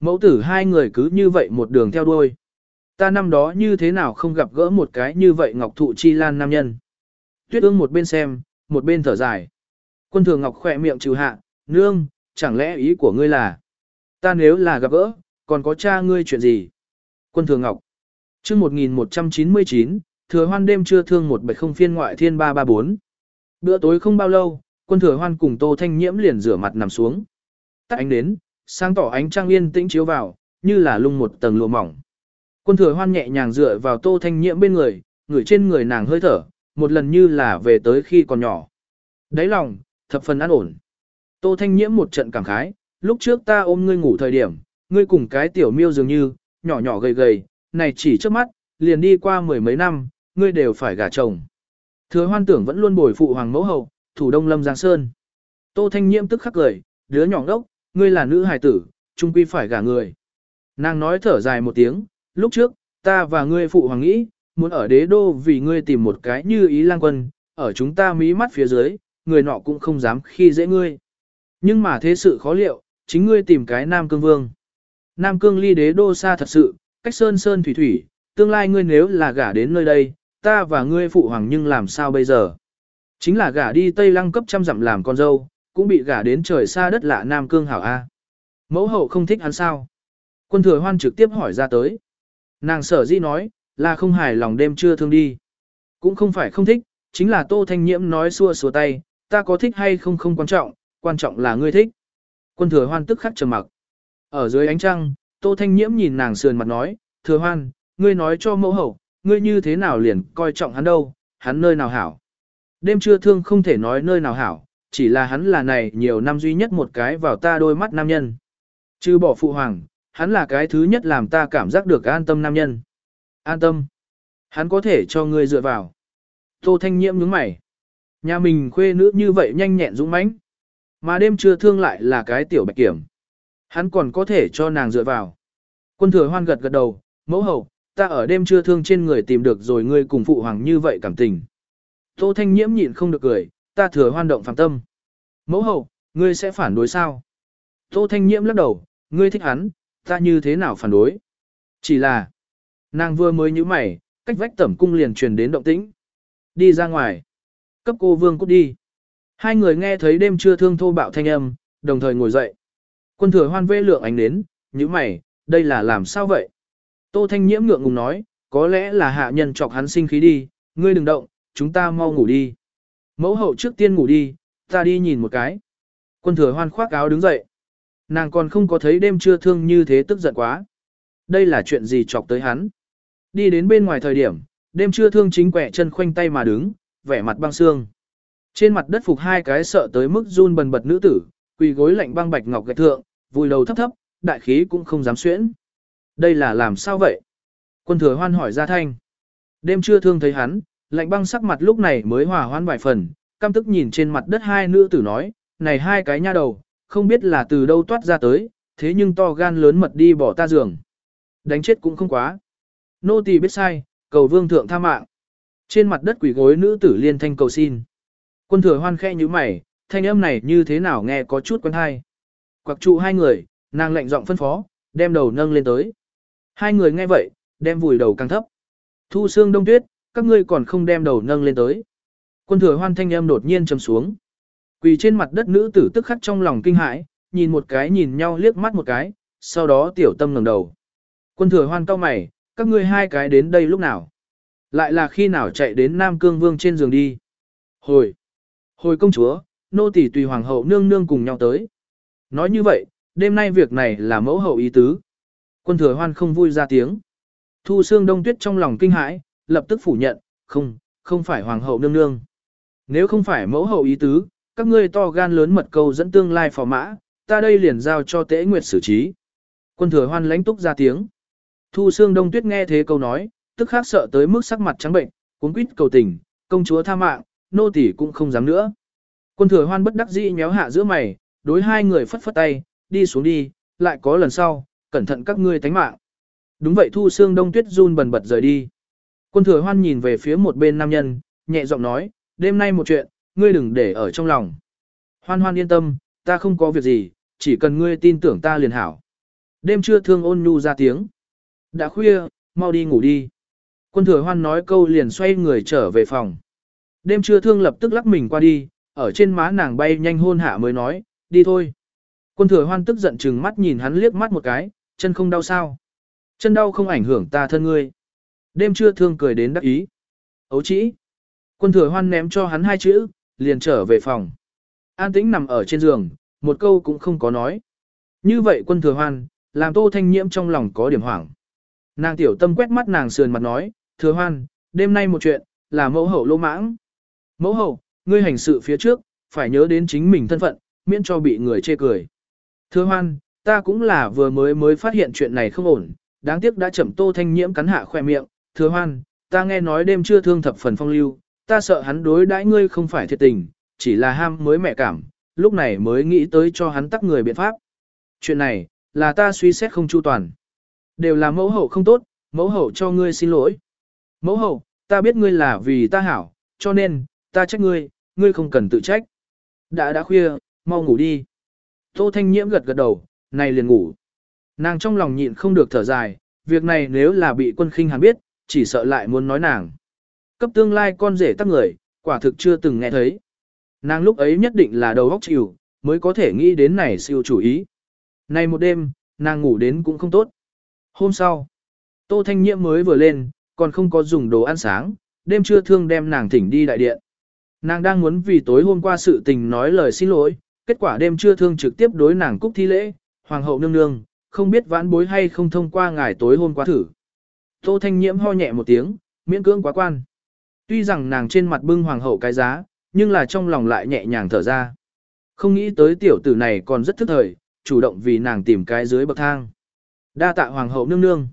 Mẫu tử hai người cứ như vậy một đường theo đuôi. Ta năm đó như thế nào không gặp gỡ một cái như vậy ngọc thụ chi lan nam nhân. Tuyết ương một bên xem, một bên thở dài. Quân thường ngọc khỏe miệng trừ hạ, nương, chẳng lẽ ý của ngươi là, ta nếu là gặp gỡ, còn có cha ngươi chuyện gì? Quân thường ngọc, chương 1199, thừa hoan đêm chưa thương một bạch không phiên ngoại thiên 334. Bữa tối không bao lâu, quân thừa hoan cùng tô thanh nhiễm liền rửa mặt nằm xuống. Tắt ánh đến, sáng tỏ ánh trăng yên tĩnh chiếu vào, như là lung một tầng lụa mỏng. Quân thừa hoan nhẹ nhàng dựa vào tô thanh nhiễm bên người, người trên người nàng hơi thở, một lần như là về tới khi còn nhỏ. Đáy lòng, thập phần an ổn. Tô thanh nhiễm một trận cảm khái, lúc trước ta ôm ngươi ngủ thời điểm, ngươi cùng cái tiểu miêu dường như, nhỏ nhỏ gầy gầy, này chỉ trước mắt, liền đi qua mười mấy năm, ngươi đều phải gả chồng. Thừa hoan tưởng vẫn luôn bồi phụ hoàng mẫu hậu, thủ đông lâm giang sơn. Tô thanh nhiễm tức khắc cười, đứa nhỏ đốc, ngươi là nữ hài tử, trung quy phải gả người. Nàng nói thở dài một tiếng, lúc trước, ta và ngươi phụ hoàng nghĩ, muốn ở đế đô vì ngươi tìm một cái như ý lang quân, ở chúng ta mí mắt phía dưới, người nọ cũng không dám khi dễ ngươi. Nhưng mà thế sự khó liệu, chính ngươi tìm cái Nam Cương Vương. Nam Cương ly đế đô xa thật sự, cách sơn sơn thủy thủy, tương lai ngươi nếu là gả đến nơi đây, ta và ngươi phụ hoàng nhưng làm sao bây giờ? Chính là gả đi Tây Lăng cấp trăm dặm làm con dâu, cũng bị gả đến trời xa đất lạ Nam Cương hảo A. Mẫu hậu không thích hắn sao? Quân thừa hoan trực tiếp hỏi ra tới. Nàng sở di nói, là không hài lòng đêm chưa thương đi. Cũng không phải không thích, chính là Tô Thanh Nhiễm nói xua xua tay, ta có thích hay không không quan trọng, quan trọng là ngươi thích. Quân thừa hoan tức khắc trầm mặc. Ở dưới ánh trăng, Tô Thanh Nhiễm nhìn nàng sườn mặt nói, thừa hoan, ngươi nói cho mẫu hậu, ngươi như thế nào liền coi trọng hắn đâu, hắn nơi nào hảo. Đêm chưa thương không thể nói nơi nào hảo, chỉ là hắn là này nhiều năm duy nhất một cái vào ta đôi mắt nam nhân. Chứ bỏ phụ hoàng, hắn là cái thứ nhất làm ta cảm giác được an tâm nam nhân. An tâm. Hắn có thể cho ngươi dựa vào. Tô Thanh Nhiễm nhướng mày. Nhà mình khuê nữ như vậy nhanh nhẹn dũng mãnh, mà đêm trưa thương lại là cái tiểu bạch kiểm. Hắn còn có thể cho nàng dựa vào. Quân thừa hoan gật gật đầu, mẫu hậu, ta ở đêm trưa thương trên người tìm được rồi ngươi cùng phụ hoàng như vậy cảm tình. Tô Thanh Nhiễm nhịn không được cười, ta thừa hoan động phàm tâm. Mẫu hậu, ngươi sẽ phản đối sao? Tô Thanh Nhiễm lắc đầu, ngươi thích hắn, ta như thế nào phản đối? Chỉ là, nàng vừa mới như mày, cách vách tẩm cung liền truyền đến động tĩnh. Đi ra ngoài. Cấp cô vương cút đi. Hai người nghe thấy đêm trưa thương thô bạo thanh âm, đồng thời ngồi dậy. Quân thừa hoan vê lượng ánh đến, như mày, đây là làm sao vậy? Tô Thanh Nhiễm ngượng ngùng nói, có lẽ là hạ nhân chọc hắn sinh khí đi, ngươi đừng động, chúng ta mau ngủ đi. Mẫu hậu trước tiên ngủ đi, ta đi nhìn một cái. Quân thừa hoan khoác áo đứng dậy. Nàng còn không có thấy đêm trưa thương như thế tức giận quá. Đây là chuyện gì chọc tới hắn. Đi đến bên ngoài thời điểm, đêm trưa thương chính quẻ chân khoanh tay mà đứng, vẻ mặt băng xương. Trên mặt đất phục hai cái sợ tới mức run bần bật nữ tử, quỳ gối lạnh băng bạch ngọc gạch thượng, vùi đầu thấp thấp, đại khí cũng không dám xuyễn. Đây là làm sao vậy? Quân thừa hoan hỏi ra thanh. Đêm trưa thương thấy hắn, lạnh băng sắc mặt lúc này mới hòa hoãn vài phần, căm tức nhìn trên mặt đất hai nữ tử nói, này hai cái nha đầu, không biết là từ đâu toát ra tới, thế nhưng to gan lớn mật đi bỏ ta giường. Đánh chết cũng không quá. Nô tỳ biết sai, cầu vương thượng tha mạng. Trên mặt đất quỷ gối nữ tử liên thanh cầu xin. Quân thừa hoan khẽ như mày, thanh âm này như thế nào nghe có chút quen hay. Quặc trụ hai người, nàng lệnh giọng phân phó, đem đầu nâng lên tới. Hai người nghe vậy, đem vùi đầu càng thấp. Thu xương đông tuyết, các ngươi còn không đem đầu nâng lên tới. Quân thừa hoan thanh âm đột nhiên trầm xuống. Quỳ trên mặt đất nữ tử tức khắc trong lòng kinh hãi, nhìn một cái nhìn nhau liếc mắt một cái, sau đó tiểu tâm ngẩng đầu. Quân thừa hoan cau mày, các ngươi hai cái đến đây lúc nào? Lại là khi nào chạy đến Nam Cương Vương trên giường đi? Hồi! Hồi công chúa, nô tỳ tùy hoàng hậu nương nương cùng nhau tới. Nói như vậy, đêm nay việc này là mẫu hậu ý tứ. Quân thừa hoan không vui ra tiếng. Thu xương đông tuyết trong lòng kinh hãi, lập tức phủ nhận, không, không phải hoàng hậu nương nương. Nếu không phải mẫu hậu ý tứ, các ngươi to gan lớn mật câu dẫn tương lai phò mã, ta đây liền giao cho tế nguyệt xử trí. Quân thừa hoan lãnh túc ra tiếng. Thu xương đông tuyết nghe thế câu nói, tức khắc sợ tới mức sắc mặt trắng bệnh, cuốn quýt cầu tình, công chúa tha mạng, nô tỳ cũng không dám nữa. Quân thừa hoan bất đắc dĩ nhéo hạ giữa mày, đối hai người phất phất tay, đi xuống đi, lại có lần sau, cẩn thận các ngươi tánh mạng. Đúng vậy thu xương đông tuyết run bần bật rời đi. Quân thừa hoan nhìn về phía một bên nam nhân, nhẹ giọng nói, đêm nay một chuyện, ngươi đừng để ở trong lòng. Hoan hoan yên tâm, ta không có việc gì, chỉ cần ngươi tin tưởng ta liền hảo. Đêm trưa thương ôn nhu ra tiếng. Đã khuya, mau đi ngủ đi. Quân thừa hoan nói câu liền xoay người trở về phòng. Đêm trưa thương lập tức lắc mình qua đi, ở trên má nàng bay nhanh hôn hạ mới nói, đi thôi. Quân thừa hoan tức giận chừng mắt nhìn hắn liếc mắt một cái, chân không đau sao. Chân đau không ảnh hưởng ta thân ngươi. Đêm trưa thương cười đến đắc ý. Ấu chỉ. Quân thừa hoan ném cho hắn hai chữ, liền trở về phòng. An tĩnh nằm ở trên giường, một câu cũng không có nói. Như vậy quân thừa hoan, làm tô thanh nhiễm trong lòng có điểm hoảng. Nàng tiểu tâm quét mắt nàng sườn mặt nói, thừa hoan, đêm nay một chuyện, là mẫu hậu lô mãng. Mẫu hậu, ngươi hành sự phía trước, phải nhớ đến chính mình thân phận, miễn cho bị người chê cười. Thừa hoan, ta cũng là vừa mới mới phát hiện chuyện này không ổn, đáng tiếc đã chậm tô thanh nhiễm cắn hạ khoe miệng. Thừa hoan, ta nghe nói đêm chưa thương thập phần phong lưu, ta sợ hắn đối đãi ngươi không phải thiệt tình, chỉ là ham mới mẹ cảm, lúc này mới nghĩ tới cho hắn tắc người biện pháp. Chuyện này, là ta suy xét không chu toàn. Đều là mẫu hậu không tốt, mẫu hậu cho ngươi xin lỗi. Mẫu hậu, ta biết ngươi là vì ta hảo, cho nên, ta trách ngươi, ngươi không cần tự trách. Đã đã khuya, mau ngủ đi. Tô Thanh Nhiễm gật gật đầu, này liền ngủ. Nàng trong lòng nhịn không được thở dài, việc này nếu là bị quân khinh hắn biết, chỉ sợ lại muốn nói nàng. Cấp tương lai con rể tắc người, quả thực chưa từng nghe thấy. Nàng lúc ấy nhất định là đầu óc chịu, mới có thể nghĩ đến này siêu chủ ý. Này một đêm, nàng ngủ đến cũng không tốt. Hôm sau, Tô Thanh Nhiễm mới vừa lên, còn không có dùng đồ ăn sáng, đêm trưa thương đem nàng thỉnh đi đại điện. Nàng đang muốn vì tối hôm qua sự tình nói lời xin lỗi, kết quả đêm trưa thương trực tiếp đối nàng cúc thi lễ, hoàng hậu nương nương, không biết vãn bối hay không thông qua ngài tối hôm qua thử. Tô Thanh Nhiễm ho nhẹ một tiếng, miễn cưỡng quá quan. Tuy rằng nàng trên mặt bưng hoàng hậu cái giá, nhưng là trong lòng lại nhẹ nhàng thở ra. Không nghĩ tới tiểu tử này còn rất thức thời, chủ động vì nàng tìm cái dưới bậc thang. Đa tạ hoàng hậu nương nương.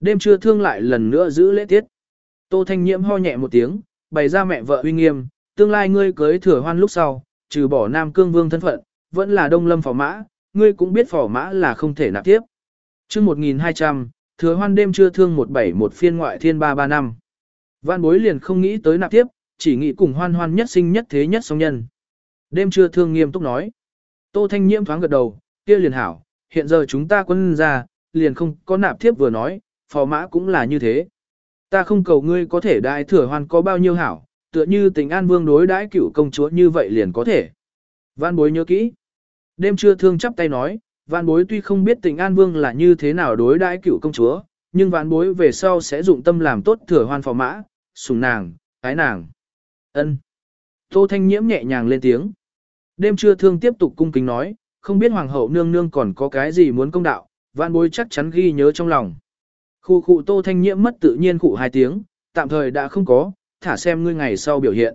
Đêm trưa thương lại lần nữa giữ lễ tiết. Tô Thanh Nhiễm ho nhẹ một tiếng, bày ra mẹ vợ uy nghiêm, tương lai ngươi cưới thừa hoan lúc sau, trừ bỏ Nam Cương Vương thân phận, vẫn là Đông Lâm phò mã, ngươi cũng biết phò mã là không thể nạp tiếp. Chương 1200, thừa hoan đêm trưa thương 171 phiên ngoại thiên 335. Văn bối liền không nghĩ tới nạp tiếp, chỉ nghĩ cùng hoan hoan nhất sinh nhất thế nhất song nhân. Đêm trưa thương nghiêm túc nói. Tô Thanh Nhiễm thoáng gật đầu, kia liền hảo, hiện giờ chúng ta quân ra, liền không có nạp tiếp vừa nói, phò mã cũng là như thế. Ta không cầu ngươi có thể đại thừa hoan có bao nhiêu hảo, tựa như tình an vương đối đãi cửu công chúa như vậy liền có thể. Văn bối nhớ kỹ. Đêm trưa thương chắp tay nói, văn bối tuy không biết tình an vương là như thế nào đối đãi cựu công chúa, nhưng văn bối về sau sẽ dụng tâm làm tốt thừa hoan phò mã, sùng nàng, ái nàng. ân Tô Thanh Nhiễm nhẹ nhàng lên tiếng. Đêm trưa thương tiếp tục cung kính nói, không biết hoàng hậu nương nương còn có cái gì muốn công đạo, vạn bối chắc chắn ghi nhớ trong lòng. Khu khu tô thanh nhiễm mất tự nhiên khụ hai tiếng, tạm thời đã không có, thả xem ngươi ngày sau biểu hiện.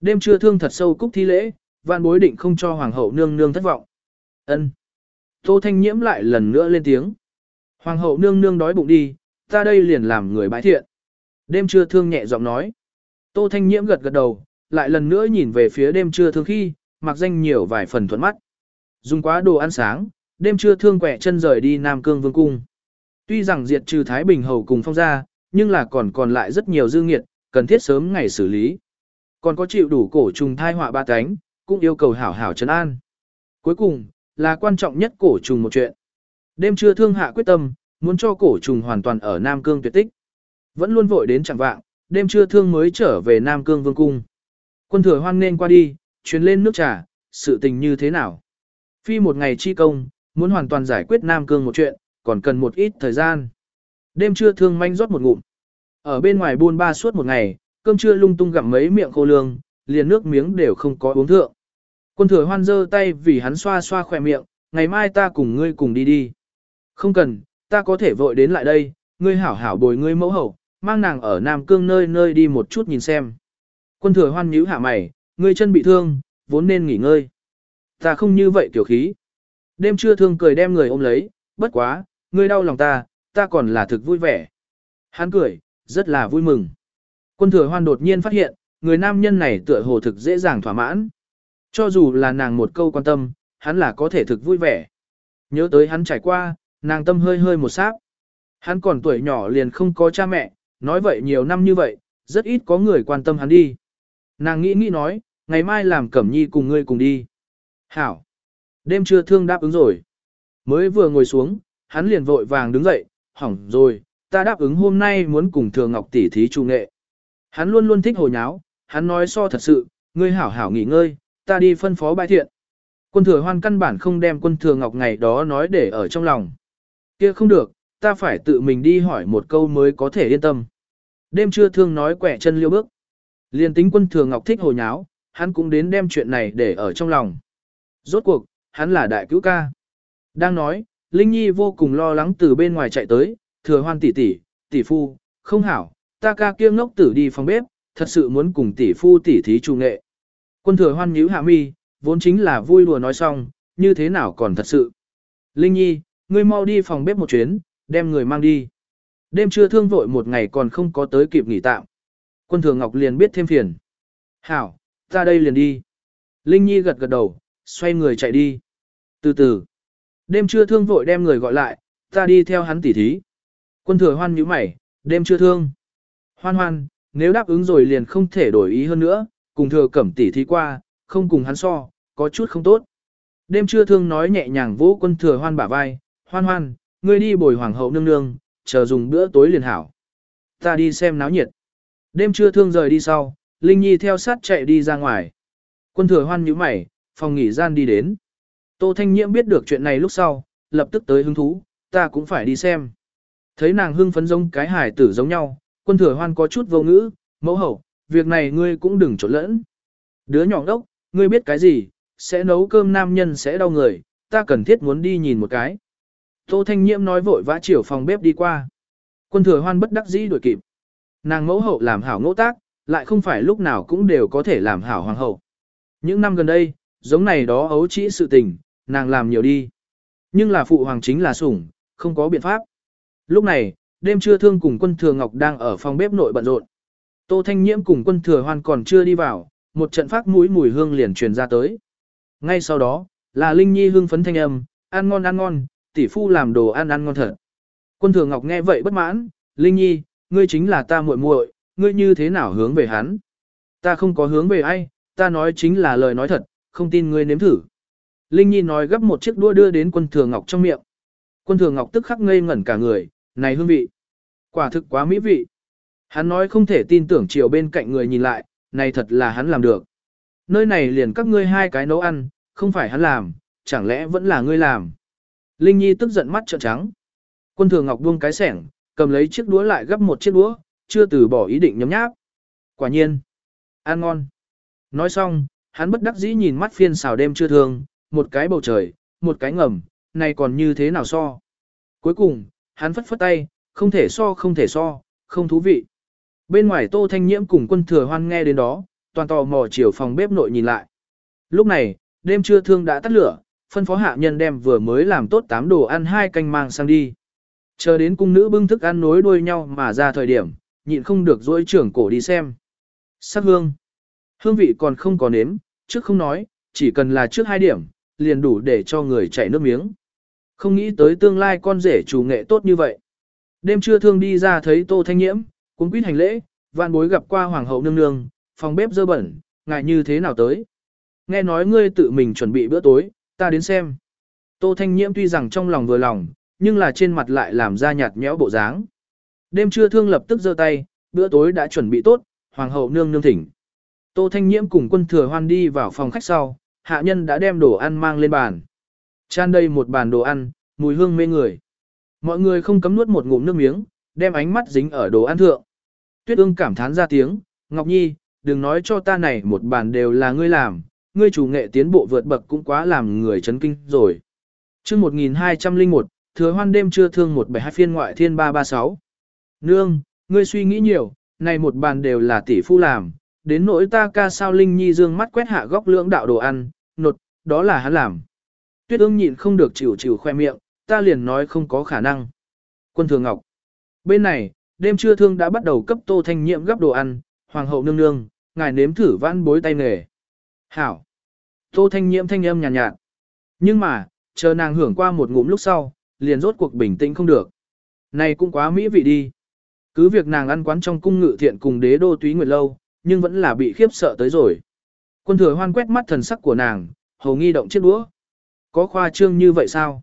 Đêm trưa thương thật sâu cúc thi lễ, vạn bối định không cho hoàng hậu nương nương thất vọng. Ân. Tô thanh nhiễm lại lần nữa lên tiếng. Hoàng hậu nương nương đói bụng đi, ta đây liền làm người bái thiện. Đêm trưa thương nhẹ giọng nói. Tô thanh nhiễm gật gật đầu, lại lần nữa nhìn về phía đêm trưa thương khi, mặc danh nhiều vài phần thuận mắt. Dùng quá đồ ăn sáng, đêm trưa thương quẹ chân rời đi Nam Cương Vương Cung. Tuy rằng diệt trừ Thái Bình Hầu cùng phong ra, nhưng là còn còn lại rất nhiều dư nghiệt, cần thiết sớm ngày xử lý. Còn có chịu đủ cổ trùng thai họa ba cánh, cũng yêu cầu hảo hảo trấn an. Cuối cùng, là quan trọng nhất cổ trùng một chuyện. Đêm trưa thương hạ quyết tâm, muốn cho cổ trùng hoàn toàn ở Nam Cương tuyệt tích. Vẫn luôn vội đến chẳng vạng, đêm trưa thương mới trở về Nam Cương Vương Cung. Quân thừa hoan nên qua đi, chuyến lên nước trà, sự tình như thế nào? Phi một ngày chi công, muốn hoàn toàn giải quyết Nam Cương một chuyện, còn cần một ít thời gian. Đêm trưa thương manh rót một ngụm. Ở bên ngoài buôn ba suốt một ngày, cơm trưa lung tung gặm mấy miệng khô lương, liền nước miếng đều không có uống thượng. Quân thừa hoan giơ tay vì hắn xoa xoa khỏe miệng, ngày mai ta cùng ngươi cùng đi đi. Không cần, ta có thể vội đến lại đây, ngươi hảo hảo bồi ngươi mẫu hậu, mang nàng ở Nam Cương nơi nơi đi một chút nhìn xem. Quân thừa hoan nhíu hạ mày, ngươi chân bị thương, vốn nên nghỉ ngơi. Ta không như vậy tiểu khí. Đêm trưa thương cười đem người ôm lấy, bất quá, ngươi đau lòng ta, ta còn là thực vui vẻ. Hắn cười, rất là vui mừng. Quân thừa hoan đột nhiên phát hiện, người nam nhân này tựa hồ thực dễ dàng thỏa mãn. Cho dù là nàng một câu quan tâm, hắn là có thể thực vui vẻ. Nhớ tới hắn trải qua, nàng tâm hơi hơi một sát. Hắn còn tuổi nhỏ liền không có cha mẹ, nói vậy nhiều năm như vậy, rất ít có người quan tâm hắn đi. Nàng nghĩ nghĩ nói, ngày mai làm cẩm nhi cùng ngươi cùng đi. Hảo. Đêm trưa thương đáp ứng rồi. Mới vừa ngồi xuống, hắn liền vội vàng đứng dậy, hỏng rồi, ta đáp ứng hôm nay muốn cùng Thừa Ngọc tỷ thí trung nghệ. Hắn luôn luôn thích hồ nháo, hắn nói so thật sự, ngươi hảo hảo nghỉ ngơi, ta đi phân phó bãi thiện. Quân thừa hoan căn bản không đem quân thừa ngọc ngày đó nói để ở trong lòng. kia không được, ta phải tự mình đi hỏi một câu mới có thể yên tâm. Đêm trưa thương nói quẻ chân liêu bước. Liên tính quân thừa ngọc thích hồ nháo, hắn cũng đến đem chuyện này để ở trong lòng. Rốt cuộc, hắn là đại cứu ca. Đang nói, Linh Nhi vô cùng lo lắng từ bên ngoài chạy tới, thừa hoan tỷ tỷ, tỷ phu, không hảo, ta ca kia ngốc tử đi phòng bếp, thật sự muốn cùng tỷ phu tỷ thí trù nghệ. Quân thừa hoan nhíu hạ mi, vốn chính là vui đùa nói xong, như thế nào còn thật sự. Linh Nhi, ngươi mau đi phòng bếp một chuyến, đem người mang đi. Đêm trưa thương vội một ngày còn không có tới kịp nghỉ tạm. Quân thừa ngọc liền biết thêm phiền. Hảo, ra đây liền đi. Linh Nhi gật gật đầu, xoay người chạy đi. Từ từ. Đêm trưa thương vội đem người gọi lại, ta đi theo hắn tỉ thí. Quân thừa hoan nhíu mày, đêm trưa thương. Hoan hoan, nếu đáp ứng rồi liền không thể đổi ý hơn nữa, cùng thừa cẩm tỷ thí qua, không cùng hắn so, có chút không tốt. Đêm trưa thương nói nhẹ nhàng vỗ quân thừa hoan bả vai, hoan hoan, ngươi đi bồi hoàng hậu nương nương, chờ dùng bữa tối liền hảo. Ta đi xem náo nhiệt. Đêm trưa thương rời đi sau, Linh Nhi theo sát chạy đi ra ngoài. Quân thừa hoan nhíu mày, phòng nghỉ gian đi đến. Tô Thanh Nhiễm biết được chuyện này lúc sau, lập tức tới hứng thú, ta cũng phải đi xem. Thấy nàng hưng phấn giống cái hải tử giống nhau, quân thừa hoan có chút vô ngữ, mẫu hậu, việc này ngươi cũng đừng trộn lẫn. Đứa nhỏ đốc, ngươi biết cái gì, sẽ nấu cơm nam nhân sẽ đau người, ta cần thiết muốn đi nhìn một cái. Tô Thanh Nhiễm nói vội vã chiều phòng bếp đi qua. Quân thừa hoan bất đắc dĩ đuổi kịp. Nàng mẫu hậu làm hảo ngỗ tác, lại không phải lúc nào cũng đều có thể làm hảo hoàng hậu. Những năm gần đây, giống này đó ấu trĩ sự tình, nàng làm nhiều đi. Nhưng là phụ hoàng chính là sủng, không có biện pháp. Lúc này, đêm trưa thương cùng quân thừa ngọc đang ở phòng bếp nội bận rộn. Tô Thanh Nhiễm cùng quân thừa hoan còn chưa đi vào, một trận phát mũi mùi hương liền truyền ra tới. Ngay sau đó, là Linh Nhi hương phấn thanh âm, ăn ngon ăn ngon, tỷ phu làm đồ ăn ăn ngon thật. Quân thừa ngọc nghe vậy bất mãn, Linh Nhi, ngươi chính là ta muội muội, ngươi như thế nào hướng về hắn? Ta không có hướng về ai, ta nói chính là lời nói thật, không tin ngươi nếm thử. Linh Nhi nói gấp một chiếc đũa đưa đến quân thừa ngọc trong miệng. Quân thừa ngọc tức khắc ngây ngẩn cả người, này hương vị. Quả thực quá mỹ vị. Hắn nói không thể tin tưởng chiều bên cạnh người nhìn lại, này thật là hắn làm được. Nơi này liền các ngươi hai cái nấu ăn, không phải hắn làm, chẳng lẽ vẫn là ngươi làm. Linh Nhi tức giận mắt trợn trắng. Quân Thường ngọc buông cái sẻng, cầm lấy chiếc đũa lại gấp một chiếc đũa, chưa từ bỏ ý định nhấm nháp. Quả nhiên, ăn ngon. Nói xong, hắn bất đắc dĩ nhìn mắt phiên xào đêm chưa thương, một cái bầu trời, một cái ngầm, này còn như thế nào so. Cuối cùng, hắn phất phất tay, không thể so không thể so, không thú vị. Bên ngoài Tô Thanh Nhiễm cùng quân thừa hoan nghe đến đó, toàn tò mò chiều phòng bếp nội nhìn lại. Lúc này, đêm trưa thương đã tắt lửa, phân phó hạ nhân đem vừa mới làm tốt tám đồ ăn hai canh mang sang đi. Chờ đến cung nữ bưng thức ăn nối đuôi nhau mà ra thời điểm, nhịn không được dỗi trưởng cổ đi xem. Sắc hương. Hương vị còn không có nếm, trước không nói, chỉ cần là trước hai điểm, liền đủ để cho người chảy nước miếng. Không nghĩ tới tương lai con rể chủ nghệ tốt như vậy. Đêm trưa thương đi ra thấy tô thanh nhiễm, Cuốn quýt hành lễ, vạn bối gặp qua hoàng hậu nương nương, phòng bếp dơ bẩn, ngại như thế nào tới. Nghe nói ngươi tự mình chuẩn bị bữa tối, ta đến xem. Tô thanh nhiễm tuy rằng trong lòng vừa lòng, nhưng là trên mặt lại làm ra nhạt nhẽo bộ dáng. Đêm trưa thương lập tức giơ tay, bữa tối đã chuẩn bị tốt, hoàng hậu nương nương thỉnh. Tô Thanh Nhiễm cùng quân thừa hoan đi vào phòng khách sau, hạ nhân đã đem đồ ăn mang lên bàn. Chan đây một bàn đồ ăn, mùi hương mê người. Mọi người không cấm nuốt một ngụm nước miếng, đem ánh mắt dính ở đồ ăn thượng. Tuyết ương cảm thán ra tiếng, Ngọc Nhi, đừng nói cho ta này một bàn đều là ngươi làm, ngươi chủ nghệ tiến bộ vượt bậc cũng quá làm người chấn kinh rồi. chương 1201, thừa hoan đêm chưa thương một bảy hai phiên ngoại thiên 336. Nương, ngươi suy nghĩ nhiều, này một bàn đều là tỷ phu làm, đến nỗi ta ca sao Linh Nhi dương mắt quét hạ góc lưỡng đạo đồ ăn, nột, đó là hắn làm. Tuyết ương nhịn không được chịu chịu khoe miệng, ta liền nói không có khả năng. Quân thường ngọc. Bên này, đêm trưa thương đã bắt đầu cấp tô thanh nhiệm gấp đồ ăn, hoàng hậu nương nương, ngài nếm thử vãn bối tay nghề. Hảo. Tô thanh nhiễm thanh âm nhàn nhạt, nhạt. Nhưng mà, chờ nàng hưởng qua một ngụm lúc sau, liền rốt cuộc bình tĩnh không được. Này cũng quá mỹ vị đi. Cứ việc nàng ăn quán trong cung ngự thiện cùng đế đô túy nguyệt lâu, nhưng vẫn là bị khiếp sợ tới rồi. Quân thừa hoan quét mắt thần sắc của nàng, hầu nghi động chiếc đũa. Có khoa trương như vậy sao?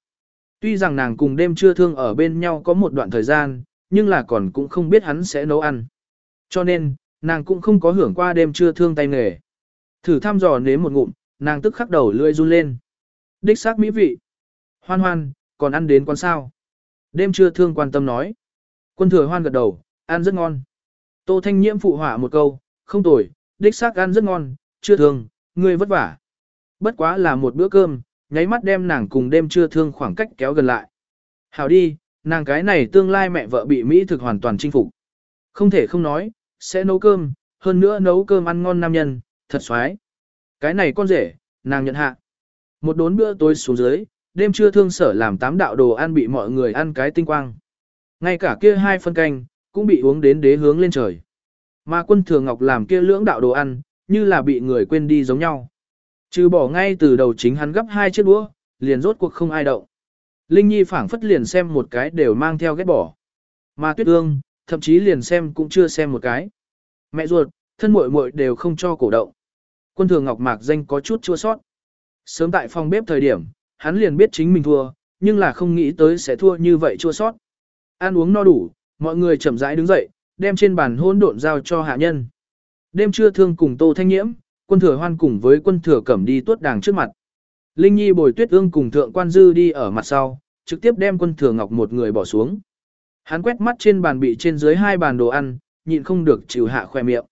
Tuy rằng nàng cùng đêm chưa thương ở bên nhau có một đoạn thời gian, nhưng là còn cũng không biết hắn sẽ nấu ăn. Cho nên, nàng cũng không có hưởng qua đêm trưa thương tay nghề. Thử thăm dò nếm một ngụm, nàng tức khắc đầu lưỡi run lên. Đích xác mỹ vị. Hoan hoan, còn ăn đến con sao. Đêm trưa thương quan tâm nói. Quân thừa hoan gật đầu, ăn rất ngon. Tô Thanh Nhiễm phụ họa một câu, không tồi, đích xác ăn rất ngon, chưa thương, ngươi vất vả. Bất quá là một bữa cơm, nháy mắt đem nàng cùng đêm chưa thương khoảng cách kéo gần lại. Hảo đi, nàng cái này tương lai mẹ vợ bị Mỹ thực hoàn toàn chinh phục. Không thể không nói, sẽ nấu cơm, hơn nữa nấu cơm ăn ngon nam nhân, thật xoái. Cái này con rể, nàng nhận hạ. Một đốn bữa tối xuống dưới, đêm trưa thương sở làm tám đạo đồ ăn bị mọi người ăn cái tinh quang. Ngay cả kia hai phân canh, cũng bị uống đến đế hướng lên trời. Mà quân thường ngọc làm kia lưỡng đạo đồ ăn, như là bị người quên đi giống nhau. Trừ bỏ ngay từ đầu chính hắn gấp hai chiếc đũa, liền rốt cuộc không ai động. Linh Nhi phảng phất liền xem một cái đều mang theo ghét bỏ. Mà tuyết ương, thậm chí liền xem cũng chưa xem một cái. Mẹ ruột, thân muội muội đều không cho cổ động. Quân thường ngọc mạc danh có chút chua sót. Sớm tại phòng bếp thời điểm, hắn liền biết chính mình thua, nhưng là không nghĩ tới sẽ thua như vậy chua sót. Ăn uống no đủ, mọi người chậm rãi đứng dậy, đem trên bàn hôn độn giao cho hạ nhân. Đêm trưa thương cùng Tô Thanh Nhiễm, quân thừa hoan cùng với quân thừa cẩm đi tuốt đàng trước mặt. Linh Nhi bồi tuyết ương cùng thượng quan dư đi ở mặt sau, trực tiếp đem quân thừa ngọc một người bỏ xuống. Hắn quét mắt trên bàn bị trên dưới hai bàn đồ ăn, nhịn không được chịu hạ khoe miệng.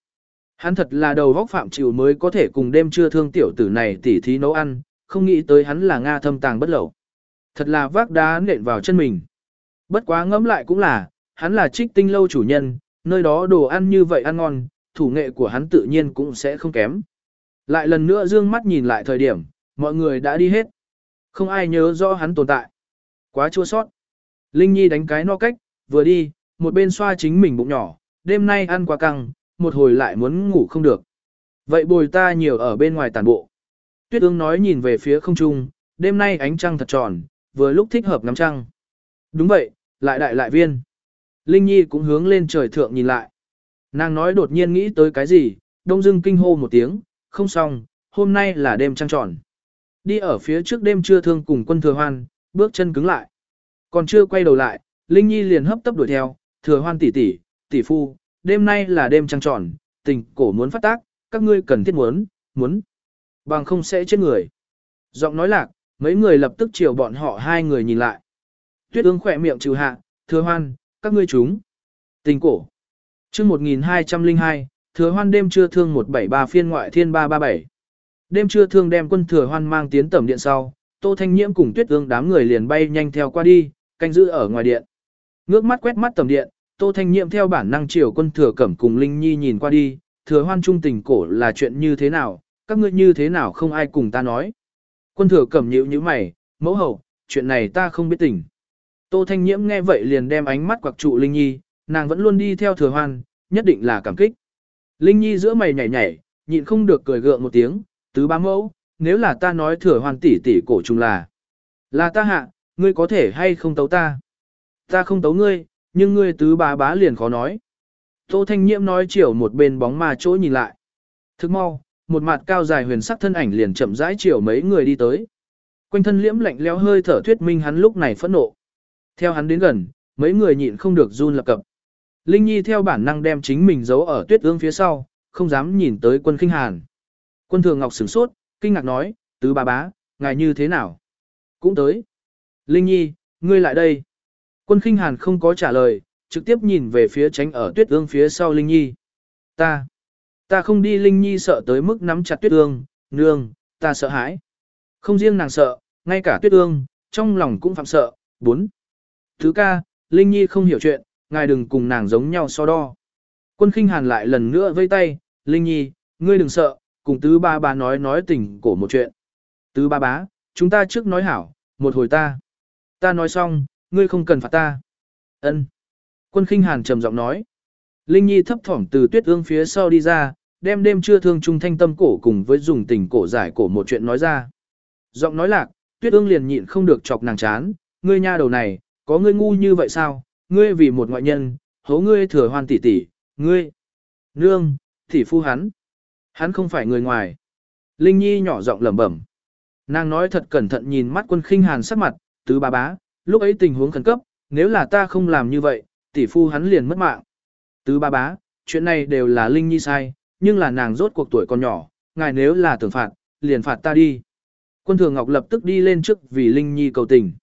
Hắn thật là đầu vóc phạm chịu mới có thể cùng đêm trưa thương tiểu tử này tỉ thí nấu ăn, không nghĩ tới hắn là Nga thâm tàng bất lậu. Thật là vác đá nện vào chân mình. Bất quá ngẫm lại cũng là, hắn là trích tinh lâu chủ nhân, nơi đó đồ ăn như vậy ăn ngon, thủ nghệ của hắn tự nhiên cũng sẽ không kém. Lại lần nữa dương mắt nhìn lại thời điểm, mọi người đã đi hết. Không ai nhớ rõ hắn tồn tại. Quá chua sót. Linh Nhi đánh cái no cách, vừa đi, một bên xoa chính mình bụng nhỏ, đêm nay ăn quá căng, một hồi lại muốn ngủ không được. Vậy bồi ta nhiều ở bên ngoài tàn bộ. Tuyết ương nói nhìn về phía không trung, đêm nay ánh trăng thật tròn, vừa lúc thích hợp ngắm trăng. Đúng vậy, lại đại lại viên. Linh Nhi cũng hướng lên trời thượng nhìn lại. Nàng nói đột nhiên nghĩ tới cái gì, đông dưng kinh hô một tiếng, không xong, hôm nay là đêm trăng tròn. Đi ở phía trước đêm trưa thương cùng quân thừa hoan, bước chân cứng lại. Còn chưa quay đầu lại, Linh Nhi liền hấp tấp đuổi theo, thừa hoan tỷ tỷ, tỷ phu, đêm nay là đêm trăng tròn, tình cổ muốn phát tác, các ngươi cần thiết muốn, muốn. Bằng không sẽ chết người. Giọng nói lạc, mấy người lập tức chiều bọn họ hai người nhìn lại. Tuyết ương khỏe miệng trừ hạ, thừa hoan, các ngươi chúng. Tình cổ. chương 1202, thừa hoan đêm trưa thương 173 phiên ngoại thiên 337. Đêm trưa thương đem quân thừa hoan mang tiến tẩm điện sau, Tô Thanh Nhiễm cùng Tuyết ương đám người liền bay nhanh theo qua đi, canh giữ ở ngoài điện. Ngước mắt quét mắt tầm điện, Tô Thanh Nhiệm theo bản năng chiều quân thừa cẩm cùng Linh Nhi nhìn qua đi, thừa hoan trung tình cổ là chuyện như thế nào, các ngươi như thế nào không ai cùng ta nói. Quân thừa cẩm nhíu nhíu mày, mẫu hậu, chuyện này ta không biết tình. Tô Thanh Nhiễm nghe vậy liền đem ánh mắt quặc trụ Linh Nhi, nàng vẫn luôn đi theo thừa hoan, nhất định là cảm kích. Linh Nhi giữa mày nhảy nhảy, nhịn không được cười gượng một tiếng, tứ ba mẫu, nếu là ta nói thừa hoàn tỷ tỷ cổ trùng là. Là ta hạ, ngươi có thể hay không tấu ta. Ta không tấu ngươi, nhưng ngươi tứ bá bá liền khó nói. Tô Thanh Nhiễm nói chiều một bên bóng ma chỗ nhìn lại. Thức mau, một mặt cao dài huyền sắc thân ảnh liền chậm rãi chiều mấy người đi tới. Quanh thân liễm lạnh leo hơi thở thuyết minh hắn lúc này phẫn nộ. Theo hắn đến gần, mấy người nhịn không được run lập cập. Linh Nhi theo bản năng đem chính mình giấu ở tuyết ương phía sau, không dám nhìn tới quân kinh hàn. Quân thường ngọc sửng sốt, kinh ngạc nói, tứ bà bá, ngài như thế nào? Cũng tới. Linh Nhi, ngươi lại đây. Quân khinh hàn không có trả lời, trực tiếp nhìn về phía tránh ở tuyết ương phía sau Linh Nhi. Ta, ta không đi Linh Nhi sợ tới mức nắm chặt tuyết ương, nương, ta sợ hãi. Không riêng nàng sợ, ngay cả tuyết ương, trong lòng cũng phạm sợ. Bốn. Thứ ca, Linh Nhi không hiểu chuyện, ngài đừng cùng nàng giống nhau so đo. Quân khinh hàn lại lần nữa vây tay, Linh Nhi, ngươi đừng sợ, cùng tứ ba bá nói nói tình cổ một chuyện. Tứ ba bá, chúng ta trước nói hảo, một hồi ta. Ta nói xong, ngươi không cần phạt ta. Ân. Quân khinh hàn trầm giọng nói. Linh Nhi thấp thỏm từ tuyết ương phía sau đi ra, đem đêm chưa thương trung thanh tâm cổ cùng với dùng tình cổ giải cổ một chuyện nói ra. Giọng nói lạc, tuyết ương liền nhịn không được chọc nàng chán, ngươi nha đầu này, có ngươi ngu như vậy sao, ngươi vì một ngoại nhân, hố ngươi thừa hoan tỷ tỷ, ngươi, nương, tỷ phu hắn, hắn không phải người ngoài. Linh Nhi nhỏ giọng lẩm bẩm. Nàng nói thật cẩn thận nhìn mắt quân khinh hàn sắc mặt, tứ ba bá, lúc ấy tình huống khẩn cấp, nếu là ta không làm như vậy, tỷ phu hắn liền mất mạng. Tứ ba bá, chuyện này đều là Linh Nhi sai, nhưng là nàng rốt cuộc tuổi còn nhỏ, ngài nếu là tưởng phạt, liền phạt ta đi. Quân thường Ngọc lập tức đi lên trước vì Linh Nhi cầu tình.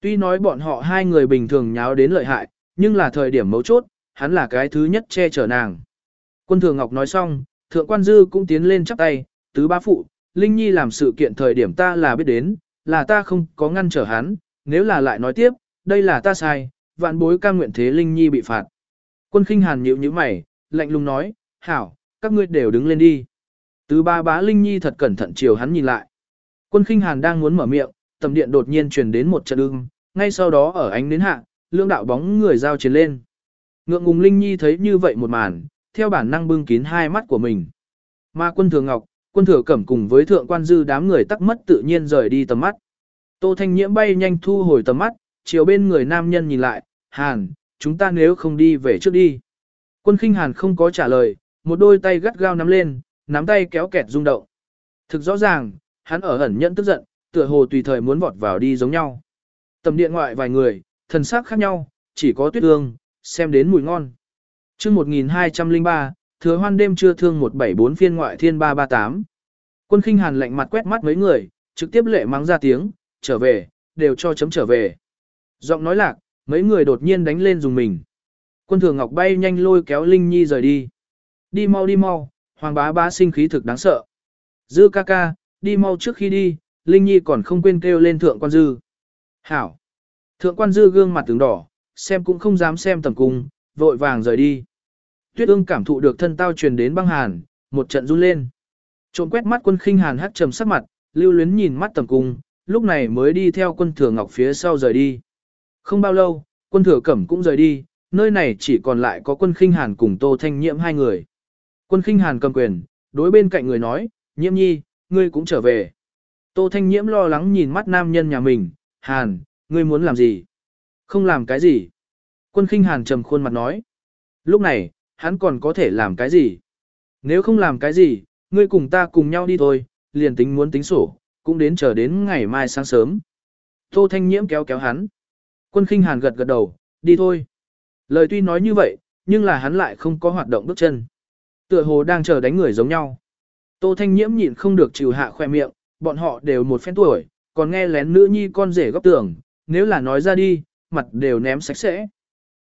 Tuy nói bọn họ hai người bình thường nháo đến lợi hại, nhưng là thời điểm mấu chốt, hắn là cái thứ nhất che chở nàng. Quân thường Ngọc nói xong, thượng quan dư cũng tiến lên chắp tay, tứ ba phụ, Linh Nhi làm sự kiện thời điểm ta là biết đến, là ta không có ngăn trở hắn, nếu là lại nói tiếp, đây là ta sai, vạn bối cam nguyện thế Linh Nhi bị phạt. Quân khinh hàn nhíu như mày, lạnh lùng nói, hảo, các ngươi đều đứng lên đi. Tứ ba bá Linh Nhi thật cẩn thận chiều hắn nhìn lại. Quân khinh hàn đang muốn mở miệng, tầm điện đột nhiên truyền đến một trận ưng, ngay sau đó ở ánh đến hạ, lương đạo bóng người giao chiến lên. Ngượng ngùng Linh Nhi thấy như vậy một màn, theo bản năng bưng kín hai mắt của mình. Mà quân thừa ngọc, quân thừa cẩm cùng với thượng quan dư đám người tắc mất tự nhiên rời đi tầm mắt. Tô Thanh Nhiễm bay nhanh thu hồi tầm mắt, chiều bên người nam nhân nhìn lại, Hàn, chúng ta nếu không đi về trước đi. Quân khinh Hàn không có trả lời, một đôi tay gắt gao nắm lên, nắm tay kéo kẹt rung động. Thực rõ ràng, hắn ở ẩn nhẫn tức giận, tựa hồ tùy thời muốn vọt vào đi giống nhau. Tầm điện ngoại vài người, thần sắc khác nhau, chỉ có tuyết ương, xem đến mùi ngon chương 1203, thừa hoan đêm trưa thương 174 phiên ngoại thiên 338. Quân khinh hàn lạnh mặt quét mắt mấy người, trực tiếp lệ mắng ra tiếng, trở về, đều cho chấm trở về. Giọng nói lạc, mấy người đột nhiên đánh lên dùng mình. Quân thường ngọc bay nhanh lôi kéo Linh Nhi rời đi. Đi mau đi mau, hoàng bá bá sinh khí thực đáng sợ. Dư ca ca, đi mau trước khi đi, Linh Nhi còn không quên kêu lên thượng quan dư. Hảo. Thượng quan dư gương mặt tướng đỏ, xem cũng không dám xem tầm cung, vội vàng rời đi. Tuyết ương cảm thụ được thân tao truyền đến băng hàn, một trận run lên. Trộm quét mắt quân khinh hàn hắt trầm sắc mặt, lưu luyến nhìn mắt tầm cung, lúc này mới đi theo quân thừa ngọc phía sau rời đi. Không bao lâu, quân thừa cẩm cũng rời đi, nơi này chỉ còn lại có quân khinh hàn cùng tô thanh nhiễm hai người. Quân khinh hàn cầm quyền, đối bên cạnh người nói, nhiễm nhi, ngươi cũng trở về. Tô thanh nhiễm lo lắng nhìn mắt nam nhân nhà mình, hàn, ngươi muốn làm gì? Không làm cái gì. Quân khinh hàn trầm khuôn mặt nói. Lúc này, hắn còn có thể làm cái gì? Nếu không làm cái gì, ngươi cùng ta cùng nhau đi thôi, liền tính muốn tính sổ, cũng đến chờ đến ngày mai sáng sớm. Tô Thanh Nhiễm kéo kéo hắn. Quân khinh hàn gật gật đầu, đi thôi. Lời tuy nói như vậy, nhưng là hắn lại không có hoạt động bước chân. Tựa hồ đang chờ đánh người giống nhau. Tô Thanh Nhiễm nhịn không được chịu hạ khoe miệng, bọn họ đều một phen tuổi, còn nghe lén nữ nhi con rể góc tưởng, nếu là nói ra đi, mặt đều ném sạch sẽ.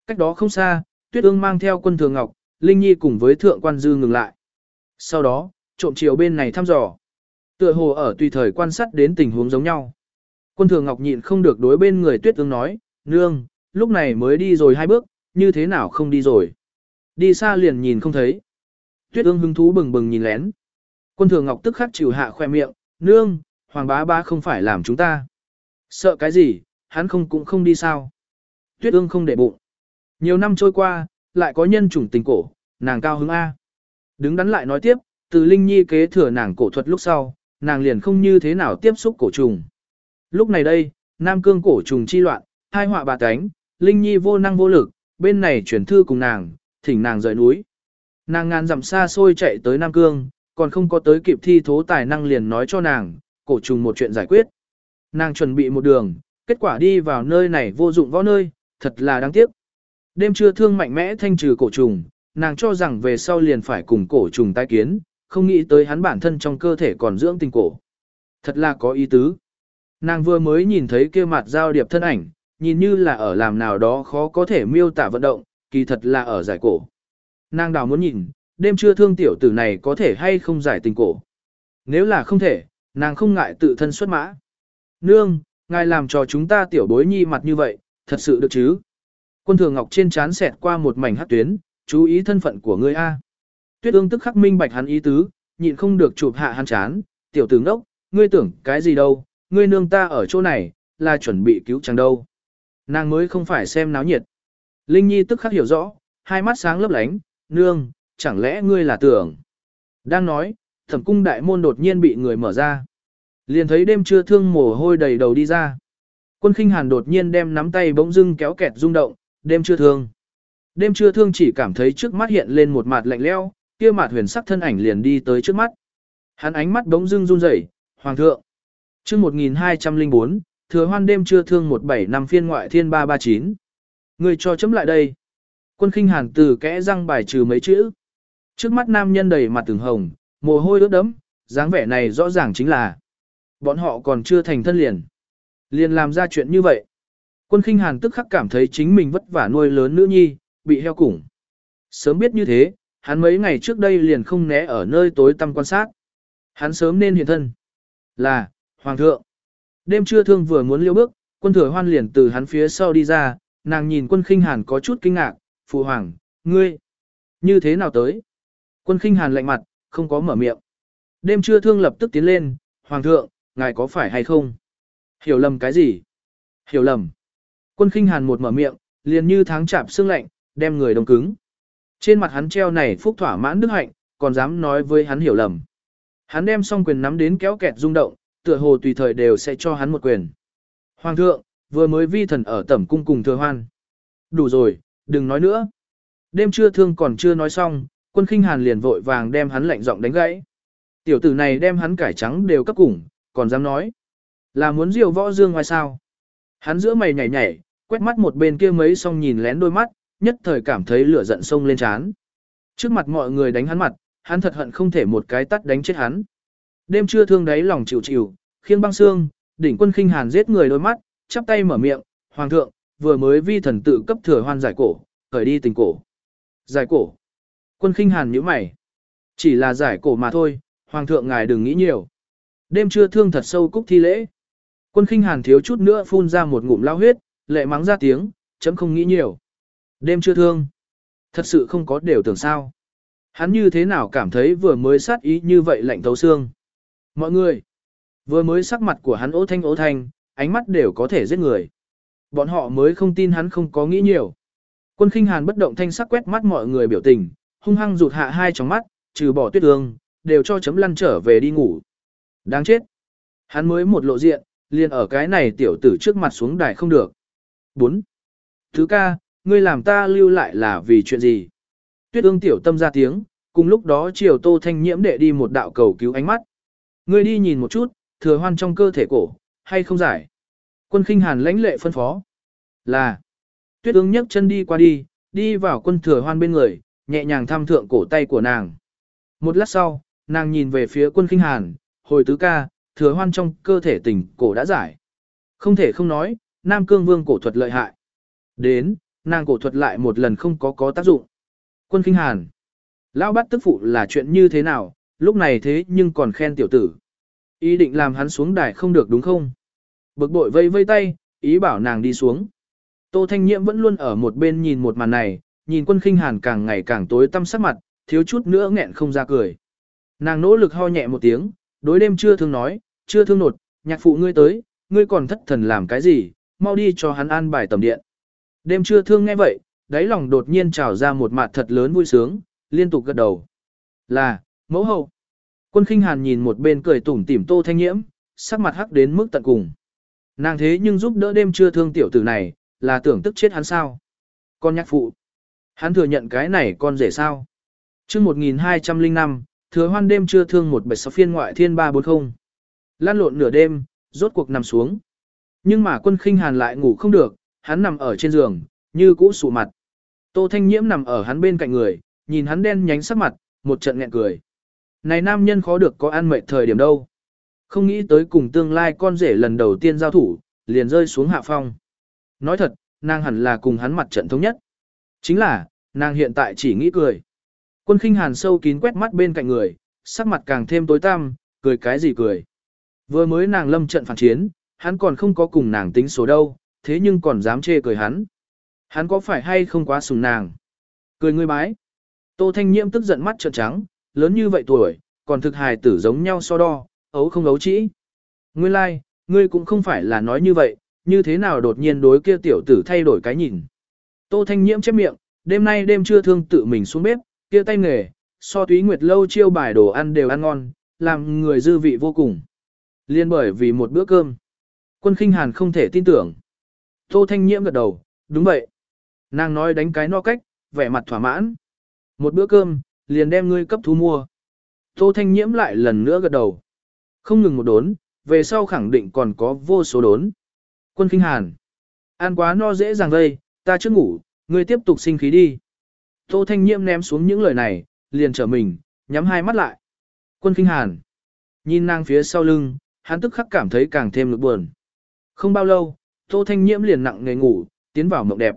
Cách đó không xa, Tuyết ương mang theo quân thường ngọc, Linh Nhi cùng với thượng quan dư ngừng lại. Sau đó, trộm chiều bên này thăm dò. Tựa hồ ở tùy thời quan sát đến tình huống giống nhau. Quân thường ngọc nhịn không được đối bên người tuyết ương nói, nương, lúc này mới đi rồi hai bước, như thế nào không đi rồi. Đi xa liền nhìn không thấy. Tuyết ương hứng thú bừng bừng nhìn lén. Quân thường ngọc tức khắc chịu hạ khoe miệng, nương, hoàng bá bá không phải làm chúng ta. Sợ cái gì, hắn không cũng không đi sao. Tuyết ương không để bụng. Nhiều năm trôi qua, lại có nhân chủng tình cổ, nàng cao hứng A. Đứng đắn lại nói tiếp, từ Linh Nhi kế thừa nàng cổ thuật lúc sau, nàng liền không như thế nào tiếp xúc cổ trùng. Lúc này đây, Nam Cương cổ trùng chi loạn, hai họa bà cánh, Linh Nhi vô năng vô lực, bên này chuyển thư cùng nàng, thỉnh nàng rời núi. Nàng ngàn dặm xa xôi chạy tới Nam Cương, còn không có tới kịp thi thố tài năng liền nói cho nàng, cổ trùng một chuyện giải quyết. Nàng chuẩn bị một đường, kết quả đi vào nơi này vô dụng võ nơi, thật là đáng tiếc. Đêm trưa thương mạnh mẽ thanh trừ cổ trùng, nàng cho rằng về sau liền phải cùng cổ trùng tái kiến, không nghĩ tới hắn bản thân trong cơ thể còn dưỡng tình cổ. Thật là có ý tứ. Nàng vừa mới nhìn thấy kia mặt giao điệp thân ảnh, nhìn như là ở làm nào đó khó có thể miêu tả vận động, kỳ thật là ở giải cổ. Nàng đào muốn nhìn, đêm trưa thương tiểu tử này có thể hay không giải tình cổ. Nếu là không thể, nàng không ngại tự thân xuất mã. Nương, ngài làm cho chúng ta tiểu bối nhi mặt như vậy, thật sự được chứ? Quân thường ngọc trên trán xẹt qua một mảnh hắc tuyến, chú ý thân phận của ngươi A. Tuyết ương tức khắc minh bạch hắn ý tứ, nhịn không được chụp hạ hắn chán, tiểu tử ngốc, ngươi tưởng cái gì đâu, ngươi nương ta ở chỗ này, là chuẩn bị cứu chàng đâu. Nàng mới không phải xem náo nhiệt. Linh Nhi tức khắc hiểu rõ, hai mắt sáng lấp lánh, nương, chẳng lẽ ngươi là tưởng. Đang nói, thẩm cung đại môn đột nhiên bị người mở ra. Liền thấy đêm trưa thương mồ hôi đầy đầu đi ra. Quân khinh hàn đột nhiên đem nắm tay bỗng dưng kéo kẹt rung động, đêm chưa thương. Đêm chưa thương chỉ cảm thấy trước mắt hiện lên một mặt lạnh leo, kia mặt huyền sắc thân ảnh liền đi tới trước mắt. Hắn ánh mắt bỗng dưng run rẩy, "Hoàng thượng." Chương 1204, thừa hoan đêm chưa thương 17 năm phiên ngoại thiên 339. Người cho chấm lại đây. Quân khinh hàn từ kẽ răng bài trừ mấy chữ. Trước mắt nam nhân đầy mặt từng hồng, mồ hôi ướt đẫm, dáng vẻ này rõ ràng chính là bọn họ còn chưa thành thân liền. Liền làm ra chuyện như vậy. Quân khinh hàn tức khắc cảm thấy chính mình vất vả nuôi lớn nữ nhi, bị heo củng. Sớm biết như thế, hắn mấy ngày trước đây liền không né ở nơi tối tăm quan sát. Hắn sớm nên hiện thân. Là, Hoàng thượng. Đêm trưa thương vừa muốn liêu bước, quân thừa hoan liền từ hắn phía sau đi ra, nàng nhìn quân khinh hàn có chút kinh ngạc, phụ hoàng, ngươi, như thế nào tới? Quân khinh hàn lạnh mặt, không có mở miệng. Đêm trưa thương lập tức tiến lên, hoàng thượng, ngài có phải hay không? Hiểu lầm cái gì? Hiểu lầm. Quân khinh hàn một mở miệng, liền như tháng chạp xương lạnh, đem người đông cứng. Trên mặt hắn treo này phúc thỏa mãn đức hạnh, còn dám nói với hắn hiểu lầm. Hắn đem xong quyền nắm đến kéo kẹt rung động, tựa hồ tùy thời đều sẽ cho hắn một quyền. Hoàng thượng, vừa mới vi thần ở tẩm cung cùng thừa hoan. Đủ rồi, đừng nói nữa. Đêm trưa thương còn chưa nói xong, quân khinh hàn liền vội vàng đem hắn lạnh giọng đánh gãy. Tiểu tử này đem hắn cải trắng đều cấp củng, còn dám nói. Là muốn diều võ dương ngoài sao. Hắn giữa mày nhảy nhảy, quét mắt một bên kia mấy xong nhìn lén đôi mắt, nhất thời cảm thấy lửa giận sông lên trán. Trước mặt mọi người đánh hắn mặt, hắn thật hận không thể một cái tắt đánh chết hắn. Đêm trưa thương đáy lòng chịu chịu, khiêng băng xương, đỉnh quân khinh hàn giết người đôi mắt, chắp tay mở miệng, hoàng thượng, vừa mới vi thần tự cấp thừa hoan giải cổ, khởi đi tình cổ. Giải cổ. Quân khinh hàn nhíu mày. Chỉ là giải cổ mà thôi, hoàng thượng ngài đừng nghĩ nhiều. Đêm trưa thương thật sâu cúc thi lễ. Quân khinh hàn thiếu chút nữa phun ra một ngụm lao huyết, lệ mắng ra tiếng, chấm không nghĩ nhiều. Đêm chưa thương. Thật sự không có đều tưởng sao. Hắn như thế nào cảm thấy vừa mới sát ý như vậy lạnh thấu xương. Mọi người. Vừa mới sắc mặt của hắn ố thanh ố thanh, ánh mắt đều có thể giết người. Bọn họ mới không tin hắn không có nghĩ nhiều. Quân khinh hàn bất động thanh sắc quét mắt mọi người biểu tình, hung hăng rụt hạ hai tròng mắt, trừ bỏ tuyết ương, đều cho chấm lăn trở về đi ngủ. Đáng chết. Hắn mới một lộ diện, liền ở cái này tiểu tử trước mặt xuống đài không được. 4. Thứ ca, ngươi làm ta lưu lại là vì chuyện gì? Tuyết ương tiểu tâm ra tiếng, cùng lúc đó chiều tô thanh nhiễm đệ đi một đạo cầu cứu ánh mắt. Ngươi đi nhìn một chút, thừa hoan trong cơ thể cổ, hay không giải? Quân khinh hàn lãnh lệ phân phó. Là. Tuyết ương nhấc chân đi qua đi, đi vào quân thừa hoan bên người, nhẹ nhàng thăm thượng cổ tay của nàng. Một lát sau, nàng nhìn về phía quân khinh hàn, hồi tứ ca, thừa hoan trong cơ thể tình cổ đã giải. Không thể không nói, Nam Cương Vương cổ thuật lợi hại. Đến, nàng cổ thuật lại một lần không có có tác dụng. Quân kinh hàn. Lão bắt tức phụ là chuyện như thế nào, lúc này thế nhưng còn khen tiểu tử. Ý định làm hắn xuống đài không được đúng không? Bực bội vây vây tay, ý bảo nàng đi xuống. Tô Thanh Nhiễm vẫn luôn ở một bên nhìn một màn này, nhìn quân khinh hàn càng ngày càng tối tăm sắc mặt, thiếu chút nữa nghẹn không ra cười. Nàng nỗ lực ho nhẹ một tiếng, đối đêm chưa thương nói, chưa thương nột, nhạc phụ ngươi tới, ngươi còn thất thần làm cái gì, mau đi cho hắn an bài tầm điện. Đêm Trưa thương nghe vậy, đáy lòng đột nhiên trào ra một mặt thật lớn vui sướng, liên tục gật đầu. Là, mẫu hậu. Quân khinh hàn nhìn một bên cười tủm tỉm tô thanh nhiễm, sắc mặt hắc đến mức tận cùng. Nàng thế nhưng giúp đỡ đêm Trưa thương tiểu tử này, là tưởng tức chết hắn sao. Con nhắc phụ. Hắn thừa nhận cái này con rể sao. chương 1205, thừa hoan đêm Trưa thương một bạch sáu phiên ngoại thiên 340. Lan lộn nửa đêm, rốt cuộc nằm xuống. Nhưng mà quân khinh hàn lại ngủ không được, hắn nằm ở trên giường, như cũ sụ mặt. Tô Thanh Nhiễm nằm ở hắn bên cạnh người, nhìn hắn đen nhánh sắc mặt, một trận nghẹn cười. Này nam nhân khó được có ăn mệt thời điểm đâu. Không nghĩ tới cùng tương lai con rể lần đầu tiên giao thủ, liền rơi xuống hạ phong. Nói thật, nàng hẳn là cùng hắn mặt trận thống nhất. Chính là, nàng hiện tại chỉ nghĩ cười. Quân khinh hàn sâu kín quét mắt bên cạnh người, sắc mặt càng thêm tối tăm, cười cái gì cười. Vừa mới nàng lâm trận phản chiến, hắn còn không có cùng nàng tính số đâu, thế nhưng còn dám chê cười hắn. Hắn có phải hay không quá sùng nàng? Cười ngươi bái. Tô Thanh Nhiễm tức giận mắt trợn trắng, lớn như vậy tuổi, còn thực hài tử giống nhau so đo, ấu không ấu trĩ. Nguyên lai, like, ngươi cũng không phải là nói như vậy, như thế nào đột nhiên đối kia tiểu tử thay đổi cái nhìn. Tô Thanh Nhiễm chép miệng, đêm nay đêm trưa thương tự mình xuống bếp, kia tay nghề, so túy nguyệt lâu chiêu bài đồ ăn đều ăn ngon, làm người dư vị vô cùng. Liên bởi vì một bữa cơm. Quân khinh hàn không thể tin tưởng. Tô Thanh Nhiễm gật đầu, đúng vậy. Nàng nói đánh cái no cách, vẻ mặt thỏa mãn. Một bữa cơm, liền đem ngươi cấp thu mua. Tô Thanh Nhiễm lại lần nữa gật đầu. Không ngừng một đốn, về sau khẳng định còn có vô số đốn. Quân khinh hàn. Ăn quá no dễ dàng vây, ta chưa ngủ, ngươi tiếp tục sinh khí đi. Tô Thanh Nhiễm ném xuống những lời này, liền trở mình, nhắm hai mắt lại. Quân khinh hàn. Nhìn nàng phía sau lưng, hắn tức khắc cảm thấy càng thêm lực buồn. Không bao lâu, Tô Thanh Nhiễm liền nặng nề ngủ, tiến vào mộng đẹp.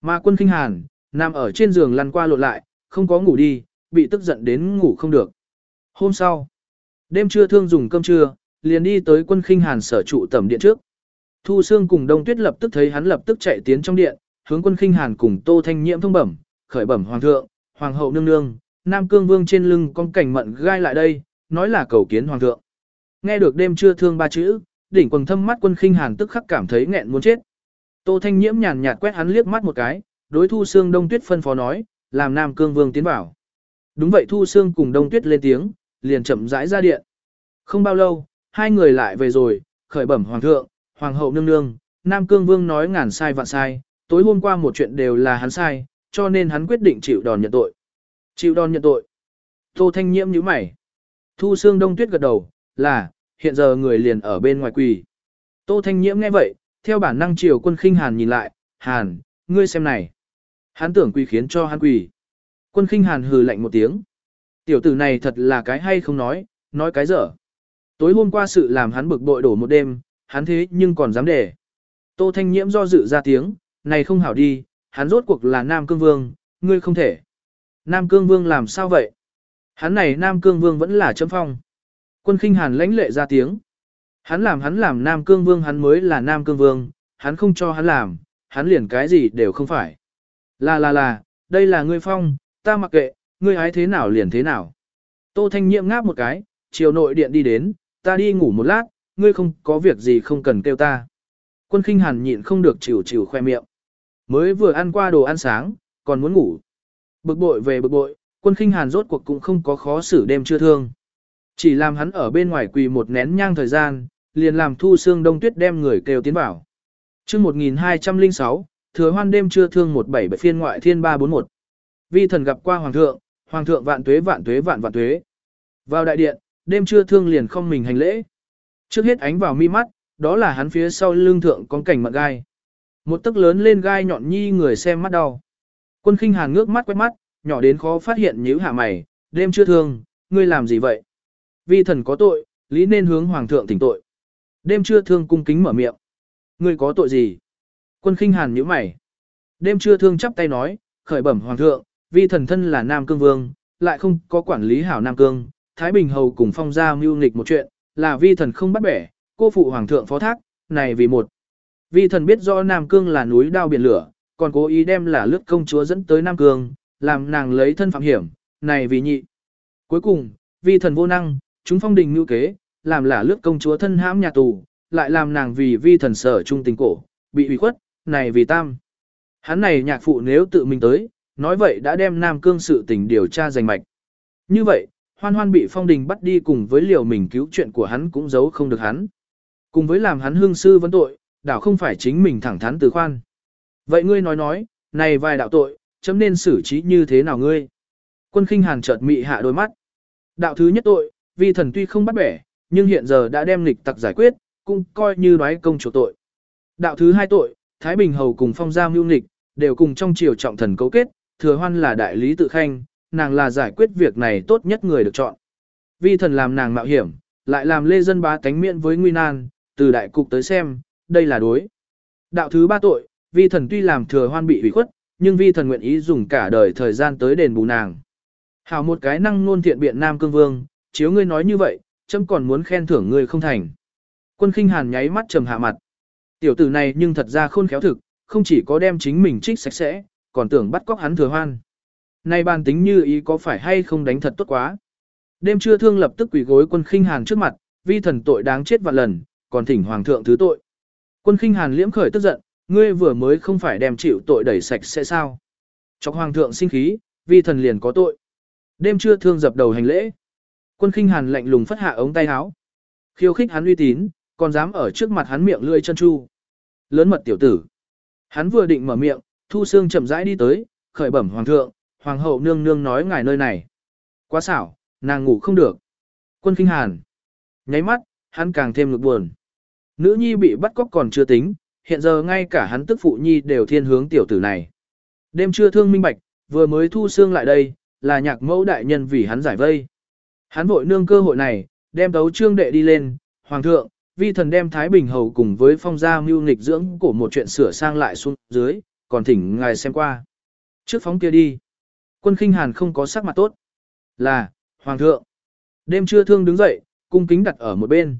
Mà quân khinh hàn, nằm ở trên giường lăn qua lộn lại, không có ngủ đi, bị tức giận đến ngủ không được. Hôm sau, đêm trưa thương dùng cơm trưa, liền đi tới quân khinh hàn sở trụ tẩm điện trước. Thu Sương cùng Đông Tuyết lập tức thấy hắn lập tức chạy tiến trong điện, hướng quân khinh hàn cùng Tô Thanh Nhiễm thông bẩm, khởi bẩm hoàng thượng, hoàng hậu nương nương, Nam Cương Vương trên lưng con cảnh mận gai lại đây, nói là cầu kiến hoàng thượng. Nghe được đêm trưa thương ba chữ, đỉnh quần thâm mắt quân khinh hàn tức khắc cảm thấy nghẹn muốn chết. Tô Thanh Nhiễm nhàn nhạt quét hắn liếc mắt một cái, đối Thu Sương Đông Tuyết phân phó nói, làm Nam Cương Vương tiến vào. Đúng vậy Thu Sương cùng Đông Tuyết lên tiếng, liền chậm rãi ra điện. Không bao lâu, hai người lại về rồi, khởi bẩm hoàng thượng, hoàng hậu nương nương, Nam Cương Vương nói ngàn sai vạn sai, tối hôm qua một chuyện đều là hắn sai, cho nên hắn quyết định chịu đòn nhận tội. Chịu đòn nhận tội. Tô Thanh Nhiễm nhíu mày. Thu Sương Đông Tuyết gật đầu, là, hiện giờ người liền ở bên ngoài quỳ. Tô Thanh Nhiễm nghe vậy, theo bản năng chiều quân khinh hàn nhìn lại, hàn, ngươi xem này. Hắn tưởng quỳ khiến cho hắn quỳ. Quân khinh hàn hừ lạnh một tiếng. Tiểu tử này thật là cái hay không nói, nói cái dở. Tối hôm qua sự làm hắn bực bội đổ một đêm, hắn thế nhưng còn dám để. Tô Thanh Nhiễm do dự ra tiếng, này không hảo đi, hắn rốt cuộc là Nam Cương Vương, ngươi không thể. Nam Cương Vương làm sao vậy? Hắn này Nam Cương Vương vẫn là chấm phong. Quân khinh hàn lãnh lệ ra tiếng. Hắn làm hắn làm Nam Cương Vương hắn mới là Nam Cương Vương, hắn không cho hắn làm, hắn liền cái gì đều không phải. Là là là, đây là ngươi phong, ta mặc kệ, ngươi ái thế nào liền thế nào. Tô Thanh Nhiệm ngáp một cái, chiều nội điện đi đến, ta đi ngủ một lát, ngươi không có việc gì không cần kêu ta. Quân khinh hàn nhịn không được chịu chịu khoe miệng. Mới vừa ăn qua đồ ăn sáng, còn muốn ngủ. Bực bội về bực bội, quân khinh hàn rốt cuộc cũng không có khó xử đêm chưa thương. Chỉ làm hắn ở bên ngoài quỳ một nén nhang thời gian, liền làm thu xương đông tuyết đem người kêu tiến vào. chương 1206, thừa hoan đêm chưa thương một bảy bảy phiên ngoại thiên 341. Vi thần gặp qua hoàng thượng, hoàng thượng vạn tuế vạn tuế vạn vạn tuế. Vào đại điện, đêm chưa thương liền không mình hành lễ. Trước hết ánh vào mi mắt, đó là hắn phía sau lưng thượng con cảnh mận gai. Một tấc lớn lên gai nhọn nhi người xem mắt đau. Quân khinh hàn ngước mắt quét mắt, nhỏ đến khó phát hiện nhíu hạ mày, đêm chưa thương, ngươi làm gì vậy? Vi thần có tội, lý nên hướng hoàng thượng tỉnh tội. Đêm chưa thương cung kính mở miệng. Ngươi có tội gì? Quân khinh hàn nhíu mày. Đêm chưa thương chắp tay nói, khởi bẩm hoàng thượng, vi thần thân là Nam Cương Vương, lại không có quản lý hảo Nam Cương, Thái Bình Hầu cùng phong gia mưu nghịch một chuyện, là vi thần không bắt bẻ, cô phụ hoàng thượng phó thác, này vì một. Vi thần biết rõ Nam Cương là núi đao biển lửa, còn cố ý đem là lướt công chúa dẫn tới Nam Cương, làm nàng lấy thân phạm hiểm, này vì nhị. Cuối cùng, vi thần vô năng, chúng phong đình ngữ kế, làm là lướt công chúa thân hãm nhà tù, lại làm nàng vì vi thần sở trung tình cổ, bị ủy khuất, này vì tam. Hắn này nhạc phụ nếu tự mình tới, nói vậy đã đem Nam Cương sự tình điều tra giành mạch. Như vậy, hoan hoan bị phong đình bắt đi cùng với liều mình cứu chuyện của hắn cũng giấu không được hắn. Cùng với làm hắn hương sư vấn tội, đảo không phải chính mình thẳng thắn từ khoan. Vậy ngươi nói nói, này vài đạo tội, chấm nên xử trí như thế nào ngươi? Quân khinh hàn chợt mị hạ đôi mắt. Đạo thứ nhất tội, vi thần tuy không bắt bẻ, nhưng hiện giờ đã đem lịch tặc giải quyết, cũng coi như đoái công chủ tội. Đạo thứ hai tội, Thái Bình Hầu cùng phong gia mưu nghịch, đều cùng trong triều trọng thần cấu kết, thừa hoan là đại lý tự khanh, nàng là giải quyết việc này tốt nhất người được chọn. Vi thần làm nàng mạo hiểm, lại làm lê dân bá tánh miễn với nguy nan, từ đại cục tới xem, đây là đối. Đạo thứ ba tội, vi thần tuy làm thừa hoan bị hủy khuất, nhưng vi thần nguyện ý dùng cả đời thời gian tới đền bù nàng. Hảo một cái năng nôn thiện biện Nam Cương Vương, chiếu ngươi nói như vậy, chấm còn muốn khen thưởng ngươi không thành. Quân khinh hàn nháy mắt trầm hạ mặt. Tiểu tử này nhưng thật ra khôn khéo thực, không chỉ có đem chính mình trích sạch sẽ, còn tưởng bắt cóc hắn thừa hoan. Nay bàn tính như ý có phải hay không đánh thật tốt quá. Đêm trưa thương lập tức quỳ gối quân khinh hàn trước mặt, vi thần tội đáng chết vạn lần, còn thỉnh hoàng thượng thứ tội. Quân khinh hàn liễm khởi tức giận, ngươi vừa mới không phải đem chịu tội đẩy sạch sẽ sao. Chọc hoàng thượng sinh khí, vi thần liền có tội. Đêm trưa thương dập đầu hành lễ. Quân khinh hàn lạnh lùng phất hạ ống tay áo. Khiêu khích hắn uy tín, còn dám ở trước mặt hắn miệng lươi chân chu. Lớn mật tiểu tử. Hắn vừa định mở miệng, thu xương chậm rãi đi tới, khởi bẩm hoàng thượng, hoàng hậu nương nương nói ngài nơi này. Quá xảo, nàng ngủ không được. Quân khinh hàn. Nháy mắt, hắn càng thêm ngực buồn. Nữ nhi bị bắt cóc còn chưa tính, hiện giờ ngay cả hắn tức phụ nhi đều thiên hướng tiểu tử này. Đêm trưa thương minh bạch, vừa mới thu xương lại đây, là nhạc mẫu đại nhân vì hắn giải vây. Hắn vội nương cơ hội này, đem tấu trương đệ đi lên, hoàng thượng, vi thần đem Thái Bình Hầu cùng với phong gia mưu nghịch dưỡng của một chuyện sửa sang lại xuống dưới, còn thỉnh ngài xem qua. Trước phóng kia đi. Quân khinh hàn không có sắc mặt tốt. Là, hoàng thượng. Đêm trưa thương đứng dậy, cung kính đặt ở một bên.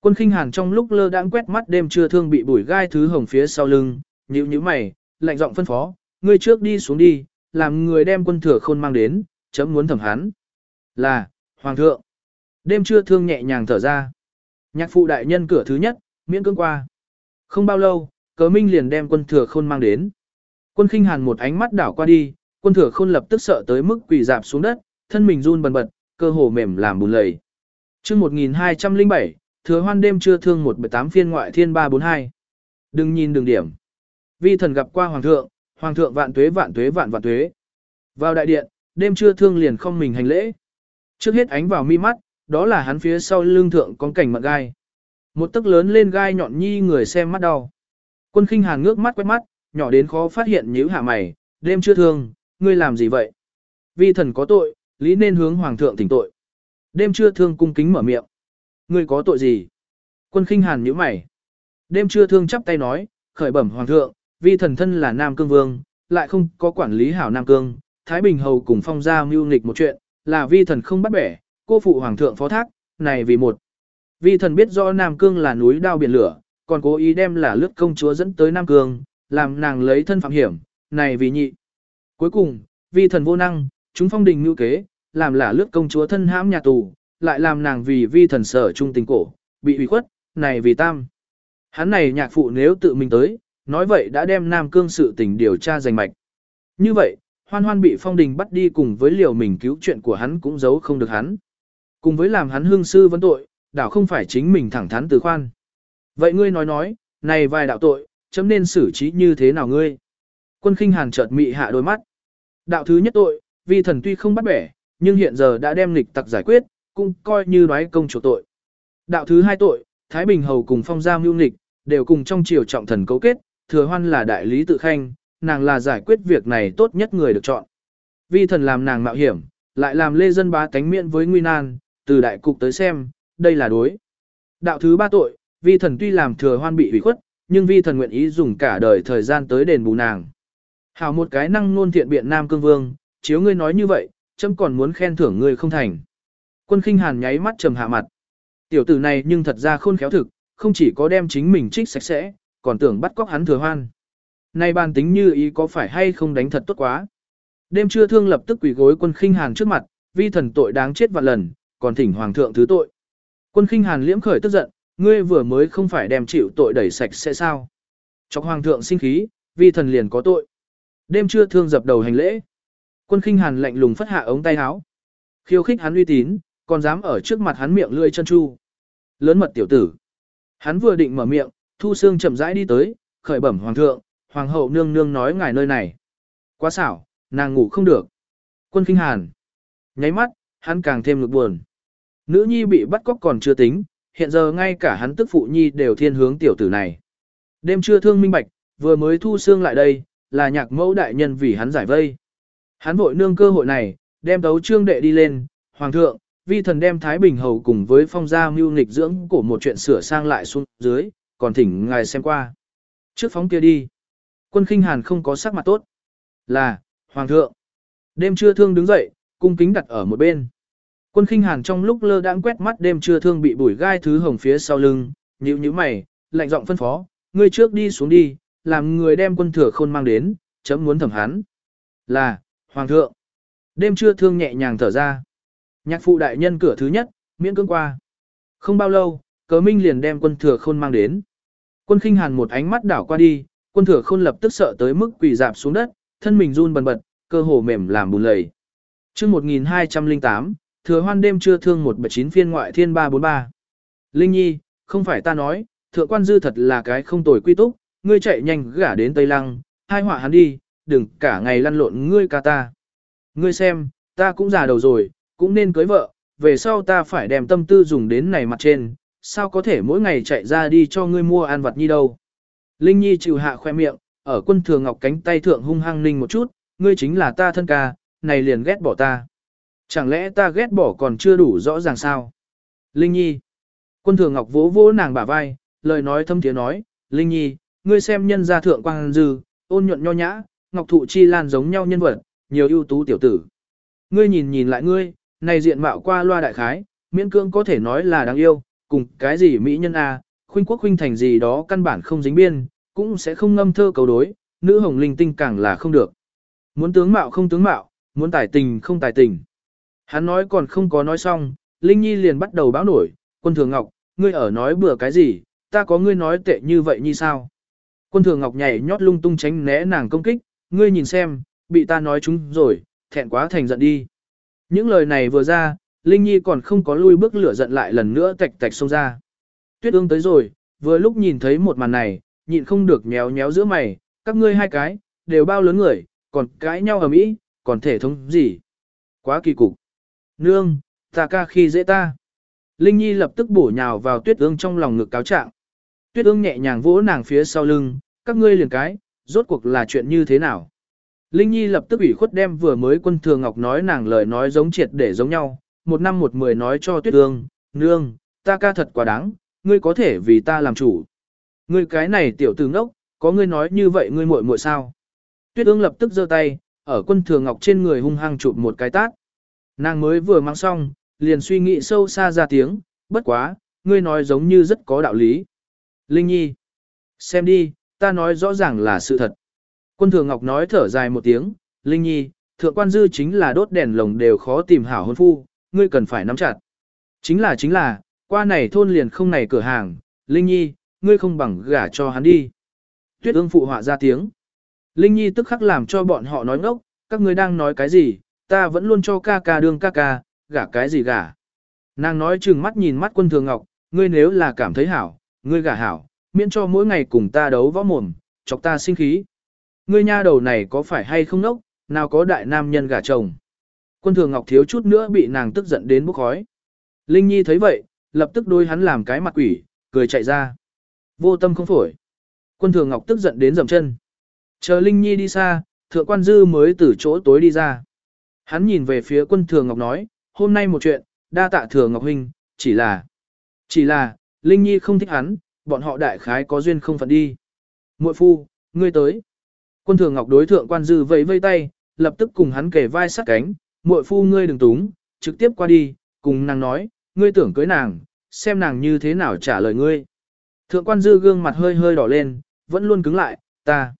Quân khinh hàn trong lúc lơ đãng quét mắt đêm trưa thương bị bùi gai thứ hồng phía sau lưng, nhíu nhíu mày, lạnh giọng phân phó, ngươi trước đi xuống đi, làm người đem quân thừa khôn mang đến, chấm muốn thẩm hắn. Là, hoàng thượng. Đêm trưa thương nhẹ nhàng thở ra. Nhạc phụ đại nhân cửa thứ nhất, miễn cưỡng qua. Không bao lâu, cờ minh liền đem quân thừa khôn mang đến. Quân khinh hàn một ánh mắt đảo qua đi, quân thừa khôn lập tức sợ tới mức quỳ dạp xuống đất, thân mình run bần bật, cơ hồ mềm làm bùn lầy. chương 1207, thừa hoan đêm trưa thương 178 phiên ngoại thiên 342. Đừng nhìn đường điểm. Vi thần gặp qua hoàng thượng, hoàng thượng vạn tuế vạn tuế vạn vạn tuế. Vào đại điện, đêm trưa thương liền không mình hành lễ. Trước hết ánh vào mi mắt, đó là hắn phía sau lưng thượng con cảnh mận gai. Một tấc lớn lên gai nhọn nhi người xem mắt đau. Quân khinh hàn ngước mắt quét mắt, nhỏ đến khó phát hiện nhíu hạ mày, đêm chưa thương, ngươi làm gì vậy? Vi thần có tội, lý nên hướng hoàng thượng tỉnh tội. Đêm chưa thương cung kính mở miệng. Ngươi có tội gì? Quân khinh hàn nhíu mày. Đêm chưa thương chắp tay nói, khởi bẩm hoàng thượng, vi thần thân là Nam Cương Vương, lại không có quản lý hảo Nam Cương, Thái Bình Hầu cùng phong gia mưu nghịch một chuyện, là vi thần không bắt bẻ, cô phụ hoàng thượng phó thác, này vì một. Vi thần biết rõ Nam Cương là núi đao biển lửa, còn cố ý đem là lướt công chúa dẫn tới Nam Cương, làm nàng lấy thân phạm hiểm, này vì nhị. Cuối cùng, vi thần vô năng, chúng phong đình ngưu kế, làm là lướt công chúa thân hãm nhà tù, lại làm nàng vì vi thần sở trung tình cổ, bị ủy khuất, này vì tam. Hắn này nhạc phụ nếu tự mình tới, nói vậy đã đem Nam Cương sự tình điều tra danh mạch. Như vậy, hoan hoan bị phong đình bắt đi cùng với liều mình cứu chuyện của hắn cũng giấu không được hắn. Cùng với làm hắn hương sư vấn tội, đảo không phải chính mình thẳng thắn từ khoan. Vậy ngươi nói nói, này vài đạo tội, chấm nên xử trí như thế nào ngươi? Quân khinh hàn chợt mị hạ đôi mắt. Đạo thứ nhất tội, vi thần tuy không bắt bẻ, nhưng hiện giờ đã đem nghịch tặc giải quyết, cũng coi như đoái công chủ tội. Đạo thứ hai tội, Thái Bình Hầu cùng phong gia mưu nghịch, đều cùng trong triều trọng thần cấu kết, thừa hoan là đại lý tự khanh, nàng là giải quyết việc này tốt nhất người được chọn. Vi thần làm nàng mạo hiểm, lại làm lê dân bá tánh miễn với nguy nan, từ đại cục tới xem, đây là đối. Đạo thứ ba tội, vi thần tuy làm thừa hoan bị hủy khuất, nhưng vi thần nguyện ý dùng cả đời thời gian tới đền bù nàng. Hảo một cái năng nôn thiện biện Nam Cương Vương, chiếu ngươi nói như vậy, chấm còn muốn khen thưởng ngươi không thành. Quân khinh hàn nháy mắt trầm hạ mặt. Tiểu tử này nhưng thật ra khôn khéo thực, không chỉ có đem chính mình trích sạch sẽ, còn tưởng bắt cóc hắn thừa hoan. Nay bàn tính như ý có phải hay không đánh thật tốt quá. Đêm trưa thương lập tức quỳ gối quân khinh hàn trước mặt, vi thần tội đáng chết vạn lần, còn thỉnh hoàng thượng thứ tội. Quân khinh hàn liễm khởi tức giận, ngươi vừa mới không phải đem chịu tội đẩy sạch sẽ sao. Chọc hoàng thượng sinh khí, vi thần liền có tội. Đêm trưa thương dập đầu hành lễ. Quân khinh hàn lạnh lùng phất hạ ống tay áo. Khiêu khích hắn uy tín, còn dám ở trước mặt hắn miệng lươi chân chu. Lớn mật tiểu tử. Hắn vừa định mở miệng, thu xương chậm rãi đi tới, khởi bẩm hoàng thượng, hoàng hậu nương nương nói ngài nơi này. Quá xảo, nàng ngủ không được. Quân khinh hàn. Nháy mắt, hắn càng thêm ngực buồn. Nữ nhi bị bắt cóc còn chưa tính, hiện giờ ngay cả hắn tức phụ nhi đều thiên hướng tiểu tử này. Đêm trưa thương minh bạch, vừa mới thu xương lại đây, là nhạc mẫu đại nhân vì hắn giải vây. Hắn vội nương cơ hội này, đem tấu trương đệ đi lên, hoàng thượng, vi thần đem Thái Bình Hầu cùng với phong gia mưu nghịch dưỡng của một chuyện sửa sang lại xuống dưới, còn thỉnh ngài xem qua. Trước phóng kia đi. Quân khinh hàn không có sắc mặt tốt. Là, hoàng thượng. Đêm trưa thương đứng dậy, cung kính đặt ở một bên. Quân khinh hàn trong lúc lơ đãng quét mắt đêm trưa thương bị bùi gai thứ hồng phía sau lưng, nhíu nhíu mày, lạnh giọng phân phó, ngươi trước đi xuống đi, làm người đem quân thừa khôn mang đến, chấm muốn thẩm hắn. Là, hoàng thượng. Đêm trưa thương nhẹ nhàng thở ra. Nhạc phụ đại nhân cửa thứ nhất, miễn cưỡng qua. Không bao lâu, cớ minh liền đem quân thừa khôn mang đến. Quân khinh hàn một ánh mắt đảo qua đi, quân thừa khôn lập tức sợ tới mức quỳ dạp xuống đất, thân mình run bần bật, cơ hồ mềm làm bùn lầy. Trước 1208, thừa hoan đêm trưa thương 179 phiên ngoại thiên 343. Linh Nhi, không phải ta nói, thượng quan dư thật là cái không tồi quy túc, ngươi chạy nhanh gả đến Tây Lăng, hai họa hắn đi, đừng cả ngày lăn lộn ngươi ca ta. Ngươi xem, ta cũng già đầu rồi, cũng nên cưới vợ, về sau ta phải đem tâm tư dùng đến này mặt trên, sao có thể mỗi ngày chạy ra đi cho ngươi mua ăn vặt nhi đâu. Linh Nhi chịu hạ khoe miệng, ở quân thừa ngọc cánh tay thượng hung hăng ninh một chút, ngươi chính là ta thân ca, này liền ghét bỏ ta. Chẳng lẽ ta ghét bỏ còn chưa đủ rõ ràng sao? Linh Nhi. Quân thừa ngọc vỗ vỗ nàng bả vai, lời nói thâm tiếng nói, Linh Nhi, ngươi xem nhân gia thượng quang dư, ôn nhuận nho nhã, ngọc thụ chi lan giống nhau nhân vật, nhiều ưu tú tiểu tử. Ngươi nhìn nhìn lại ngươi, này diện mạo qua loa đại khái, miễn cương có thể nói là đáng yêu, cùng cái gì mỹ nhân a, khuynh quốc khuynh thành gì đó căn bản không dính biên, cũng sẽ không ngâm thơ cầu đối, nữ hồng linh tinh càng là không được. Muốn tướng mạo không tướng mạo, muốn tài tình không tài tình. Hắn nói còn không có nói xong, Linh Nhi liền bắt đầu báo nổi, quân thường ngọc, ngươi ở nói bừa cái gì, ta có ngươi nói tệ như vậy như sao? Quân thường ngọc nhảy nhót lung tung tránh né nàng công kích, ngươi nhìn xem, bị ta nói chúng rồi, thẹn quá thành giận đi. Những lời này vừa ra, Linh Nhi còn không có lui bước lửa giận lại lần nữa tạch tạch xông ra. Tuyết ương tới rồi, vừa lúc nhìn thấy một màn này, nhịn không được nhéo nhéo giữa mày, các ngươi hai cái, đều bao lớn người, còn cãi nhau ở mỹ, còn thể thống gì? Quá kỳ cục. Nương, ta ca khi dễ ta. Linh Nhi lập tức bổ nhào vào tuyết ương trong lòng ngực cáo trạng. Tuyết ương nhẹ nhàng vỗ nàng phía sau lưng, các ngươi liền cái, rốt cuộc là chuyện như thế nào? Linh Nhi lập tức ủy khuất đem vừa mới quân thường ngọc nói nàng lời nói giống triệt để giống nhau, một năm một mười nói cho tuyết ương, nương, ta ca thật quá đáng, ngươi có thể vì ta làm chủ. Ngươi cái này tiểu tử ngốc, có ngươi nói như vậy ngươi muội muội sao? Tuyết ương lập tức giơ tay, ở quân thường ngọc trên người hung hăng chụp một cái tát. Nàng mới vừa mang xong, liền suy nghĩ sâu xa ra tiếng, bất quá, ngươi nói giống như rất có đạo lý. Linh Nhi, xem đi, ta nói rõ ràng là sự thật. Quân thường ngọc nói thở dài một tiếng, Linh Nhi, thượng quan dư chính là đốt đèn lồng đều khó tìm hảo hôn phu, ngươi cần phải nắm chặt. Chính là chính là, qua này thôn liền không này cửa hàng, Linh Nhi, ngươi không bằng gả cho hắn đi. Tuyết ương phụ họa ra tiếng. Linh Nhi tức khắc làm cho bọn họ nói ngốc, các ngươi đang nói cái gì, ta vẫn luôn cho ca ca đương ca ca, gả cái gì gả. Nàng nói chừng mắt nhìn mắt quân thường ngọc, ngươi nếu là cảm thấy hảo, ngươi gả hảo, miễn cho mỗi ngày cùng ta đấu võ mồm, chọc ta sinh khí. Ngươi nha đầu này có phải hay không nốc, nào có đại nam nhân gả chồng. Quân thường ngọc thiếu chút nữa bị nàng tức giận đến bốc khói. Linh Nhi thấy vậy, lập tức đôi hắn làm cái mặt quỷ, cười chạy ra. Vô tâm không phổi. Quân thường ngọc tức giận đến dầm chân. Chờ Linh Nhi đi xa, thượng quan dư mới từ chỗ tối đi ra. Hắn nhìn về phía quân thường ngọc nói, hôm nay một chuyện, đa tạ thừa ngọc huynh, chỉ là, chỉ là, Linh Nhi không thích hắn, bọn họ đại khái có duyên không phận đi. Muội phu, ngươi tới. Quân thường ngọc đối thượng quan dư vẫy vây tay, lập tức cùng hắn kề vai sát cánh, muội phu ngươi đừng túng, trực tiếp qua đi, cùng nàng nói, ngươi tưởng cưới nàng, xem nàng như thế nào trả lời ngươi. Thượng quan dư gương mặt hơi hơi đỏ lên, vẫn luôn cứng lại, ta,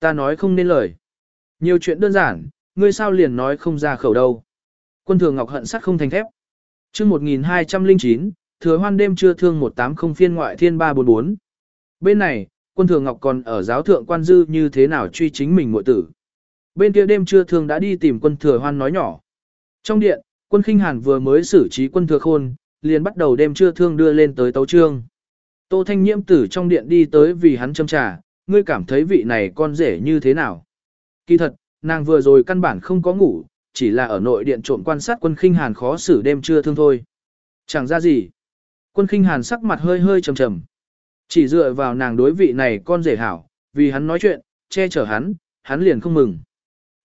ta nói không nên lời. Nhiều chuyện đơn giản, ngươi sao liền nói không ra khẩu đâu. Quân thường ngọc hận sắt không thành thép. chương 1209, thừa hoan đêm trưa thương 180 phiên ngoại thiên 344. Bên này, quân thường ngọc còn ở giáo thượng quan dư như thế nào truy chính mình muội tử. Bên kia đêm trưa thương đã đi tìm quân thừa hoan nói nhỏ. Trong điện, quân khinh hàn vừa mới xử trí quân thừa khôn, liền bắt đầu đêm trưa thương đưa lên tới tấu trương. Tô Thanh Nhiễm tử trong điện đi tới vì hắn châm trà, ngươi cảm thấy vị này con rể như thế nào? Kỳ thật, nàng vừa rồi căn bản không có ngủ, chỉ là ở nội điện trộm quan sát quân khinh hàn khó xử đêm trưa thương thôi. Chẳng ra gì. Quân khinh hàn sắc mặt hơi hơi trầm trầm. Chỉ dựa vào nàng đối vị này con rể hảo, vì hắn nói chuyện, che chở hắn, hắn liền không mừng.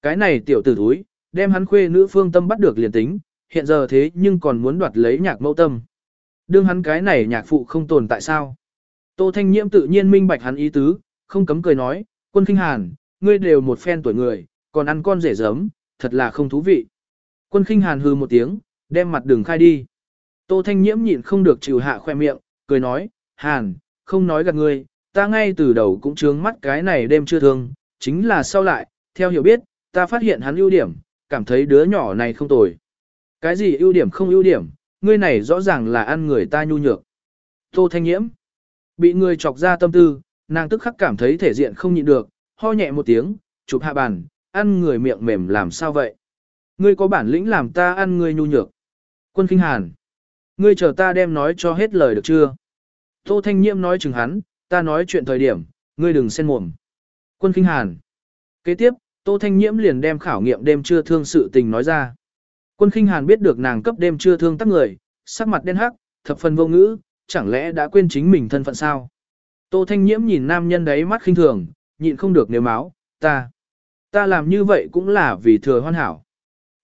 Cái này tiểu tử thúi, đem hắn khuê nữ phương tâm bắt được liền tính, hiện giờ thế nhưng còn muốn đoạt lấy nhạc mẫu tâm. Đương hắn cái này nhạc phụ không tồn tại sao? Tô Thanh Nhiễm tự nhiên minh bạch hắn ý tứ, không cấm cười nói, quân kinh hàn, ngươi đều một phen tuổi người, còn ăn con rể giấm, thật là không thú vị. Quân kinh hàn hư một tiếng, đem mặt đường khai đi. Tô Thanh Nhiễm nhịn không được chịu hạ khoe miệng, cười nói, hàn, không nói gạt ngươi, ta ngay từ đầu cũng trướng mắt cái này đêm chưa thương, chính là sau lại, theo hiểu biết, ta phát hiện hắn ưu điểm, cảm thấy đứa nhỏ này không tồi. Cái gì ưu điểm không ưu điểm, ngươi này rõ ràng là ăn người ta nhu nhược. Tô Thanh Nhiễm bị người chọc ra tâm tư, nàng tức khắc cảm thấy thể diện không nhịn được, ho nhẹ một tiếng, chụp hạ bàn, ăn người miệng mềm làm sao vậy? Ngươi có bản lĩnh làm ta ăn ngươi nhu nhược. Quân Kinh Hàn, ngươi chờ ta đem nói cho hết lời được chưa? Tô Thanh Nhiễm nói chừng hắn, ta nói chuyện thời điểm, ngươi đừng xen mồm. Quân Kinh Hàn. Kế tiếp, Tô Thanh Nhiễm liền đem khảo nghiệm đêm trưa thương sự tình nói ra. Quân khinh hàn biết được nàng cấp đêm chưa thương tác người, sắc mặt đen hắc, thập phần vô ngữ, chẳng lẽ đã quên chính mình thân phận sao? Tô Thanh Nhiễm nhìn nam nhân đấy mắt khinh thường, nhịn không được nếu máu, ta. Ta làm như vậy cũng là vì thừa hoàn hảo.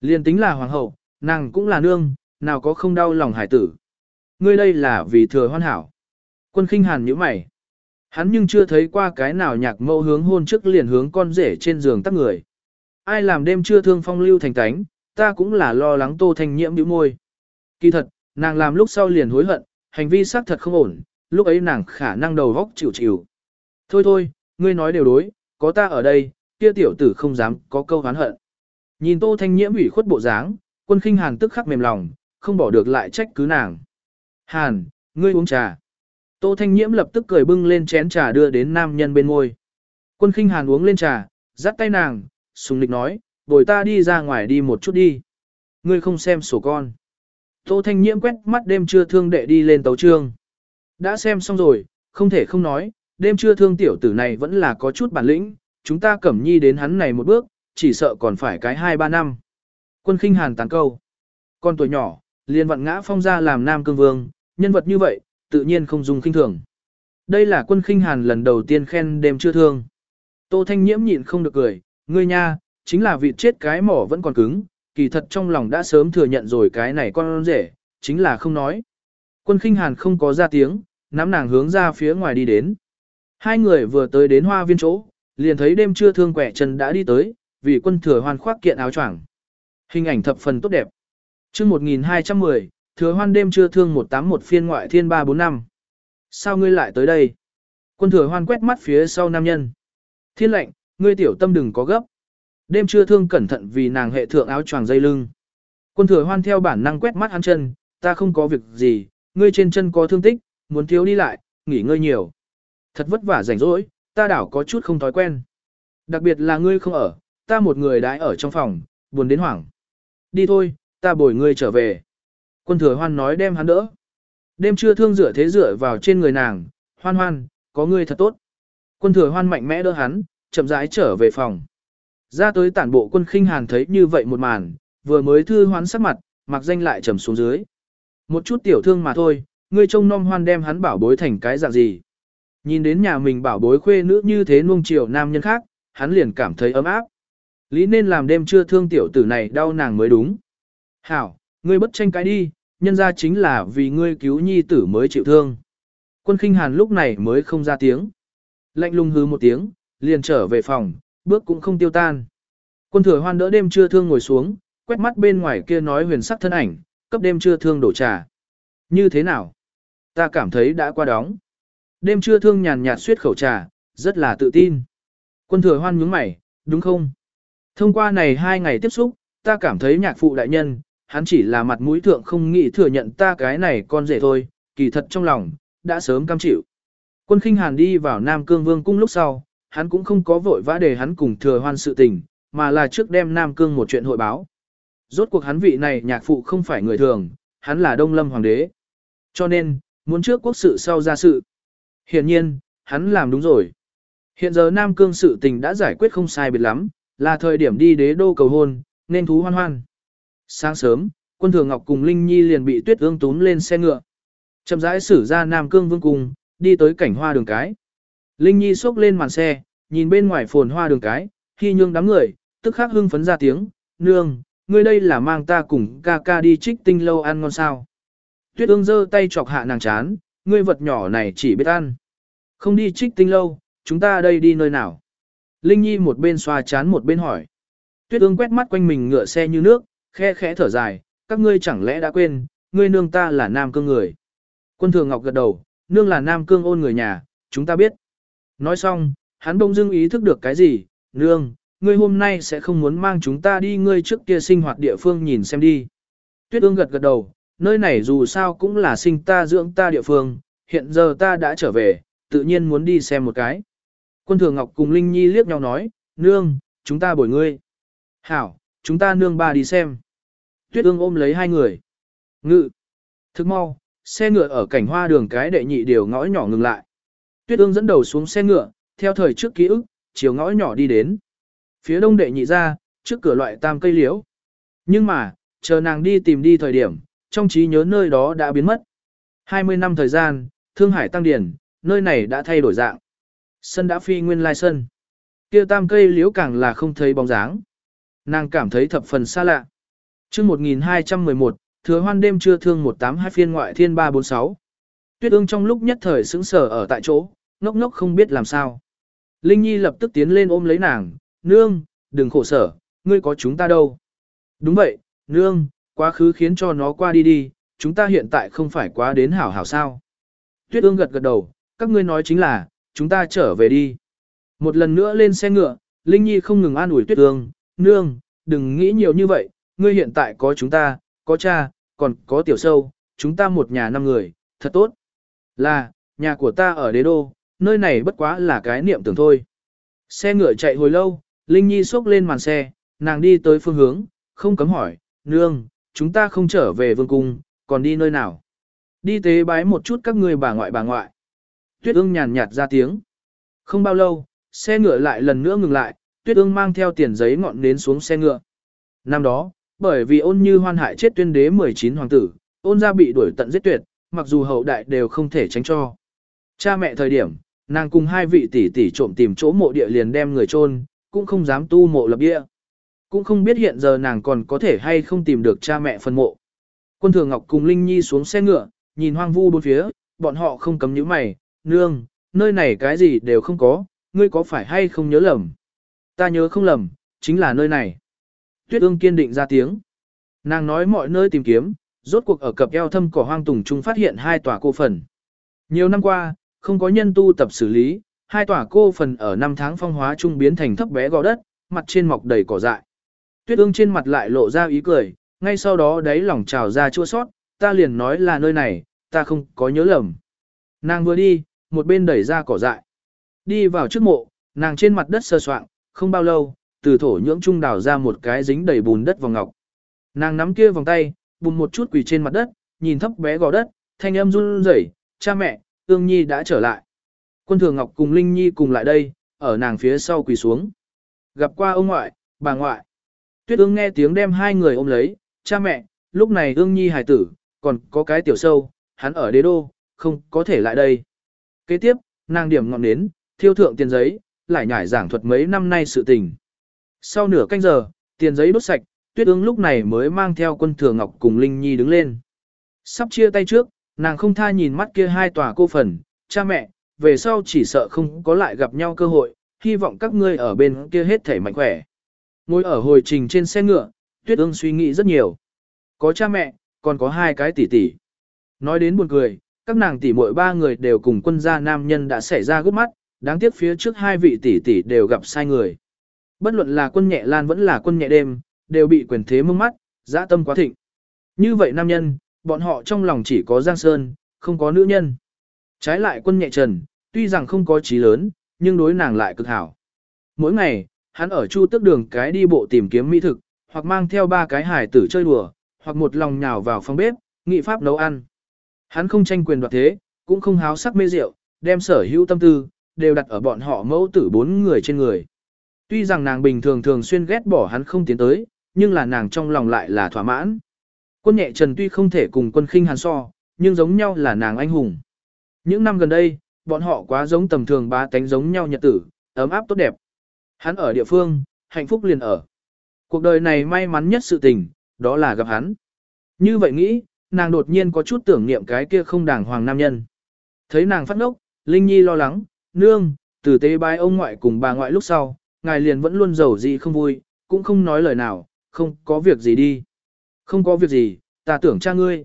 Liên tính là hoàng hậu, nàng cũng là nương, nào có không đau lòng hải tử. Ngươi đây là vì thừa hoàn hảo. Quân khinh hàn như mày. Hắn nhưng chưa thấy qua cái nào nhạc mẫu hướng hôn trước liền hướng con rể trên giường tắt người. Ai làm đêm chưa thương phong lưu thành tánh, ta cũng là lo lắng tô thanh nhiễm bĩu môi. Kỳ thật, nàng làm lúc sau liền hối hận, hành vi xác thật không ổn, lúc ấy nàng khả năng đầu góc chịu chịu. Thôi thôi, ngươi nói đều đối, có ta ở đây, kia tiểu tử không dám có câu hán hận. Nhìn tô thanh nhiễm ủy khuất bộ dáng, quân khinh hàn tức khắc mềm lòng, không bỏ được lại trách cứ nàng. Hàn, ngươi uống trà. Tô thanh nhiễm lập tức cười bưng lên chén trà đưa đến nam nhân bên môi Quân khinh hàn uống lên trà, dắt tay nàng, sùng lịch nói, bồi ta đi ra ngoài đi một chút đi. Ngươi không xem sổ con. Tô Thanh Nhiễm quét mắt đêm trưa thương đệ đi lên tấu trương. Đã xem xong rồi, không thể không nói, đêm trưa thương tiểu tử này vẫn là có chút bản lĩnh, chúng ta cẩm nhi đến hắn này một bước, chỉ sợ còn phải cái 2-3 năm. Quân khinh hàn tán câu. Con tuổi nhỏ, liền vận ngã phong ra làm nam cương vương, nhân vật như vậy, tự nhiên không dùng khinh thường. Đây là quân khinh hàn lần đầu tiên khen đêm trưa thương. Tô Thanh Nhiễm nhịn không được cười, ngươi nha, chính là vị chết cái mỏ vẫn còn cứng, kỳ thật trong lòng đã sớm thừa nhận rồi cái này con rể, chính là không nói. Quân khinh hàn không có ra tiếng, nắm nàng hướng ra phía ngoài đi đến. Hai người vừa tới đến hoa viên chỗ, liền thấy đêm trưa thương quẻ chân đã đi tới, vì quân thừa hoan khoác kiện áo choàng. Hình ảnh thập phần tốt đẹp. chương 1210, thừa hoan đêm trưa thương 181 phiên ngoại thiên 345. Sao ngươi lại tới đây? Quân thừa hoan quét mắt phía sau nam nhân. Thiên lệnh, ngươi tiểu tâm đừng có gấp. Đêm trưa thương cẩn thận vì nàng hệ thượng áo choàng dây lưng. Quân thừa hoan theo bản năng quét mắt hắn chân, ta không có việc gì, ngươi trên chân có thương tích, muốn thiếu đi lại, nghỉ ngơi nhiều. Thật vất vả rảnh rỗi, ta đảo có chút không thói quen. Đặc biệt là ngươi không ở, ta một người đãi ở trong phòng, buồn đến hoảng. Đi thôi, ta bồi ngươi trở về. Quân thừa hoan nói đem hắn đỡ. Đêm trưa thương rửa thế rửa vào trên người nàng, hoan hoan, có ngươi thật tốt. Quân thừa hoan mạnh mẽ đỡ hắn, chậm rãi trở về phòng. Ra tới tản bộ quân khinh hàn thấy như vậy một màn, vừa mới thư hoán sắc mặt, mặc danh lại trầm xuống dưới. Một chút tiểu thương mà thôi, ngươi trông nom hoan đem hắn bảo bối thành cái dạng gì. Nhìn đến nhà mình bảo bối khuê nữ như thế nuông chiều nam nhân khác, hắn liền cảm thấy ấm áp. Lý nên làm đêm chưa thương tiểu tử này đau nàng mới đúng. Hảo, ngươi bất tranh cái đi, nhân ra chính là vì ngươi cứu nhi tử mới chịu thương. Quân khinh hàn lúc này mới không ra tiếng. Lạnh lùng hứ một tiếng, liền trở về phòng, bước cũng không tiêu tan. Quân thừa hoan đỡ đêm trưa thương ngồi xuống, quét mắt bên ngoài kia nói huyền sắc thân ảnh, cấp đêm trưa thương đổ trà. Như thế nào? Ta cảm thấy đã qua đóng. Đêm trưa thương nhàn nhạt suyết khẩu trà, rất là tự tin. Quân thừa hoan nhướng mày, đúng không? Thông qua này hai ngày tiếp xúc, ta cảm thấy nhạc phụ đại nhân, hắn chỉ là mặt mũi thượng không nghĩ thừa nhận ta cái này con rể thôi, kỳ thật trong lòng, đã sớm cam chịu. Quân khinh hàn đi vào Nam Cương Vương cung lúc sau, hắn cũng không có vội vã để hắn cùng thừa hoan sự tình, mà là trước đem Nam Cương một chuyện hội báo. Rốt cuộc hắn vị này nhạc phụ không phải người thường, hắn là Đông Lâm Hoàng đế. Cho nên, muốn trước quốc sự sau ra sự. Hiện nhiên, hắn làm đúng rồi. Hiện giờ Nam Cương sự tình đã giải quyết không sai biệt lắm, là thời điểm đi đế đô cầu hôn, nên thú hoan hoan. Sáng sớm, quân thường Ngọc cùng Linh Nhi liền bị tuyết ương túm lên xe ngựa. Chậm rãi xử ra Nam Cương vương cung, đi tới cảnh hoa đường cái. Linh Nhi xốc lên màn xe, nhìn bên ngoài phồn hoa đường cái, khi nhương đám người, tức khắc hưng phấn ra tiếng, nương, ngươi đây là mang ta cùng ca ca đi trích tinh lâu ăn ngon sao. Tuyết ương giơ tay chọc hạ nàng chán, ngươi vật nhỏ này chỉ biết ăn. Không đi trích tinh lâu, chúng ta đây đi nơi nào? Linh Nhi một bên xoa chán một bên hỏi. Tuyết ương quét mắt quanh mình ngựa xe như nước, khe khẽ thở dài, các ngươi chẳng lẽ đã quên, ngươi nương ta là nam cương người. Quân thường ngọc gật đầu, nương là nam cương ôn người nhà, chúng ta biết. Nói xong, hắn đông dưng ý thức được cái gì, nương, ngươi hôm nay sẽ không muốn mang chúng ta đi ngươi trước kia sinh hoạt địa phương nhìn xem đi. Tuyết ương gật gật đầu, nơi này dù sao cũng là sinh ta dưỡng ta địa phương, hiện giờ ta đã trở về, tự nhiên muốn đi xem một cái. Quân thường ngọc cùng Linh Nhi liếc nhau nói, nương, chúng ta bồi ngươi. Hảo, chúng ta nương ba đi xem. Tuyết ương ôm lấy hai người. Ngự. Thức mau, xe ngựa ở cảnh hoa đường cái đệ nhị điều ngõ nhỏ ngừng lại. Tuyết ương dẫn đầu xuống xe ngựa, theo thời trước ký ức, chiều ngõ nhỏ đi đến. Phía đông đệ nhị ra, trước cửa loại tam cây liễu. Nhưng mà, chờ nàng đi tìm đi thời điểm, trong trí nhớ nơi đó đã biến mất. 20 năm thời gian, Thương Hải tăng điển, nơi này đã thay đổi dạng. Sân đã phi nguyên lai sân. Kia tam cây liễu càng là không thấy bóng dáng. Nàng cảm thấy thập phần xa lạ. Chương 1211, thừa hoan đêm trưa thương 182 phiên ngoại thiên 346. Tuyết ương trong lúc nhất thời sững sờ ở tại chỗ, ngốc ngốc không biết làm sao. Linh Nhi lập tức tiến lên ôm lấy nàng, nương, đừng khổ sở, ngươi có chúng ta đâu. Đúng vậy, nương, quá khứ khiến cho nó qua đi đi, chúng ta hiện tại không phải quá đến hảo hảo sao. Tuyết ương gật gật đầu, các ngươi nói chính là, chúng ta trở về đi. Một lần nữa lên xe ngựa, Linh Nhi không ngừng an ủi Tuyết ương, nương, đừng nghĩ nhiều như vậy, ngươi hiện tại có chúng ta, có cha, còn có tiểu sâu, chúng ta một nhà năm người, thật tốt. Là, nhà của ta ở đế đô, nơi này bất quá là cái niệm tưởng thôi. Xe ngựa chạy hồi lâu, Linh Nhi xốc lên màn xe, nàng đi tới phương hướng, không cấm hỏi, nương, chúng ta không trở về vương cung, còn đi nơi nào? Đi tế bái một chút các người bà ngoại bà ngoại. Tuyết ương nhàn nhạt ra tiếng. Không bao lâu, xe ngựa lại lần nữa ngừng lại, tuyết ương mang theo tiền giấy ngọn nến xuống xe ngựa. Năm đó, bởi vì ôn như hoan hại chết tuyên đế 19 hoàng tử, ôn ra bị đuổi tận giết tuyệt, mặc dù hậu đại đều không thể tránh cho. Cha mẹ thời điểm, nàng cùng hai vị tỷ tỷ trộm tìm chỗ mộ địa liền đem người chôn, cũng không dám tu mộ lập địa. Cũng không biết hiện giờ nàng còn có thể hay không tìm được cha mẹ phân mộ. Quân thường Ngọc cùng Linh Nhi xuống xe ngựa, nhìn hoang vu bốn phía, bọn họ không cấm nhíu mày, nương, nơi này cái gì đều không có, ngươi có phải hay không nhớ lầm? Ta nhớ không lầm, chính là nơi này. Tuyết ương kiên định ra tiếng. Nàng nói mọi nơi tìm kiếm, rốt cuộc ở cập eo thâm cỏ hoang tùng trung phát hiện hai tòa cô phần. Nhiều năm qua, không có nhân tu tập xử lý, hai tòa cô phần ở năm tháng phong hóa trung biến thành thấp bé gò đất, mặt trên mọc đầy cỏ dại. Tuyết ương trên mặt lại lộ ra ý cười, ngay sau đó đáy lòng trào ra chua sót, ta liền nói là nơi này, ta không có nhớ lầm. Nàng vừa đi, một bên đẩy ra cỏ dại. Đi vào trước mộ, nàng trên mặt đất sơ soạn, không bao lâu, từ thổ nhưỡng trung đào ra một cái dính đầy bùn đất vòng ngọc. Nàng nắm kia vòng tay, bùn một chút quỳ trên mặt đất, nhìn thấp bé gò đất, thanh âm run rẩy, cha mẹ, ương nhi đã trở lại. Quân thường ngọc cùng Linh Nhi cùng lại đây, ở nàng phía sau quỳ xuống. Gặp qua ông ngoại, bà ngoại. Tuyết ương nghe tiếng đem hai người ôm lấy, cha mẹ, lúc này ương nhi hài tử, còn có cái tiểu sâu, hắn ở đế đô, không có thể lại đây. Kế tiếp, nàng điểm ngọn nến, thiêu thượng tiền giấy, lại nhải giảng thuật mấy năm nay sự tình. Sau nửa canh giờ, tiền giấy đốt sạch, tuyết ương lúc này mới mang theo quân thừa ngọc cùng Linh Nhi đứng lên. Sắp chia tay trước, nàng không tha nhìn mắt kia hai tòa cô phần, cha mẹ, về sau chỉ sợ không có lại gặp nhau cơ hội, hy vọng các ngươi ở bên kia hết thể mạnh khỏe. Ngồi ở hồi trình trên xe ngựa, tuyết ương suy nghĩ rất nhiều. Có cha mẹ, còn có hai cái tỷ tỷ. Nói đến buồn cười, các nàng tỷ muội ba người đều cùng quân gia nam nhân đã xảy ra gút mắt, đáng tiếc phía trước hai vị tỷ tỷ đều gặp sai người. Bất luận là quân nhẹ lan vẫn là quân nhẹ đêm, đều bị quyền thế mông mắt, dã tâm quá thịnh. Như vậy nam nhân, bọn họ trong lòng chỉ có Giang Sơn, không có nữ nhân. Trái lại quân nhẹ trần, tuy rằng không có trí lớn, nhưng đối nàng lại cực hảo. Mỗi ngày, hắn ở chu tức đường cái đi bộ tìm kiếm mỹ thực, hoặc mang theo ba cái hải tử chơi đùa, hoặc một lòng nhào vào phòng bếp, nghị pháp nấu ăn. Hắn không tranh quyền đoạt thế, cũng không háo sắc mê rượu, đem sở hữu tâm tư, đều đặt ở bọn họ mẫu tử bốn người trên người. Tuy rằng nàng bình thường thường xuyên ghét bỏ hắn không tiến tới, nhưng là nàng trong lòng lại là thỏa mãn. Quân nhẹ trần tuy không thể cùng quân khinh hàn so, nhưng giống nhau là nàng anh hùng. Những năm gần đây, bọn họ quá giống tầm thường ba tánh giống nhau nhật tử, ấm áp tốt đẹp. Hắn ở địa phương, hạnh phúc liền ở. Cuộc đời này may mắn nhất sự tình, đó là gặp hắn. Như vậy nghĩ, nàng đột nhiên có chút tưởng niệm cái kia không đàng hoàng nam nhân. Thấy nàng phát ngốc, Linh Nhi lo lắng, nương, từ tế bái ông ngoại cùng bà ngoại lúc sau, ngài liền vẫn luôn giàu gì không vui, cũng không nói lời nào, không có việc gì đi. Không có việc gì, ta tưởng cha ngươi.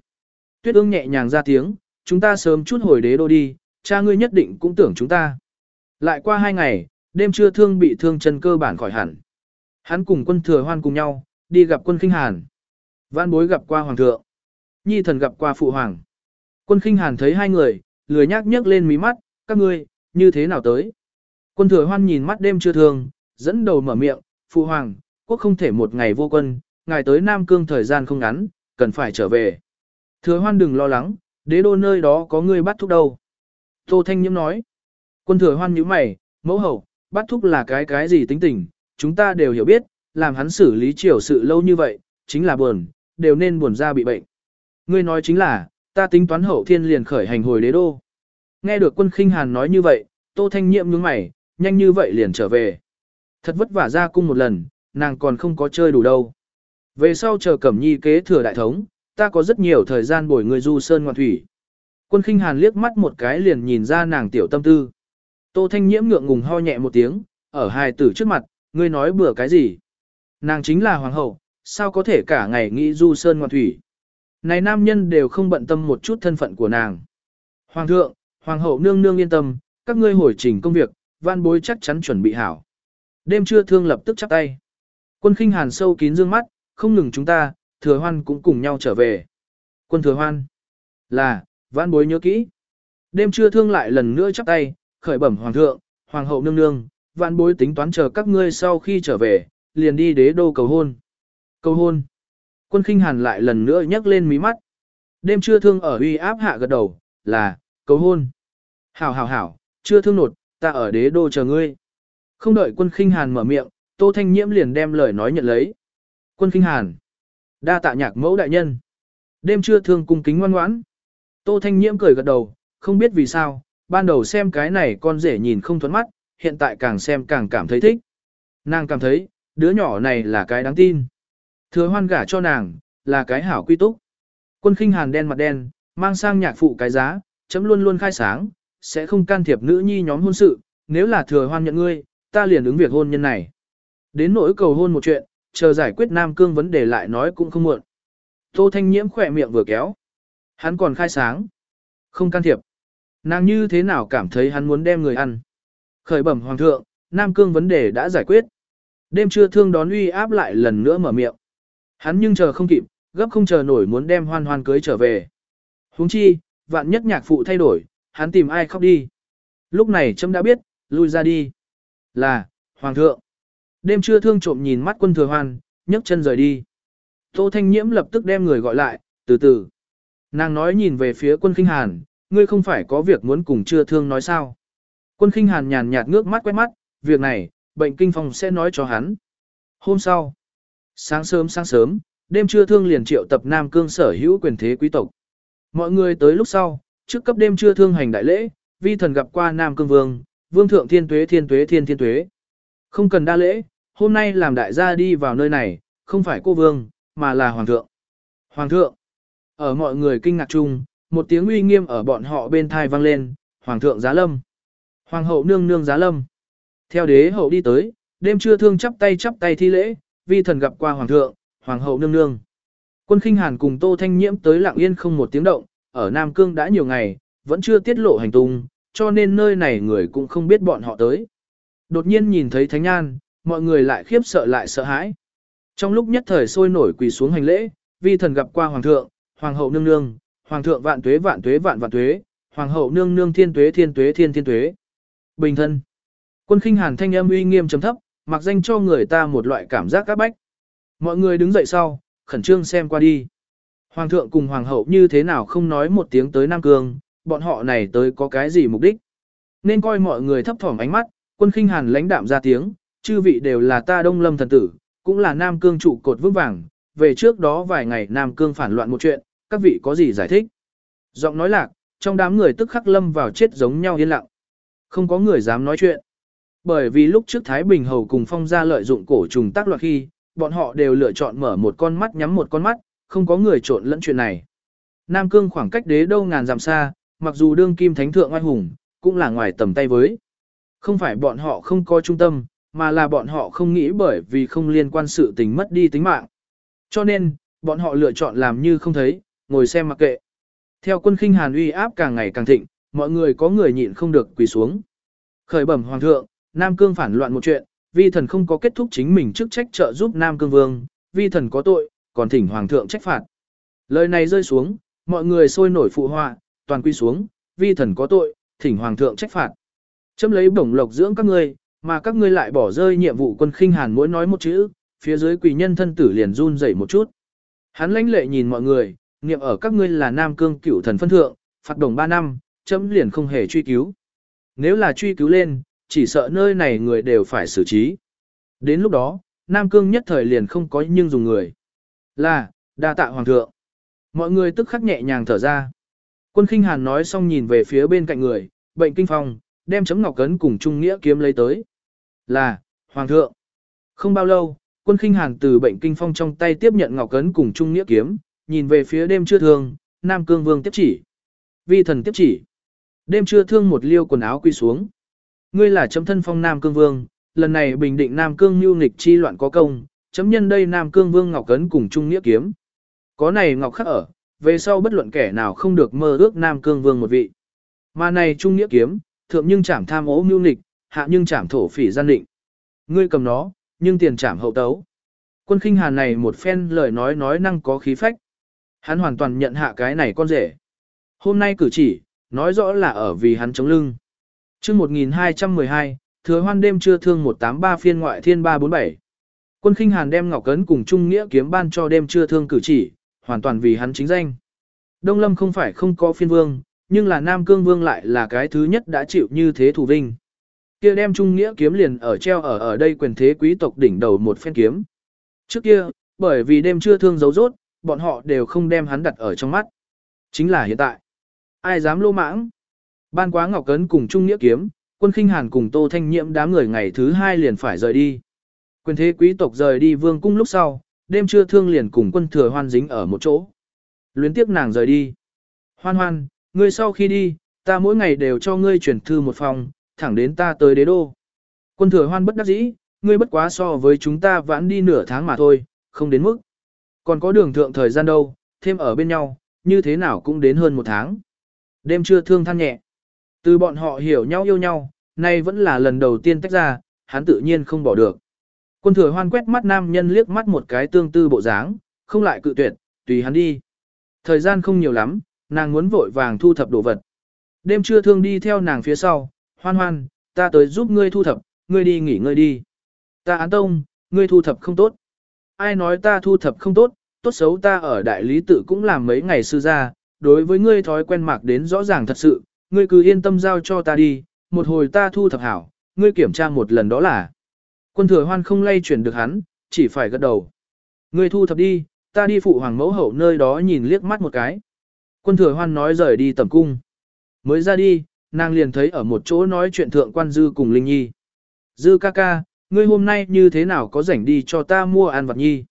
Tuyết ương nhẹ nhàng ra tiếng, chúng ta sớm chút hồi đế đô đi, cha ngươi nhất định cũng tưởng chúng ta. Lại qua hai ngày, đêm trưa thương bị thương chân cơ bản khỏi hẳn. Hắn cùng quân thừa hoan cùng nhau, đi gặp quân kinh hàn. Văn bối gặp qua hoàng thượng. Nhi thần gặp qua phụ hoàng. Quân kinh hàn thấy hai người, lười nhác nhấc lên mí mắt, các ngươi, như thế nào tới? Quân thừa hoan nhìn mắt đêm chưa thương, dẫn đầu mở miệng, phụ hoàng, quốc không thể một ngày vô quân, ngài tới Nam Cương thời gian không ngắn, cần phải trở về. Thừa hoan đừng lo lắng, đế đô nơi đó có người bắt thúc đâu. Tô Thanh Nhiễm nói, quân thừa hoan nhíu mày, mẫu hậu, bắt thúc là cái cái gì tính tình, chúng ta đều hiểu biết, làm hắn xử lý triều sự lâu như vậy, chính là buồn, đều nên buồn ra bị bệnh. Ngươi nói chính là, ta tính toán hậu thiên liền khởi hành hồi đế đô. Nghe được quân khinh hàn nói như vậy, Tô Thanh Nhiệm nhướng mày, nhanh như vậy liền trở về. Thật vất vả ra cung một lần, nàng còn không có chơi đủ đâu. Về sau chờ Cẩm Nhi kế thừa đại thống, ta có rất nhiều thời gian bồi người du sơn ngoạn thủy. Quân khinh hàn liếc mắt một cái liền nhìn ra nàng tiểu tâm tư. Tô Thanh Nhiễm ngượng ngùng ho nhẹ một tiếng, ở hài tử trước mặt, ngươi nói bừa cái gì? Nàng chính là hoàng hậu, sao có thể cả ngày nghĩ du sơn ngoạn thủy? Này nam nhân đều không bận tâm một chút thân phận của nàng. Hoàng thượng, hoàng hậu nương nương yên tâm, các ngươi hồi trình công việc, van bối chắc chắn chuẩn bị hảo. Đêm trưa thương lập tức chắp tay. Quân khinh hàn sâu kín dương mắt, không ngừng chúng ta, thừa hoan cũng cùng nhau trở về. Quân thừa hoan. Là, vãn bối nhớ kỹ. Đêm trưa thương lại lần nữa chắp tay, khởi bẩm hoàng thượng, hoàng hậu nương nương, vạn bối tính toán chờ các ngươi sau khi trở về, liền đi đế đô cầu hôn. Cầu hôn. Quân khinh hàn lại lần nữa nhấc lên mí mắt. Đêm trưa thương ở uy áp hạ gật đầu, là, cầu hôn. Hảo hảo hảo, chưa thương nột, ta ở đế đô chờ ngươi. Không đợi quân khinh hàn mở miệng, Tô Thanh Nhiễm liền đem lời nói nhận lấy. Quân khinh hàn. Đa tạ nhạc mẫu đại nhân. Đêm trưa thương cung kính ngoan ngoãn. Tô Thanh Nhiễm cười gật đầu, không biết vì sao, ban đầu xem cái này con rể nhìn không thuẫn mắt, hiện tại càng xem càng cảm thấy thích. Nàng cảm thấy, đứa nhỏ này là cái đáng tin. Thừa hoan gả cho nàng, là cái hảo quy túc. Quân khinh hàn đen mặt đen, mang sang nhạc phụ cái giá, chấm luôn luôn khai sáng, sẽ không can thiệp nữ nhi nhóm hôn sự, nếu là thừa hoan nhận ngươi, ta liền ứng việc hôn nhân này. Đến nỗi cầu hôn một chuyện, chờ giải quyết Nam Cương vấn đề lại nói cũng không muộn. Tô Thanh Nhiễm khỏe miệng vừa kéo. Hắn còn khai sáng. Không can thiệp. Nàng như thế nào cảm thấy hắn muốn đem người ăn. Khởi bẩm hoàng thượng, Nam Cương vấn đề đã giải quyết. Đêm trưa thương đón uy áp lại lần nữa mở miệng. Hắn nhưng chờ không kịp, gấp không chờ nổi muốn đem hoan hoan cưới trở về. huống chi, vạn nhất nhạc phụ thay đổi, hắn tìm ai khóc đi. Lúc này trâm đã biết, lui ra đi. Là, hoàng thượng. Đêm trưa thương trộm nhìn mắt quân thừa hoan, nhấc chân rời đi. Tô Thanh Nhiễm lập tức đem người gọi lại, từ từ. Nàng nói nhìn về phía quân khinh hàn, ngươi không phải có việc muốn cùng trưa thương nói sao. Quân khinh hàn nhàn nhạt ngước mắt quét mắt, việc này, bệnh kinh phong sẽ nói cho hắn. Hôm sau, sáng sớm sáng sớm, đêm trưa thương liền triệu tập Nam Cương sở hữu quyền thế quý tộc. Mọi người tới lúc sau, trước cấp đêm trưa thương hành đại lễ, vi thần gặp qua Nam Cương Vương, Vương Thượng Thiên Tuế Thiên Tuế Thiên Thiên Tuế. Không cần đa lễ, hôm nay làm đại gia đi vào nơi này, không phải cô Vương, mà là Hoàng Thượng. Hoàng Thượng, ở mọi người kinh ngạc chung, một tiếng uy nghiêm ở bọn họ bên thai vang lên, Hoàng Thượng Giá Lâm. Hoàng hậu nương nương Giá Lâm. Theo đế hậu đi tới, đêm trưa thương chắp tay chắp tay thi lễ, vi thần gặp qua Hoàng Thượng, Hoàng hậu nương nương. Quân khinh hàn cùng Tô Thanh Nhiễm tới lặng yên không một tiếng động, ở Nam Cương đã nhiều ngày, vẫn chưa tiết lộ hành tung, cho nên nơi này người cũng không biết bọn họ tới. Đột nhiên nhìn thấy Thánh Nhan, mọi người lại khiếp sợ lại sợ hãi. Trong lúc nhất thời sôi nổi quỳ xuống hành lễ, vi thần gặp qua Hoàng thượng, Hoàng hậu nương nương, Hoàng thượng vạn tuế vạn tuế vạn vạn tuế, Hoàng hậu nương nương thiên tuế thiên tuế thiên thiên tuế. Bình thân. Quân khinh hàn thanh âm uy nghiêm trầm thấp, mặc danh cho người ta một loại cảm giác các bách. Mọi người đứng dậy sau, khẩn trương xem qua đi. Hoàng thượng cùng hoàng hậu như thế nào không nói một tiếng tới Nam Cương, bọn họ này tới có cái gì mục đích. Nên coi mọi người thấp thỏm ánh mắt, quân khinh hàn lãnh đạm ra tiếng, chư vị đều là ta đông lâm thần tử, cũng là Nam Cương trụ cột vững vàng, về trước đó vài ngày Nam Cương phản loạn một chuyện, các vị có gì giải thích. Giọng nói lạc, trong đám người tức khắc lâm vào chết giống nhau yên lặng. Không có người dám nói chuyện. Bởi vì lúc trước Thái Bình Hầu cùng Phong gia lợi dụng cổ trùng tác loạn khi, bọn họ đều lựa chọn mở một con mắt nhắm một con mắt, không có người trộn lẫn chuyện này. Nam Cương khoảng cách đế đâu ngàn dặm xa, mặc dù đương kim thánh thượng oai hùng, cũng là ngoài tầm tay với. Không phải bọn họ không có trung tâm, mà là bọn họ không nghĩ bởi vì không liên quan sự tình mất đi tính mạng. Cho nên, bọn họ lựa chọn làm như không thấy, ngồi xem mặc kệ. Theo quân khinh hàn uy áp càng ngày càng thịnh, mọi người có người nhịn không được quỳ xuống. Khởi bẩm hoàng thượng, Nam Cương phản loạn một chuyện, vi thần không có kết thúc chính mình chức trách trợ giúp Nam Cương Vương, vi thần có tội, còn thỉnh hoàng thượng trách phạt. Lời này rơi xuống, mọi người sôi nổi phụ họa, toàn quy xuống, vi thần có tội, thỉnh hoàng thượng trách phạt. Chấm lấy bổng lộc dưỡng các ngươi, mà các ngươi lại bỏ rơi nhiệm vụ quân khinh hàn mỗi nói một chữ, phía dưới quỷ nhân thân tử liền run rẩy một chút. Hắn lãnh lệ nhìn mọi người, niệm ở các ngươi là nam cương cửu thần phân thượng, phạt đồng 3 năm, chấm liền không hề truy cứu. Nếu là truy cứu lên, chỉ sợ nơi này người đều phải xử trí. Đến lúc đó, Nam Cương nhất thời liền không có nhưng dùng người. Là, đa tạ hoàng thượng. Mọi người tức khắc nhẹ nhàng thở ra. Quân khinh hàn nói xong nhìn về phía bên cạnh người, bệnh kinh phong, đem chấm ngọc cấn cùng trung nghĩa kiếm lấy tới. Là, Hoàng thượng. Không bao lâu, quân khinh hàn từ bệnh kinh phong trong tay tiếp nhận ngọc cấn cùng trung nghĩa kiếm, nhìn về phía đêm chưa thương, Nam Cương Vương tiếp chỉ. Vi thần tiếp chỉ. Đêm chưa thương một liêu quần áo quy xuống. Ngươi là chấm thân phong Nam Cương Vương, lần này bình định Nam Cương mưu nghịch chi loạn có công, chấm nhân đây Nam Cương Vương Ngọc Cấn cùng Trung Nghĩa Kiếm. Có này Ngọc khắc ở, về sau bất luận kẻ nào không được mơ ước Nam Cương Vương một vị. Mà này Trung Nghĩa Kiếm, thượng nhưng chảm tham ố mưu nghịch, hạ nhưng chảm thổ phỉ gian định. Ngươi cầm nó, nhưng tiền chảm hậu tấu. Quân khinh hàn này một phen lời nói nói năng có khí phách. Hắn hoàn toàn nhận hạ cái này con rể. Hôm nay cử chỉ, nói rõ là ở vì hắn chống lưng. chương 1212, thừa hoan đêm chưa thương 183 phiên ngoại thiên 347. Quân khinh hàn đem ngọc cấn cùng trung nghĩa kiếm ban cho đêm chưa thương cử chỉ, hoàn toàn vì hắn chính danh. Đông Lâm không phải không có phiên vương, nhưng là Nam Cương Vương lại là cái thứ nhất đã chịu như thế thủ vinh. Kia đem trung nghĩa kiếm liền ở treo ở ở đây quyền thế quý tộc đỉnh đầu một phen kiếm. Trước kia, bởi vì đêm chưa thương giấu rốt, bọn họ đều không đem hắn đặt ở trong mắt. Chính là hiện tại. Ai dám lô mãng? Ban quá Ngọc Cấn cùng Trung Nghĩa Kiếm, quân khinh hàn cùng Tô Thanh Nhiễm đám người ngày thứ hai liền phải rời đi. Quyền thế quý tộc rời đi vương cung lúc sau, đêm trưa thương liền cùng quân thừa hoan dính ở một chỗ. Luyến tiếp nàng rời đi. Hoan hoan, ngươi sau khi đi, ta mỗi ngày đều cho ngươi chuyển thư một phòng, thẳng đến ta tới đế đô. Quân thừa hoan bất đắc dĩ, ngươi bất quá so với chúng ta vãn đi nửa tháng mà thôi, không đến mức. Còn có đường thượng thời gian đâu, thêm ở bên nhau, như thế nào cũng đến hơn một tháng. Đêm trưa thương than nhẹ. Từ bọn họ hiểu nhau yêu nhau, nay vẫn là lần đầu tiên tách ra, hắn tự nhiên không bỏ được. Quân thừa hoan quét mắt nam nhân liếc mắt một cái tương tư bộ dáng, không lại cự tuyệt, tùy hắn đi. Thời gian không nhiều lắm, nàng muốn vội vàng thu thập đồ vật. Đêm trưa thương đi theo nàng phía sau, hoan hoan, ta tới giúp ngươi thu thập, ngươi đi nghỉ ngơi đi. Ta án tông, ngươi thu thập không tốt. Ai nói ta thu thập không tốt, tốt xấu ta ở đại lý tự cũng làm mấy ngày sư gia, đối với ngươi thói quen mạc đến rõ ràng thật sự, ngươi cứ yên tâm giao cho ta đi, một hồi ta thu thập hảo, ngươi kiểm tra một lần đó là. Quân thừa hoan không lay chuyển được hắn, chỉ phải gật đầu. Ngươi thu thập đi, ta đi phụ hoàng mẫu hậu nơi đó nhìn liếc mắt một cái. Quân thừa hoan nói rời đi tầm cung. Mới ra đi, nàng liền thấy ở một chỗ nói chuyện thượng quan dư cùng Linh Nhi. Dư ca ca, ngươi hôm nay như thế nào có rảnh đi cho ta mua ăn vật nhi.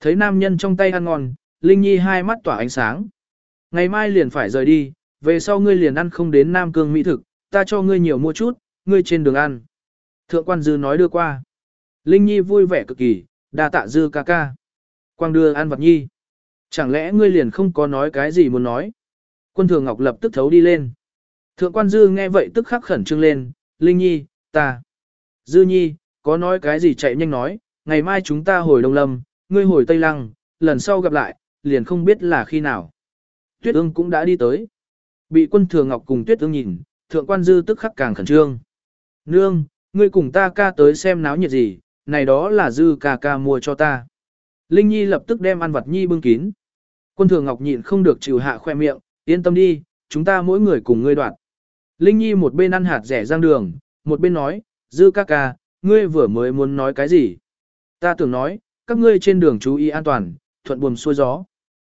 Thấy nam nhân trong tay ăn ngon, Linh Nhi hai mắt tỏa ánh sáng. Ngày mai liền phải rời đi, về sau ngươi liền ăn không đến Nam Cương Mỹ thực, ta cho ngươi nhiều mua chút, ngươi trên đường ăn. Thượng quan dư nói đưa qua. Linh Nhi vui vẻ cực kỳ, đa tạ dư ca ca. Quang đưa ăn vật nhi. Chẳng lẽ ngươi liền không có nói cái gì muốn nói? Quân thường ngọc lập tức thấu đi lên. Thượng quan dư nghe vậy tức khắc khẩn trương lên, Linh Nhi, ta. Dư Nhi, có nói cái gì chạy nhanh nói, ngày mai chúng ta hồi Đông Lâm, ngươi hồi Tây Lăng, lần sau gặp lại, liền không biết là khi nào. Tuyết ương cũng đã đi tới. Bị quân thường ngọc cùng tuyết ương nhìn, thượng quan dư tức khắc càng khẩn trương. Nương, ngươi cùng ta ca tới xem náo nhiệt gì, này đó là dư ca ca mua cho ta. Linh Nhi lập tức đem ăn vật Nhi bưng kín. Quân thường ngọc nhịn không được chịu hạ khoe miệng, yên tâm đi, chúng ta mỗi người cùng ngươi đoạn. Linh Nhi một bên ăn hạt rẻ rang đường, một bên nói, dư ca ca, ngươi vừa mới muốn nói cái gì? Ta tưởng nói, các ngươi trên đường chú ý an toàn, thuận buồm xuôi gió.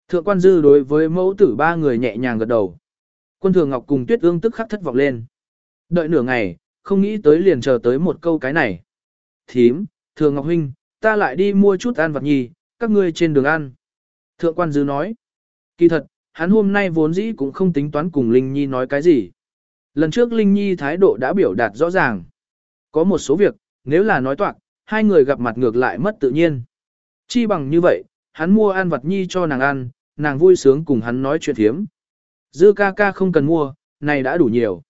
Thượng quan dư đối với mẫu tử ba người nhẹ nhàng gật đầu. Quân thường ngọc cùng tuyết ương tức khắc thất vọng lên. Đợi nửa ngày, không nghĩ tới liền chờ tới một câu cái này. Thím, thường ngọc huynh, ta lại đi mua chút ăn vặt nhì, các ngươi trên đường ăn. Thượng quan dư nói. Kỳ thật, hắn hôm nay vốn dĩ cũng không tính toán cùng Linh Nhi nói cái gì. Lần trước Linh Nhi thái độ đã biểu đạt rõ ràng. Có một số việc, nếu là nói toạc, hai người gặp mặt ngược lại mất tự nhiên. Chi bằng như vậy, hắn mua ăn vặt nhi cho nàng ăn, nàng vui sướng cùng hắn nói chuyện thiếm. Dư ca ca không cần mua, này đã đủ nhiều.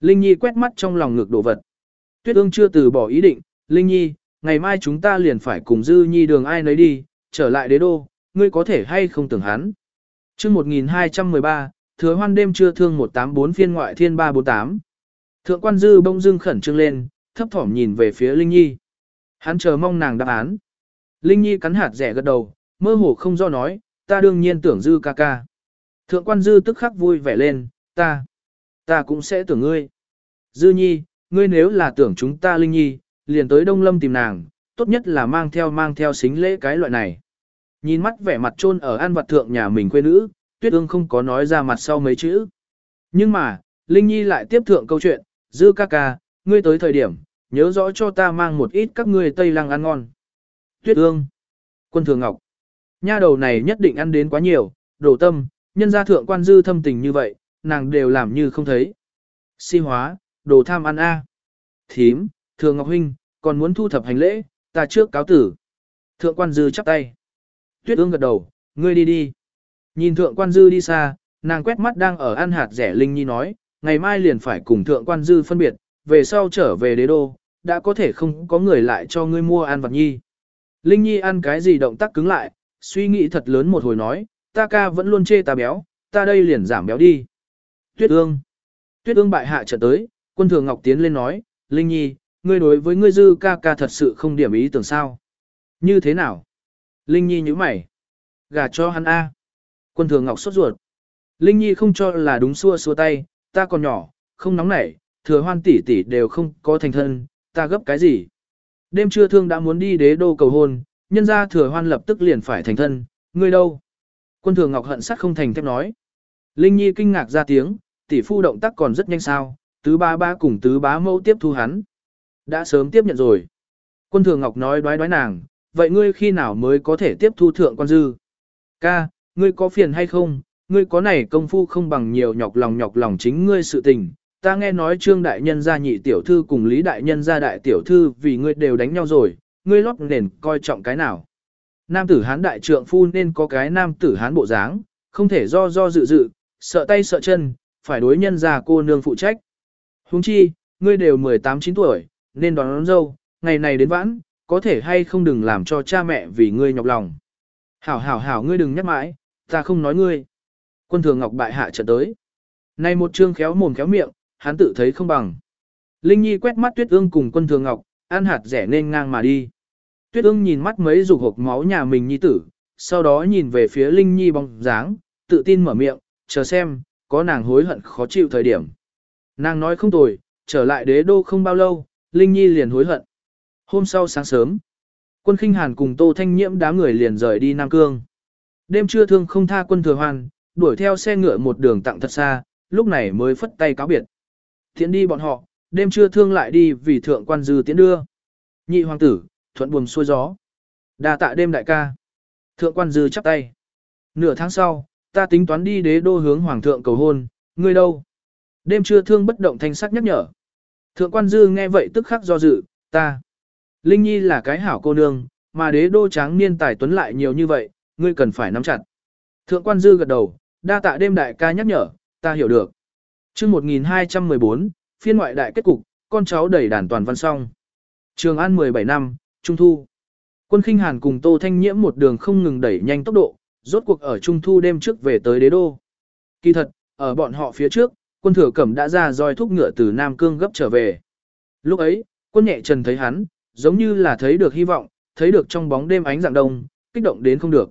Linh Nhi quét mắt trong lòng ngược đồ vật. Tuyết ương chưa từ bỏ ý định, Linh Nhi, ngày mai chúng ta liền phải cùng Dư Nhi đường ai nấy đi, trở lại đế đô, ngươi có thể hay không tưởng hắn. chương 1213, thừa hoan đêm trưa thương 184 phiên ngoại thiên 348. Thượng quan Dư bông dưng khẩn trương lên, thấp thỏm nhìn về phía Linh Nhi. Hắn chờ mong nàng đáp án. Linh Nhi cắn hạt rẻ gật đầu, mơ hồ không do nói, ta đương nhiên tưởng dư ca ca. Thượng quan dư tức khắc vui vẻ lên, ta, ta cũng sẽ tưởng ngươi. Dư nhi, ngươi nếu là tưởng chúng ta linh nhi, liền tới Đông Lâm tìm nàng, tốt nhất là mang theo mang theo xính lễ cái loại này. Nhìn mắt vẻ mặt chôn ở an vật thượng nhà mình quê nữ, tuyết ương không có nói ra mặt sau mấy chữ. Nhưng mà, Linh Nhi lại tiếp thượng câu chuyện, dư ca ca, ngươi tới thời điểm, nhớ rõ cho ta mang một ít các ngươi tây lăng ăn ngon. Tuyết ương, quân thường ngọc, nha đầu này nhất định ăn đến quá nhiều, đổ tâm, nhân gia thượng quan dư thâm tình như vậy, nàng đều làm như không thấy. Si hóa, đồ tham ăn a. Thím, thường ngọc huynh, còn muốn thu thập hành lễ, ta trước cáo tử. Thượng quan dư chắp tay. Tuyết ương gật đầu, ngươi đi đi. Nhìn thượng quan dư đi xa, nàng quét mắt đang ở ăn hạt rẻ Linh Nhi nói, ngày mai liền phải cùng thượng quan dư phân biệt, về sau trở về đế đô, đã có thể không có người lại cho ngươi mua ăn vật nhi. Linh Nhi ăn cái gì động tác cứng lại, suy nghĩ thật lớn một hồi nói, ta ca vẫn luôn chê ta béo, ta đây liền giảm béo đi. Tuyết ương. Tuyết ương bại hạ trở tới, quân thường Ngọc tiến lên nói, Linh Nhi, ngươi đối với ngươi dư ca ca thật sự không điểm ý tưởng sao. Như thế nào? Linh Nhi nhíu mày. gả cho hắn A. Quân thường Ngọc sốt ruột. Linh Nhi không cho là đúng xua xua tay, ta còn nhỏ, không nóng nảy, thừa hoan tỷ tỷ đều không có thành thân, ta gấp cái gì. Đêm trưa thương đã muốn đi đế đô cầu hôn, nhân ra thừa hoan lập tức liền phải thành thân, ngươi đâu? Quân thường Ngọc hận sắt không thành thép nói. Linh Nhi kinh ngạc ra tiếng, tỷ phu động tác còn rất nhanh sao, tứ ba ba cùng tứ bá mẫu tiếp thu hắn. Đã sớm tiếp nhận rồi. Quân thường Ngọc nói đoái đoái nàng, vậy ngươi khi nào mới có thể tiếp thu thượng quan dư? Ca, ngươi có phiền hay không? Ngươi có này công phu không bằng nhiều nhọc lòng nhọc lòng chính ngươi sự tình. Ta nghe nói trương đại nhân gia nhị tiểu thư cùng lý đại nhân gia đại tiểu thư vì ngươi đều đánh nhau rồi, ngươi lót nền coi trọng cái nào. Nam tử hán đại trượng phu nên có cái nam tử hán bộ dáng, không thể do do dự dự, sợ tay sợ chân, phải đối nhân gia cô nương phụ trách. Huống chi, ngươi đều 18-9 tuổi, nên đón, đón dâu, ngày này đến vãn, có thể hay không đừng làm cho cha mẹ vì ngươi nhọc lòng. Hảo hảo hảo ngươi đừng nhắc mãi, ta không nói ngươi. Quân thường ngọc bại hạ trận tới. Này một chương khéo mồm khéo miệng, hắn tự thấy không bằng. Linh Nhi quét mắt tuyết ương cùng quân thường ngọc, ăn hạt rẻ nên ngang mà đi. Tuyết ương nhìn mắt mấy dục hộp máu nhà mình nhi tử, sau đó nhìn về phía Linh Nhi bóng dáng, tự tin mở miệng, chờ xem, có nàng hối hận khó chịu thời điểm. Nàng nói không tồi, trở lại đế đô không bao lâu, Linh Nhi liền hối hận. Hôm sau sáng sớm, quân khinh hàn cùng Tô Thanh Nhiễm đám người liền rời đi Nam Cương. Đêm trưa thương không tha quân thừa hoan, đuổi theo xe ngựa một đường tặng thật xa, lúc này mới phất tay cáo biệt. Thiện đi bọn họ, đêm trưa thương lại đi vì thượng quan dư tiến đưa. Nhị hoàng tử, thuận buồm xuôi gió. đa tạ đêm đại ca. Thượng quan dư chắp tay. Nửa tháng sau, ta tính toán đi đế đô hướng hoàng thượng cầu hôn, ngươi đâu? Đêm trưa thương bất động thanh sắc nhắc nhở. Thượng quan dư nghe vậy tức khắc do dự, ta. Linh Nhi là cái hảo cô nương, mà đế đô tráng niên tài tuấn lại nhiều như vậy, ngươi cần phải nắm chặt. Thượng quan dư gật đầu, đa tạ đêm đại ca nhắc nhở, ta hiểu được. chương 1214, phiên ngoại đại kết cục, con cháu đẩy đàn toàn văn song. Trường An 17 năm, Trung Thu. Quân khinh hàn cùng Tô Thanh Nhiễm một đường không ngừng đẩy nhanh tốc độ, rốt cuộc ở Trung Thu đêm trước về tới đế đô. Kỳ thật, ở bọn họ phía trước, quân thừa cẩm đã ra roi thúc ngựa từ Nam Cương gấp trở về. Lúc ấy, quân nhẹ trần thấy hắn, giống như là thấy được hy vọng, thấy được trong bóng đêm ánh dạng đông, kích động đến không được.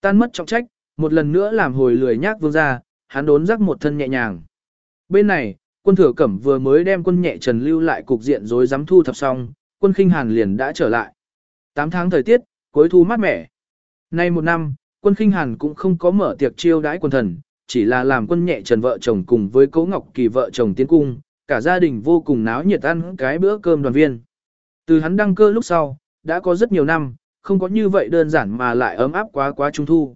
Tan mất trọng trách, một lần nữa làm hồi lười nhác vương ra, hắn đốn rắc một thân nhẹ nhàng. Bên này, quân thừa cẩm vừa mới đem quân nhẹ trần lưu lại cục diện rối dám thu thập xong, quân khinh hàn liền đã trở lại. 8 tháng thời tiết, cuối thu mát mẻ. Nay một năm, quân khinh hàn cũng không có mở tiệc chiêu đãi quân thần, chỉ là làm quân nhẹ trần vợ chồng cùng với cố ngọc kỳ vợ chồng tiến cung, cả gia đình vô cùng náo nhiệt ăn cái bữa cơm đoàn viên. Từ hắn đăng cơ lúc sau, đã có rất nhiều năm, không có như vậy đơn giản mà lại ấm áp quá quá trung thu.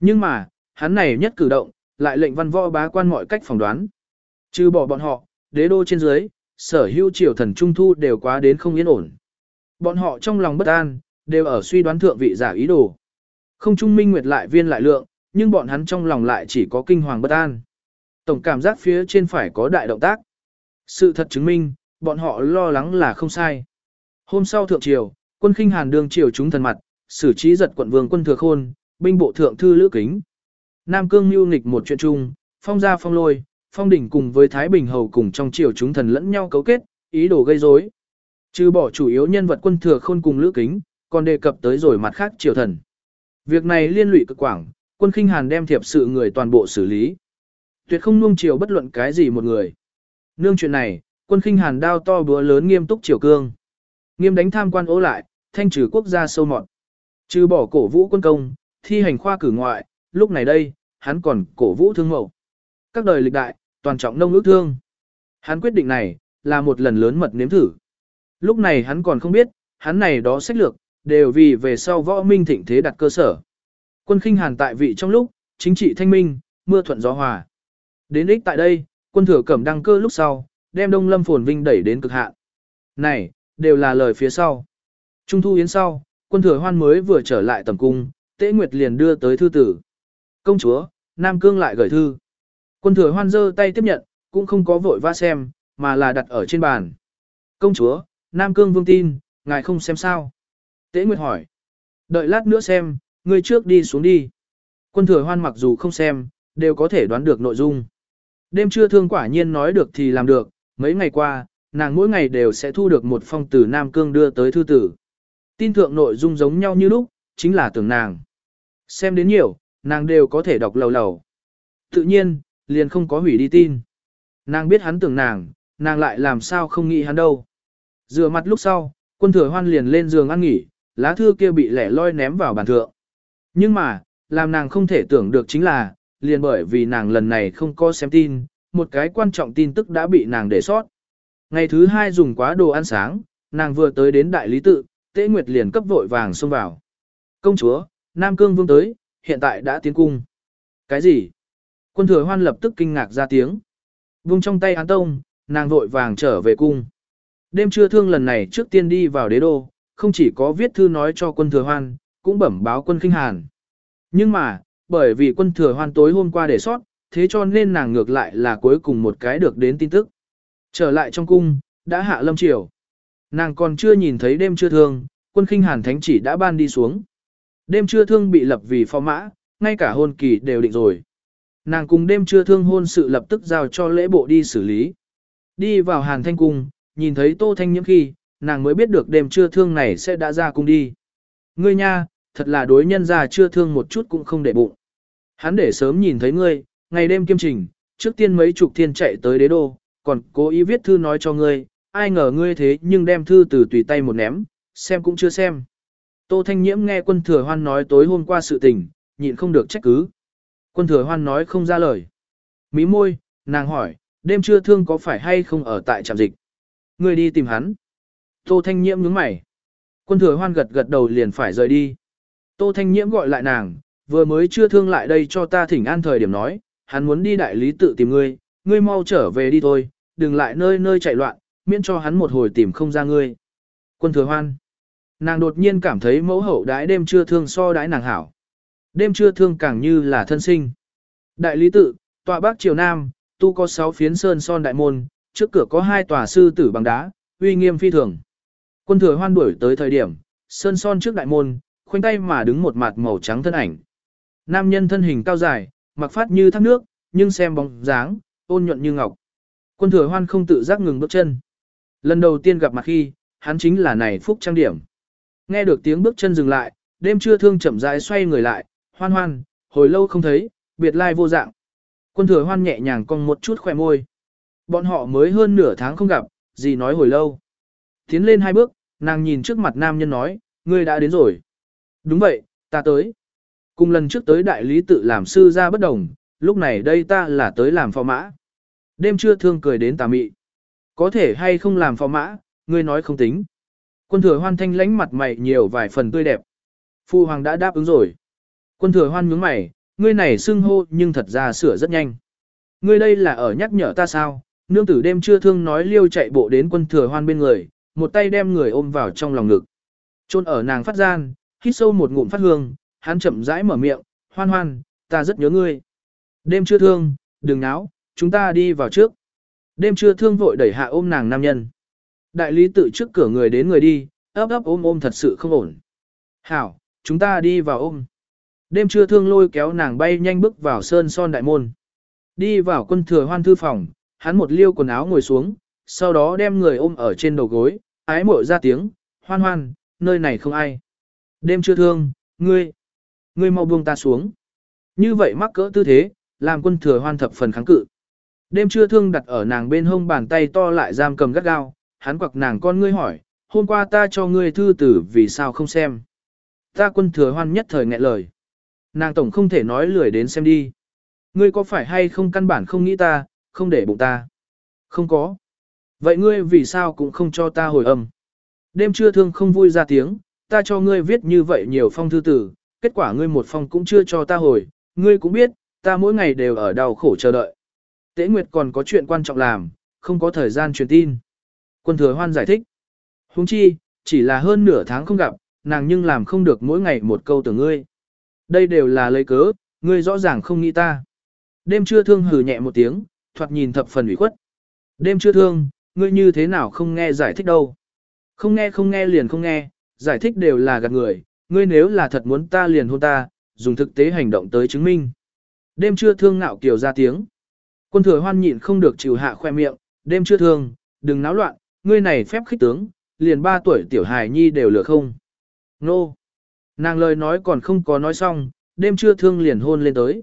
Nhưng mà, hắn này nhất cử động, lại lệnh văn võ bá quan mọi cách phỏng đoán. Trừ bỏ bọn họ, đế đô trên dưới, sở hữu triều thần trung thu đều quá đến không yên ổn. Bọn họ trong lòng bất an, đều ở suy đoán thượng vị giả ý đồ. Không trung minh nguyệt lại viên lại lượng, nhưng bọn hắn trong lòng lại chỉ có kinh hoàng bất an. Tổng cảm giác phía trên phải có đại động tác. Sự thật chứng minh, bọn họ lo lắng là không sai. Hôm sau thượng triều, quân khinh hàn đương triều chúng thần mặt, xử trí giật quận vương quân thừa khôn, binh bộ thượng thư lữ kính. Nam cương mưu nghịch một chuyện chung, phong gia phong lôi, phong đỉnh cùng với Thái Bình hầu cùng trong triều chúng thần lẫn nhau cấu kết, ý đồ gây rối. Trừ bỏ chủ yếu nhân vật quân thừa khôn cùng lữ kính, còn đề cập tới rồi mặt khác triều thần. Việc này liên lụy cực quảng, quân khinh hàn đem thiệp sự người toàn bộ xử lý. Tuyệt không nuông chiều bất luận cái gì một người. Nương chuyện này, quân khinh hàn đao to búa lớn nghiêm túc triều cương. Nghiêm đánh tham quan ố lại, thanh trừ quốc gia sâu mọt. Trừ bỏ cổ vũ quân công, thi hành khoa cử ngoại, lúc này đây, hắn còn cổ vũ thương mẫu. Các đời lịch đại, toàn trọng nông ước thương. Hắn quyết định này, là một lần lớn mật nếm thử. Lúc này hắn còn không biết, hắn này đó sách lược, đều vì về sau võ minh thịnh thế đặt cơ sở. Quân khinh hàn tại vị trong lúc, chính trị thanh minh, mưa thuận gió hòa. Đến ích tại đây, quân thừa cẩm đăng cơ lúc sau, đem đông lâm phồn vinh đẩy đến cực hạn. Này, đều là lời phía sau. Trung thu yến sau, quân thừa hoan mới vừa trở lại tầm cung, tế nguyệt liền đưa tới thư tử. Công chúa, Nam Cương lại gửi thư. Quân thừa hoan giơ tay tiếp nhận, cũng không có vội va xem, mà là đặt ở trên bàn. Công chúa, Nam Cương vương tin, ngài không xem sao. Tế Nguyệt hỏi. Đợi lát nữa xem, ngươi trước đi xuống đi. Quân thừa hoan mặc dù không xem, đều có thể đoán được nội dung. Đêm trưa thương quả nhiên nói được thì làm được, mấy ngày qua, nàng mỗi ngày đều sẽ thu được một phong từ Nam Cương đưa tới thư tử. Tin thượng nội dung giống nhau như lúc, chính là tưởng nàng. Xem đến nhiều, nàng đều có thể đọc lầu lầu. Tự nhiên, liền không có hủy đi tin. Nàng biết hắn tưởng nàng, nàng lại làm sao không nghĩ hắn đâu. Rửa mặt lúc sau, quân thừa hoan liền lên giường ăn nghỉ, lá thư kia bị lẻ loi ném vào bàn thượng. Nhưng mà, làm nàng không thể tưởng được chính là, liền bởi vì nàng lần này không có xem tin, một cái quan trọng tin tức đã bị nàng để sót. Ngày thứ hai dùng quá đồ ăn sáng, nàng vừa tới đến đại lý tự, tế nguyệt liền cấp vội vàng xông vào. Công chúa, Nam Cương Vương tới, hiện tại đã tiến cung. Cái gì? Quân thừa hoan lập tức kinh ngạc ra tiếng. Vung trong tay án tông, nàng vội vàng trở về cung. Đêm trưa thương lần này trước tiên đi vào đế đô, không chỉ có viết thư nói cho quân thừa hoan, cũng bẩm báo quân kinh hàn. Nhưng mà, bởi vì quân thừa hoan tối hôm qua để sót, thế cho nên nàng ngược lại là cuối cùng một cái được đến tin tức. Trở lại trong cung, đã hạ lâm triều. Nàng còn chưa nhìn thấy đêm trưa thương, quân kinh hàn thánh chỉ đã ban đi xuống. Đêm trưa thương bị lập vì phó mã, ngay cả hôn kỳ đều định rồi. Nàng cùng đêm trưa thương hôn sự lập tức giao cho lễ bộ đi xử lý. Đi vào hàn thanh cung, nhìn thấy tô thanh nhiễm khi, nàng mới biết được đêm trưa thương này sẽ đã ra cung đi. Ngươi nha, thật là đối nhân ra chưa thương một chút cũng không để bụng. Hắn để sớm nhìn thấy ngươi, ngày đêm kiêm trình, trước tiên mấy chục thiên chạy tới đế đô, còn cố ý viết thư nói cho ngươi, ai ngờ ngươi thế nhưng đem thư từ tùy tay một ném, xem cũng chưa xem. Tô Thanh Nhiễm nghe quân thừa hoan nói tối hôm qua sự tình, nhịn không được trách cứ. Quân thừa hoan nói không ra lời. Mí môi, nàng hỏi, đêm trưa thương có phải hay không ở tại trạm dịch? Ngươi đi tìm hắn. Tô Thanh Nhiễm nhướng mày. Quân thừa hoan gật gật đầu liền phải rời đi. Tô Thanh Nhiễm gọi lại nàng, vừa mới chưa thương lại đây cho ta thỉnh an thời điểm nói, hắn muốn đi đại lý tự tìm ngươi, ngươi mau trở về đi thôi, đừng lại nơi nơi chạy loạn, miễn cho hắn một hồi tìm không ra ngươi. Quân thừa hoan. Nàng đột nhiên cảm thấy mẫu hậu đái đêm chưa thương so đái nàng hảo. Đêm chưa thương càng như là thân sinh. Đại lý tự, tọa bắc triều nam, tu có sáu phiến sơn son đại môn, trước cửa có hai tòa sư tử bằng đá, uy nghiêm phi thường. Quân thừa hoan đuổi tới thời điểm, sơn son trước đại môn, khoanh tay mà đứng một mặt màu trắng thân ảnh. Nam nhân thân hình cao dài, mặc phát như thác nước, nhưng xem bóng dáng, ôn nhuận như ngọc. Quân thừa hoan không tự giác ngừng bước chân. Lần đầu tiên gặp mặt khi, hắn chính là này phúc trang điểm. Nghe được tiếng bước chân dừng lại, đêm trưa thương chậm rãi xoay người lại, hoan hoan, hồi lâu không thấy, biệt lai vô dạng. Quân thừa hoan nhẹ nhàng cong một chút khỏe môi. Bọn họ mới hơn nửa tháng không gặp, gì nói hồi lâu. Tiến lên hai bước, nàng nhìn trước mặt nam nhân nói, ngươi đã đến rồi. Đúng vậy, ta tới. Cùng lần trước tới đại lý tự làm sư ra bất đồng, lúc này đây ta là tới làm phò mã. Đêm trưa thương cười đến tà mị. Có thể hay không làm phò mã, ngươi nói không tính. Quân thừa hoan thanh lánh mặt mày nhiều vài phần tươi đẹp. Phu hoàng đã đáp ứng rồi. Quân thừa hoan nhướng mày, ngươi này xưng hô nhưng thật ra sửa rất nhanh. Ngươi đây là ở nhắc nhở ta sao, nương tử đêm Trưa thương nói liêu chạy bộ đến quân thừa hoan bên người, một tay đem người ôm vào trong lòng ngực. Trôn ở nàng phát gian, hít sâu một ngụm phát hương, hắn chậm rãi mở miệng, hoan hoan, ta rất nhớ ngươi. Đêm Trưa thương, đừng náo, chúng ta đi vào trước. Đêm trưa thương vội đẩy hạ ôm nàng nam nhân. Đại lý tự trước cửa người đến người đi, ấp ấp ôm ôm thật sự không ổn. Hảo, chúng ta đi vào ôm. Đêm trưa thương lôi kéo nàng bay nhanh bước vào sơn son đại môn. Đi vào quân thừa hoan thư phòng, hắn một liêu quần áo ngồi xuống, sau đó đem người ôm ở trên đầu gối, ái mội ra tiếng, hoan hoan, nơi này không ai. Đêm trưa thương, ngươi, ngươi mau buông ta xuống. Như vậy mắc cỡ tư thế, làm quân thừa hoan thập phần kháng cự. Đêm trưa thương đặt ở nàng bên hông bàn tay to lại giam cầm gắt gao, hắn quặc nàng con ngươi hỏi, hôm qua ta cho ngươi thư tử vì sao không xem. Ta quân thừa hoan nhất thời nghẹn lời. Nàng tổng không thể nói lười đến xem đi. Ngươi có phải hay không căn bản không nghĩ ta, không để bụng ta. Không có. Vậy ngươi vì sao cũng không cho ta hồi âm? Đêm trưa thương không vui ra tiếng, ta cho ngươi viết như vậy nhiều phong thư tử, kết quả ngươi một phong cũng chưa cho ta hồi, ngươi cũng biết, ta mỗi ngày đều ở đau khổ chờ đợi. Tế Nguyệt còn có chuyện quan trọng làm, không có thời gian truyền tin. Quân thừa hoan giải thích. Huống chi, chỉ là hơn nửa tháng không gặp, nàng nhưng làm không được mỗi ngày một câu từ ngươi. Đây đều là lấy cớ, ngươi rõ ràng không nghĩ ta. Đêm trưa thương hừ nhẹ một tiếng, thoạt nhìn thập phần ủy khuất. Đêm trưa thương, ngươi như thế nào không nghe giải thích đâu. Không nghe không nghe liền không nghe, giải thích đều là gạt người, ngươi nếu là thật muốn ta liền hôn ta, dùng thực tế hành động tới chứng minh. Đêm trưa thương ngạo kiều ra tiếng. Quân thừa hoan nhịn không được chịu hạ khoe miệng, đêm trưa thương, đừng náo loạn, ngươi này phép khích tướng, liền ba tuổi tiểu hài nhi đều lừa không. Nô! Nàng lời nói còn không có nói xong, đêm trưa thương liền hôn lên tới.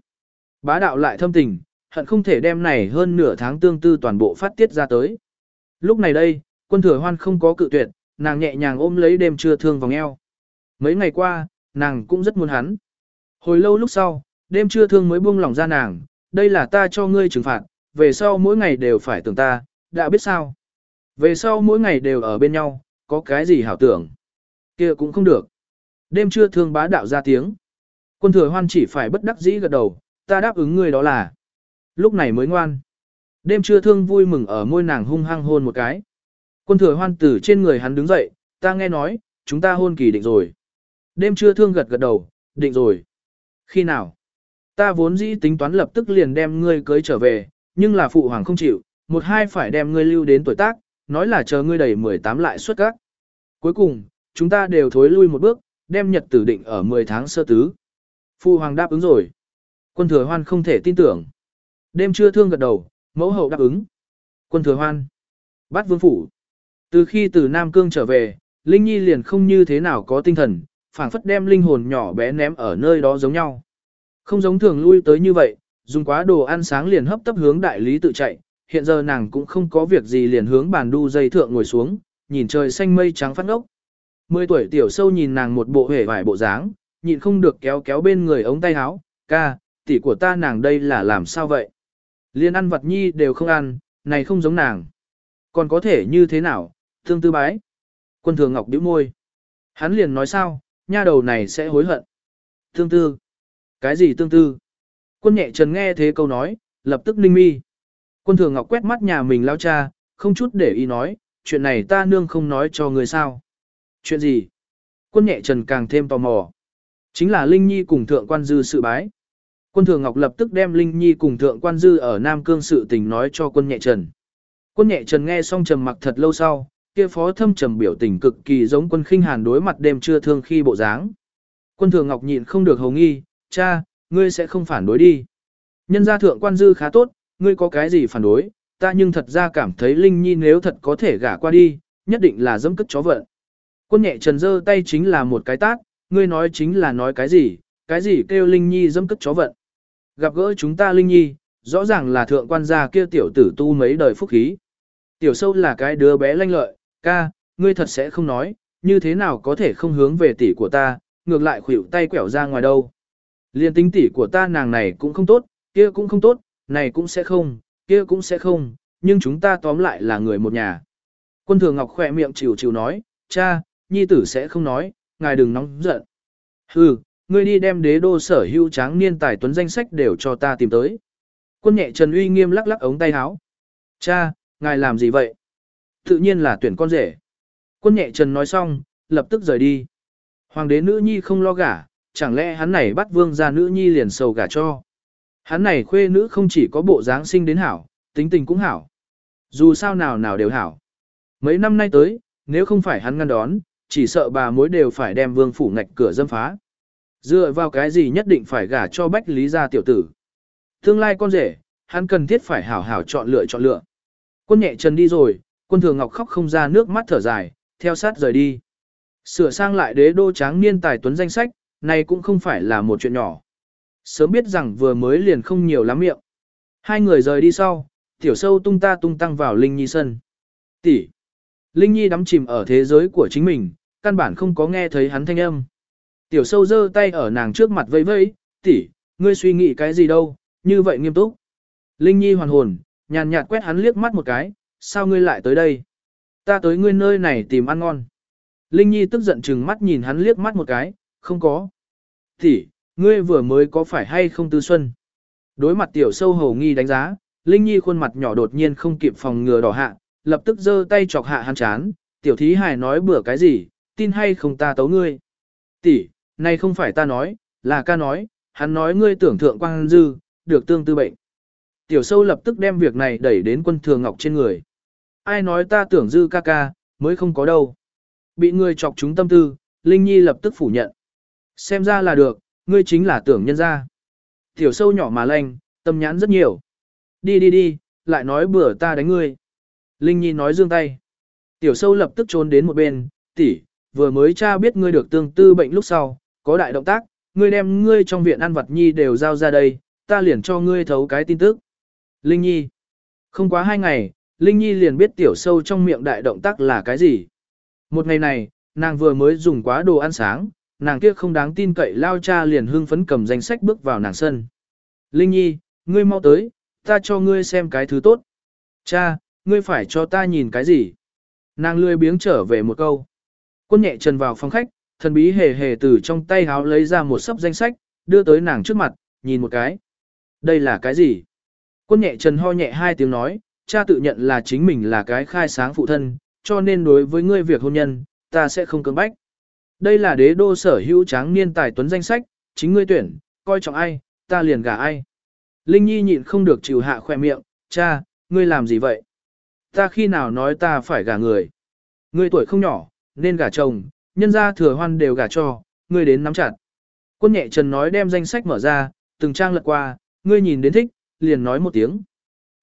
Bá đạo lại thâm tình, hận không thể đem này hơn nửa tháng tương tư toàn bộ phát tiết ra tới. Lúc này đây, quân thừa hoan không có cự tuyệt, nàng nhẹ nhàng ôm lấy đêm trưa thương vòng eo. Mấy ngày qua, nàng cũng rất muốn hắn. Hồi lâu lúc sau, đêm trưa thương mới buông lòng ra nàng, đây là ta cho ngươi trừng phạt, về sau mỗi ngày đều phải tưởng ta, đã biết sao. Về sau mỗi ngày đều ở bên nhau, có cái gì hảo tưởng. kia cũng không được. Đêm trưa thương bá đạo ra tiếng. Quân thừa hoan chỉ phải bất đắc dĩ gật đầu, ta đáp ứng ngươi đó là. Lúc này mới ngoan. Đêm trưa thương vui mừng ở môi nàng hung hăng hôn một cái. Quân thừa hoan từ trên người hắn đứng dậy, ta nghe nói, chúng ta hôn kỳ định rồi. Đêm trưa thương gật gật đầu, định rồi. Khi nào? Ta vốn dĩ tính toán lập tức liền đem ngươi cưới trở về, nhưng là phụ hoàng không chịu, một hai phải đem ngươi lưu đến tuổi tác, nói là chờ ngươi đầy 18 lại xuất các. Cuối cùng, chúng ta đều thối lui một bước, đem nhật tử định ở 10 tháng sơ tứ. Phụ hoàng đáp ứng rồi. Quân thừa hoan không thể tin tưởng. Đêm trưa thương gật đầu, mẫu hậu đáp ứng. Quân thừa hoan. Bắt vương phủ. Từ khi từ Nam Cương trở về, Linh Nhi liền không như thế nào có tinh thần, phảng phất đem linh hồn nhỏ bé ném ở nơi đó giống nhau. Không giống thường lui tới như vậy, dùng quá đồ ăn sáng liền hấp tấp hướng đại lý tự chạy, hiện giờ nàng cũng không có việc gì liền hướng bàn đu dây thượng ngồi xuống, nhìn trời xanh mây trắng phát ốc. Mười tuổi tiểu sâu nhìn nàng một bộ hề vải bộ dáng, nhịn không được kéo kéo bên người ống tay áo, ca, tỷ của ta nàng đây là làm sao vậy? Liên ăn vật nhi đều không ăn, này không giống nàng. Còn có thể như thế nào, thương tư bái. Quân thường ngọc điếu môi. Hắn liền nói sao, nha đầu này sẽ hối hận. Thương tư. Cái gì tương tư? Quân nhẹ trần nghe thế câu nói, lập tức ninh mi. Quân thường ngọc quét mắt nhà mình lao cha, không chút để ý nói, chuyện này ta nương không nói cho người sao. Chuyện gì? Quân nhẹ trần càng thêm tò mò. Chính là Linh Nhi cùng thượng quan dư sự bái. Quân thường ngọc lập tức đem Linh Nhi cùng thượng quan dư ở Nam Cương sự tình nói cho quân nhẹ trần. Quân nhẹ trần nghe xong trầm mặc thật lâu sau, kia phó thâm trầm biểu tình cực kỳ giống quân khinh hàn đối mặt đêm trưa thương khi bộ dáng. Quân thường ngọc nhịn không được hầu nghi, cha, ngươi sẽ không phản đối đi. Nhân gia thượng quan dư khá tốt, ngươi có cái gì phản đối, ta nhưng thật ra cảm thấy Linh Nhi nếu thật có thể gả qua đi, nhất định là dâm cất chó vận. Quân nhẹ trần Dơ tay chính là một cái tát, ngươi nói chính là nói cái gì, cái gì kêu Linh Nhi dâm cất chó vận. Gặp gỡ chúng ta Linh Nhi, rõ ràng là thượng quan gia kia tiểu tử tu mấy đời phúc khí. Tiểu sâu là cái đứa bé lanh lợi, ca, ngươi thật sẽ không nói, như thế nào có thể không hướng về tỷ của ta, ngược lại khuỷu tay quẹo ra ngoài đâu. Liên tính tỷ của ta nàng này cũng không tốt, kia cũng không tốt, này cũng sẽ không, kia cũng sẽ không, nhưng chúng ta tóm lại là người một nhà. Quân thường ngọc khỏe miệng chịu chịu nói, cha, nhi tử sẽ không nói, ngài đừng nóng giận. Hừ, ngươi đi đem đế đô sở hữu tráng niên tài tuấn danh sách đều cho ta tìm tới. Quân nhẹ Trần Uy nghiêm lắc lắc ống tay áo. Cha, ngài làm gì vậy? Tự nhiên là tuyển con rể. Quân nhẹ Trần nói xong, lập tức rời đi. Hoàng đế nữ nhi không lo gả, chẳng lẽ hắn này bắt vương gia nữ nhi liền sầu gả cho. Hắn này khuê nữ không chỉ có bộ dáng sinh đến hảo, tính tình cũng hảo. Dù sao nào nào đều hảo. Mấy năm nay tới, nếu không phải hắn ngăn đón, chỉ sợ bà mối đều phải đem vương phủ ngạch cửa dâm phá. Dựa vào cái gì nhất định phải gả cho bách lý gia tiểu tử. Tương lai con rể, hắn cần thiết phải hảo hảo chọn lựa chọn lựa. Quân nhẹ chân đi rồi, quân thường ngọc khóc không ra nước mắt thở dài, theo sát rời đi. Sửa sang lại đế đô tráng niên tài tuấn danh sách, này cũng không phải là một chuyện nhỏ. Sớm biết rằng vừa mới liền không nhiều lắm miệng. Hai người rời đi sau, tiểu sâu tung ta tung tăng vào Linh Nhi sân. Tỷ. Linh Nhi đắm chìm ở thế giới của chính mình, căn bản không có nghe thấy hắn thanh âm. Tiểu sâu giơ tay ở nàng trước mặt vẫy vẫy, tỷ, ngươi suy nghĩ cái gì đâu, như vậy nghiêm túc. Linh Nhi hoàn hồn, nhàn nhạt quét hắn liếc mắt một cái, sao ngươi lại tới đây? Ta tới ngươi nơi này tìm ăn ngon. Linh Nhi tức giận chừng mắt nhìn hắn liếc mắt một cái, không có. Thì, ngươi vừa mới có phải hay không tư xuân? Đối mặt tiểu sâu hầu nghi đánh giá, Linh Nhi khuôn mặt nhỏ đột nhiên không kịp phòng ngừa đỏ hạ, lập tức giơ tay chọc hạ hắn chán, tiểu thí hài nói bữa cái gì, tin hay không ta tấu ngươi. Tỷ, này không phải ta nói, là ca nói, hắn nói ngươi tưởng thượng quang dư, được tương tư bệnh. Tiểu sâu lập tức đem việc này đẩy đến quân thường ngọc trên người. Ai nói ta tưởng dư ca ca, mới không có đâu. Bị ngươi chọc chúng tâm tư, Linh Nhi lập tức phủ nhận. Xem ra là được, ngươi chính là tưởng nhân ra. Tiểu sâu nhỏ mà lanh, tâm nhãn rất nhiều. Đi đi đi, lại nói bữa ta đánh ngươi. Linh Nhi nói dương tay. Tiểu sâu lập tức trốn đến một bên, tỷ, vừa mới cha biết ngươi được tương tư bệnh lúc sau, có đại động tác, ngươi đem ngươi trong viện ăn vật nhi đều giao ra đây, ta liền cho ngươi thấu cái tin tức. Linh Nhi. Không quá hai ngày, Linh Nhi liền biết tiểu sâu trong miệng đại động tác là cái gì. Một ngày này, nàng vừa mới dùng quá đồ ăn sáng, nàng kia không đáng tin cậy lao cha liền hưng phấn cầm danh sách bước vào nàng sân. Linh Nhi, ngươi mau tới, ta cho ngươi xem cái thứ tốt. Cha, ngươi phải cho ta nhìn cái gì? Nàng lười biếng trở về một câu. Quân nhẹ trần vào phòng khách, thần bí hề hề từ trong tay háo lấy ra một sấp danh sách, đưa tới nàng trước mặt, nhìn một cái. Đây là cái gì? Quân nhẹ trần ho nhẹ hai tiếng nói, cha tự nhận là chính mình là cái khai sáng phụ thân, cho nên đối với ngươi việc hôn nhân, ta sẽ không cưỡng bách. Đây là đế đô sở hữu tráng niên tài tuấn danh sách, chính ngươi tuyển, coi trọng ai, ta liền gả ai. Linh Nhi nhịn không được chịu hạ khoe miệng, cha, ngươi làm gì vậy? Ta khi nào nói ta phải gả người? Ngươi tuổi không nhỏ, nên gả chồng, nhân gia thừa hoan đều gả cho, ngươi đến nắm chặt. Quân nhẹ trần nói đem danh sách mở ra, từng trang lật qua, ngươi nhìn đến thích, liền nói một tiếng.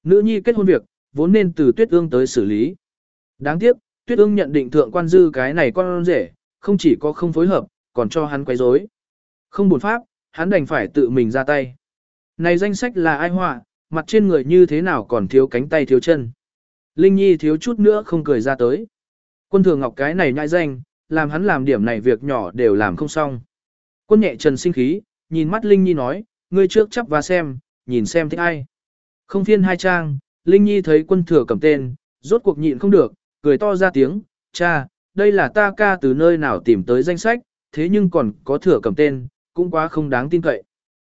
Nữ nhi kết hôn việc, vốn nên từ tuyết ương tới xử lý. Đáng tiếc, tuyết ương nhận định thượng quan dư cái này con rể, không chỉ có không phối hợp, còn cho hắn quấy rối. Không buồn pháp, hắn đành phải tự mình ra tay. Này danh sách là ai họa, mặt trên người như thế nào còn thiếu cánh tay thiếu chân. Linh Nhi thiếu chút nữa không cười ra tới. Quân thường ngọc cái này nhãi danh, làm hắn làm điểm này việc nhỏ đều làm không xong. Quân nhẹ trần sinh khí, nhìn mắt Linh Nhi nói, ngươi trước chấp và xem, nhìn xem thích ai. Không phiên hai trang, Linh Nhi thấy quân thừa cầm tên, rốt cuộc nhịn không được, cười to ra tiếng, cha, đây là ta ca từ nơi nào tìm tới danh sách, thế nhưng còn có thừa cầm tên, cũng quá không đáng tin cậy.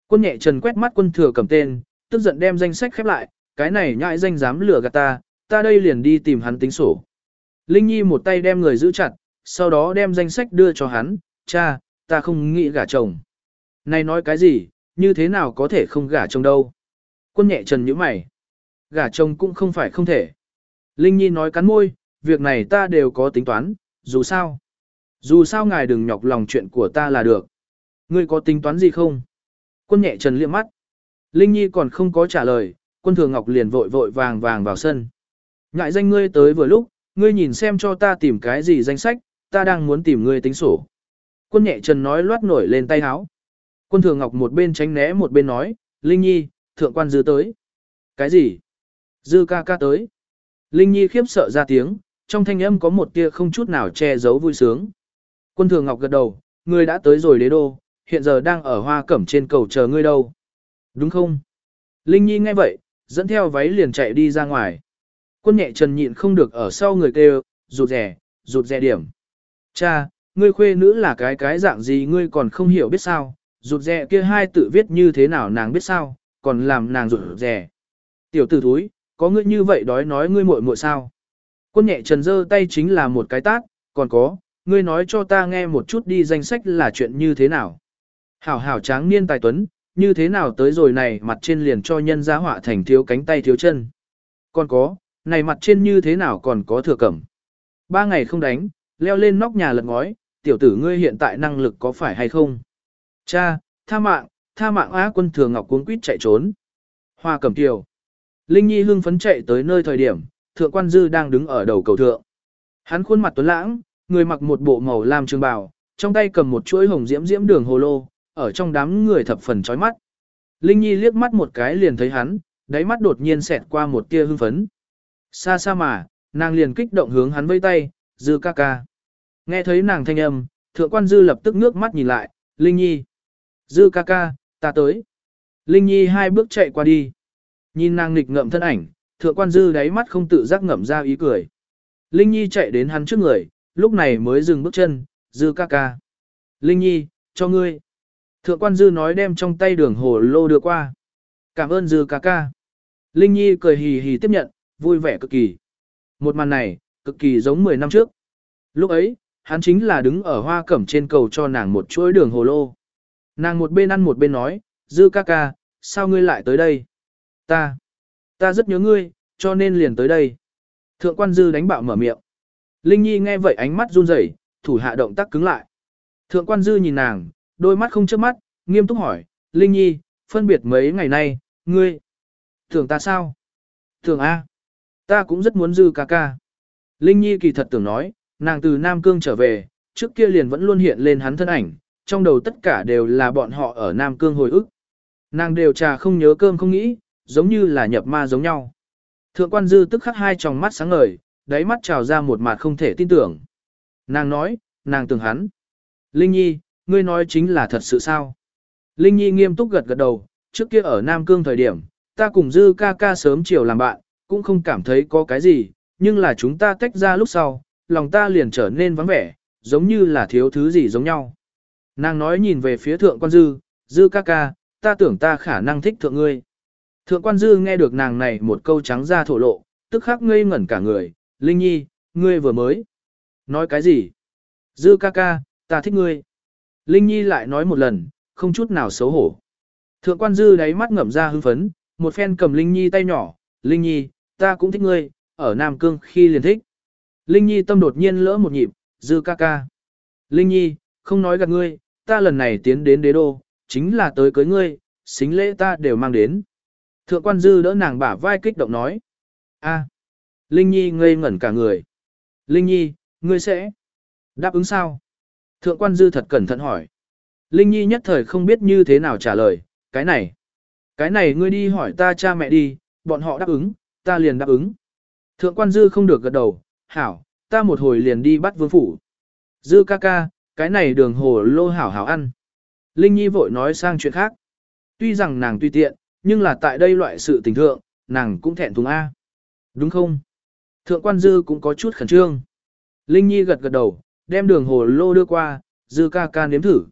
Quân nhẹ trần quét mắt quân thừa cầm tên, tức giận đem danh sách khép lại, cái này nhãi danh dám lừa gạt ta, ta đây liền đi tìm hắn tính sổ. Linh Nhi một tay đem người giữ chặt, sau đó đem danh sách đưa cho hắn, cha, ta không nghĩ gả chồng. Này nói cái gì, như thế nào có thể không gả chồng đâu. Quân nhẹ trần như mày. Gả chồng cũng không phải không thể. Linh Nhi nói cắn môi, việc này ta đều có tính toán, dù sao. Dù sao ngài đừng nhọc lòng chuyện của ta là được. Ngươi có tính toán gì không? Quân nhẹ trần liếc mắt. Linh Nhi còn không có trả lời, quân thường ngọc liền vội vội vàng vàng vào sân. Ngại danh ngươi tới vừa lúc, ngươi nhìn xem cho ta tìm cái gì danh sách, ta đang muốn tìm ngươi tính sổ. Quân nhẹ trần nói loát nổi lên tay háo. Quân thường ngọc một bên tránh né một bên nói, Linh Nhi, thượng quan dư tới. Cái gì? Dư ca ca tới. Linh Nhi khiếp sợ ra tiếng, trong thanh âm có một tia không chút nào che giấu vui sướng. Quân thường ngọc gật đầu, ngươi đã tới rồi đế đô, hiện giờ đang ở hoa cẩm trên cầu chờ ngươi đâu. Đúng không? Linh Nhi nghe vậy, dẫn theo váy liền chạy đi ra ngoài. Quân nhẹ trần nhịn không được ở sau người kêu, rụt rẻ, rụt rẻ điểm. Cha, ngươi khuê nữ là cái cái dạng gì ngươi còn không hiểu biết sao, rụt rẻ kia hai tự viết như thế nào nàng biết sao, còn làm nàng rụt rẻ. Tiểu tử thúi, có ngươi như vậy đói nói ngươi muội muội sao. Quân nhẹ trần dơ tay chính là một cái tát, còn có, ngươi nói cho ta nghe một chút đi danh sách là chuyện như thế nào. Hảo hảo tráng niên tài tuấn, như thế nào tới rồi này mặt trên liền cho nhân gia họa thành thiếu cánh tay thiếu chân. Còn có, này mặt trên như thế nào còn có thừa cẩm. Ba ngày không đánh, leo lên nóc nhà lật ngói, tiểu tử ngươi hiện tại năng lực có phải hay không? Cha, tha mạng, tha mạng á quân thừa ngọc cuống quýt chạy trốn. Hoa cẩm tiểu. Linh Nhi hưng phấn chạy tới nơi thời điểm, thượng quan dư đang đứng ở đầu cầu thượng. Hắn khuôn mặt tuấn lãng, người mặc một bộ màu lam trường bào, trong tay cầm một chuỗi hồng diễm diễm đường hồ lô, ở trong đám người thập phần chói mắt. Linh Nhi liếc mắt một cái liền thấy hắn, đáy mắt đột nhiên xẹt qua một tia hưng phấn. Xa xa mà, nàng liền kích động hướng hắn vây tay, dư ca ca. Nghe thấy nàng thanh âm, thượng quan dư lập tức ngước mắt nhìn lại, Linh Nhi. Dư ca ca, ta tới. Linh Nhi hai bước chạy qua đi. Nhìn nàng nghịch ngợm thân ảnh, Thượng quan dư đáy mắt không tự giác ngậm ra ý cười. Linh Nhi chạy đến hắn trước người, lúc này mới dừng bước chân, dư ca ca. Linh Nhi, cho ngươi. Thượng quan dư nói đem trong tay đường hồ lô đưa qua. Cảm ơn dư ca ca. Linh Nhi cười hì hì tiếp nhận, vui vẻ cực kỳ. Một màn này, cực kỳ giống 10 năm trước. Lúc ấy, hắn chính là đứng ở hoa cẩm trên cầu cho nàng một chuỗi đường hồ lô. Nàng một bên ăn một bên nói, dư ca ca, sao ngươi lại tới đây? Ta, ta rất nhớ ngươi, cho nên liền tới đây. Thượng quan dư đánh bạo mở miệng. Linh Nhi nghe vậy ánh mắt run rẩy, thủ hạ động tác cứng lại. Thượng quan dư nhìn nàng, đôi mắt không chớp mắt, nghiêm túc hỏi, Linh Nhi, phân biệt mấy ngày nay, ngươi, tưởng ta sao? Tưởng A, ta cũng rất muốn dư ca ca. Linh Nhi kỳ thật tưởng nói, nàng từ Nam Cương trở về, trước kia liền vẫn luôn hiện lên hắn thân ảnh, trong đầu tất cả đều là bọn họ ở Nam Cương hồi ức. Nàng đều trà không nhớ cơm không nghĩ, giống như là nhập ma giống nhau. Thượng quan dư tức khắc hai tròng mắt sáng ngời, đáy mắt trào ra một mặt không thể tin tưởng. Nàng nói, nàng tưởng hắn. Linh Nhi, ngươi nói chính là thật sự sao? Linh Nhi nghiêm túc gật gật đầu, trước kia ở Nam Cương thời điểm, ta cùng dư ca ca sớm chiều làm bạn, cũng không cảm thấy có cái gì, nhưng là chúng ta tách ra lúc sau, lòng ta liền trở nên vắng vẻ, giống như là thiếu thứ gì giống nhau. Nàng nói nhìn về phía thượng quan dư, dư ca ca, ta tưởng ta khả năng thích thượng ngươi. Thượng quan dư nghe được nàng này một câu trắng ra thổ lộ, tức khắc ngây ngẩn cả người, Linh Nhi, ngươi vừa mới. Nói cái gì? Dư ca ca, ta thích ngươi. Linh Nhi lại nói một lần, không chút nào xấu hổ. Thượng quan dư đáy mắt ngậm ra hưng phấn, một phen cầm Linh Nhi tay nhỏ, Linh Nhi, ta cũng thích ngươi, ở Nam Cương khi liền thích. Linh Nhi tâm đột nhiên lỡ một nhịp, dư ca ca. Linh Nhi, không nói gạt ngươi, ta lần này tiến đến đế đô, chính là tới cưới ngươi, xính lễ ta đều mang đến. Thượng quan dư đỡ nàng bả vai kích động nói. a Linh Nhi ngây ngẩn cả người. Linh Nhi, ngươi sẽ đáp ứng sao? Thượng quan dư thật cẩn thận hỏi. Linh Nhi nhất thời không biết như thế nào trả lời, cái này. Cái này ngươi đi hỏi ta cha mẹ đi, bọn họ đáp ứng, ta liền đáp ứng. Thượng quan dư không được gật đầu, hảo, ta một hồi liền đi bắt vương phủ. Dư ca ca, cái này đường hồ lô hảo hảo ăn. Linh Nhi vội nói sang chuyện khác. Tuy rằng nàng tùy tiện, nhưng là tại đây loại sự tình thượng, nàng cũng thẹn thùng A. Đúng không? Thượng quan dư cũng có chút khẩn trương. Linh Nhi gật gật đầu, đem đường hồ lô đưa qua, dư ca ca nếm thử.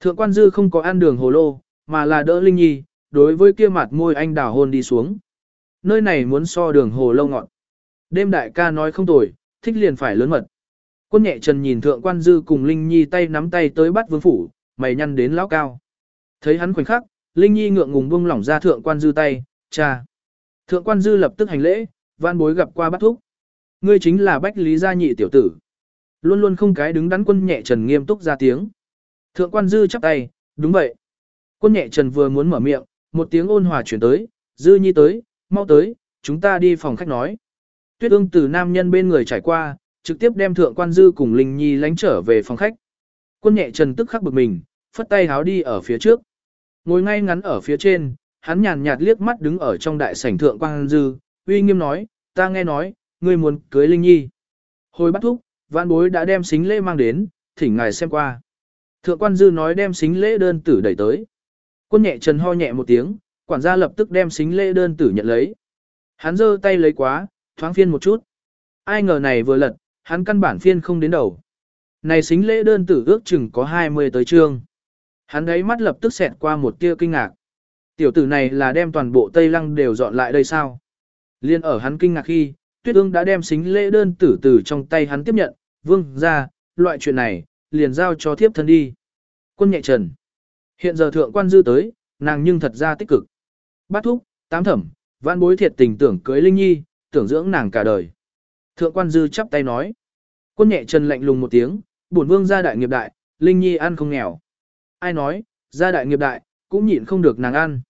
Thượng quan dư không có ăn đường hồ lô, mà là đỡ Linh Nhi, đối với kia mặt môi anh đào hôn đi xuống. Nơi này muốn so đường hồ lô ngọn. Đêm đại ca nói không tồi, thích liền phải lớn mật. Quân nhẹ trần nhìn thượng quan dư cùng Linh Nhi tay nắm tay tới bắt vương phủ, mày nhăn đến lão cao. Thấy hắn khoảnh khắc, Linh Nhi ngượng ngùng buông lỏng ra thượng quan dư tay, cha. Thượng quan dư lập tức hành lễ, van bối gặp qua bắt thúc. Ngươi chính là bách lý gia nhị tiểu tử. Luôn luôn không cái đứng đắn quân nhẹ trần nghiêm túc ra tiếng. Thượng quan dư chắp tay, đúng vậy. Quân nhẹ trần vừa muốn mở miệng, một tiếng ôn hòa chuyển tới, dư nhi tới, mau tới, chúng ta đi phòng khách nói. Tuyết ương từ nam nhân bên người trải qua, trực tiếp đem thượng quan dư cùng Linh Nhi lánh trở về phòng khách. Quân nhẹ trần tức khắc bực mình, phất tay háo đi ở phía trước. Ngồi ngay ngắn ở phía trên, hắn nhàn nhạt liếc mắt đứng ở trong đại sảnh thượng quan dư, uy nghiêm nói, ta nghe nói, ngươi muốn cưới Linh Nhi. Hồi bắt thúc, vạn bối đã đem xính lễ mang đến, thỉnh ngài xem qua. Thượng quan dư nói đem xính lễ đơn tử đẩy tới. Quân nhẹ trần ho nhẹ một tiếng, quản gia lập tức đem xính lễ đơn tử nhận lấy. Hắn giơ tay lấy quá, thoáng phiên một chút. Ai ngờ này vừa lật, hắn căn bản phiên không đến đầu. Này xính lễ đơn tử ước chừng có 20 tới chương. Hắn ấy mắt lập tức xẹt qua một tia kinh ngạc. Tiểu tử này là đem toàn bộ Tây Lăng đều dọn lại đây sao? Liên ở hắn kinh ngạc khi, Tuyết ương đã đem xính lễ đơn tử từ trong tay hắn tiếp nhận, vương ra, loại chuyện này, liền giao cho thiếp thân đi. Quân nhẹ trần. Hiện giờ thượng quan dư tới, nàng nhưng thật ra tích cực. Bát thúc, tám thẩm, văn bối thiệt tình tưởng cưới Linh Nhi, tưởng dưỡng nàng cả đời. Thượng quan dư chắp tay nói. Quân nhẹ trần lạnh lùng một tiếng, bổn vương gia đại nghiệp đại, Linh Nhi ăn không nghèo. Ai nói, gia đại nghiệp đại, cũng nhịn không được nàng ăn.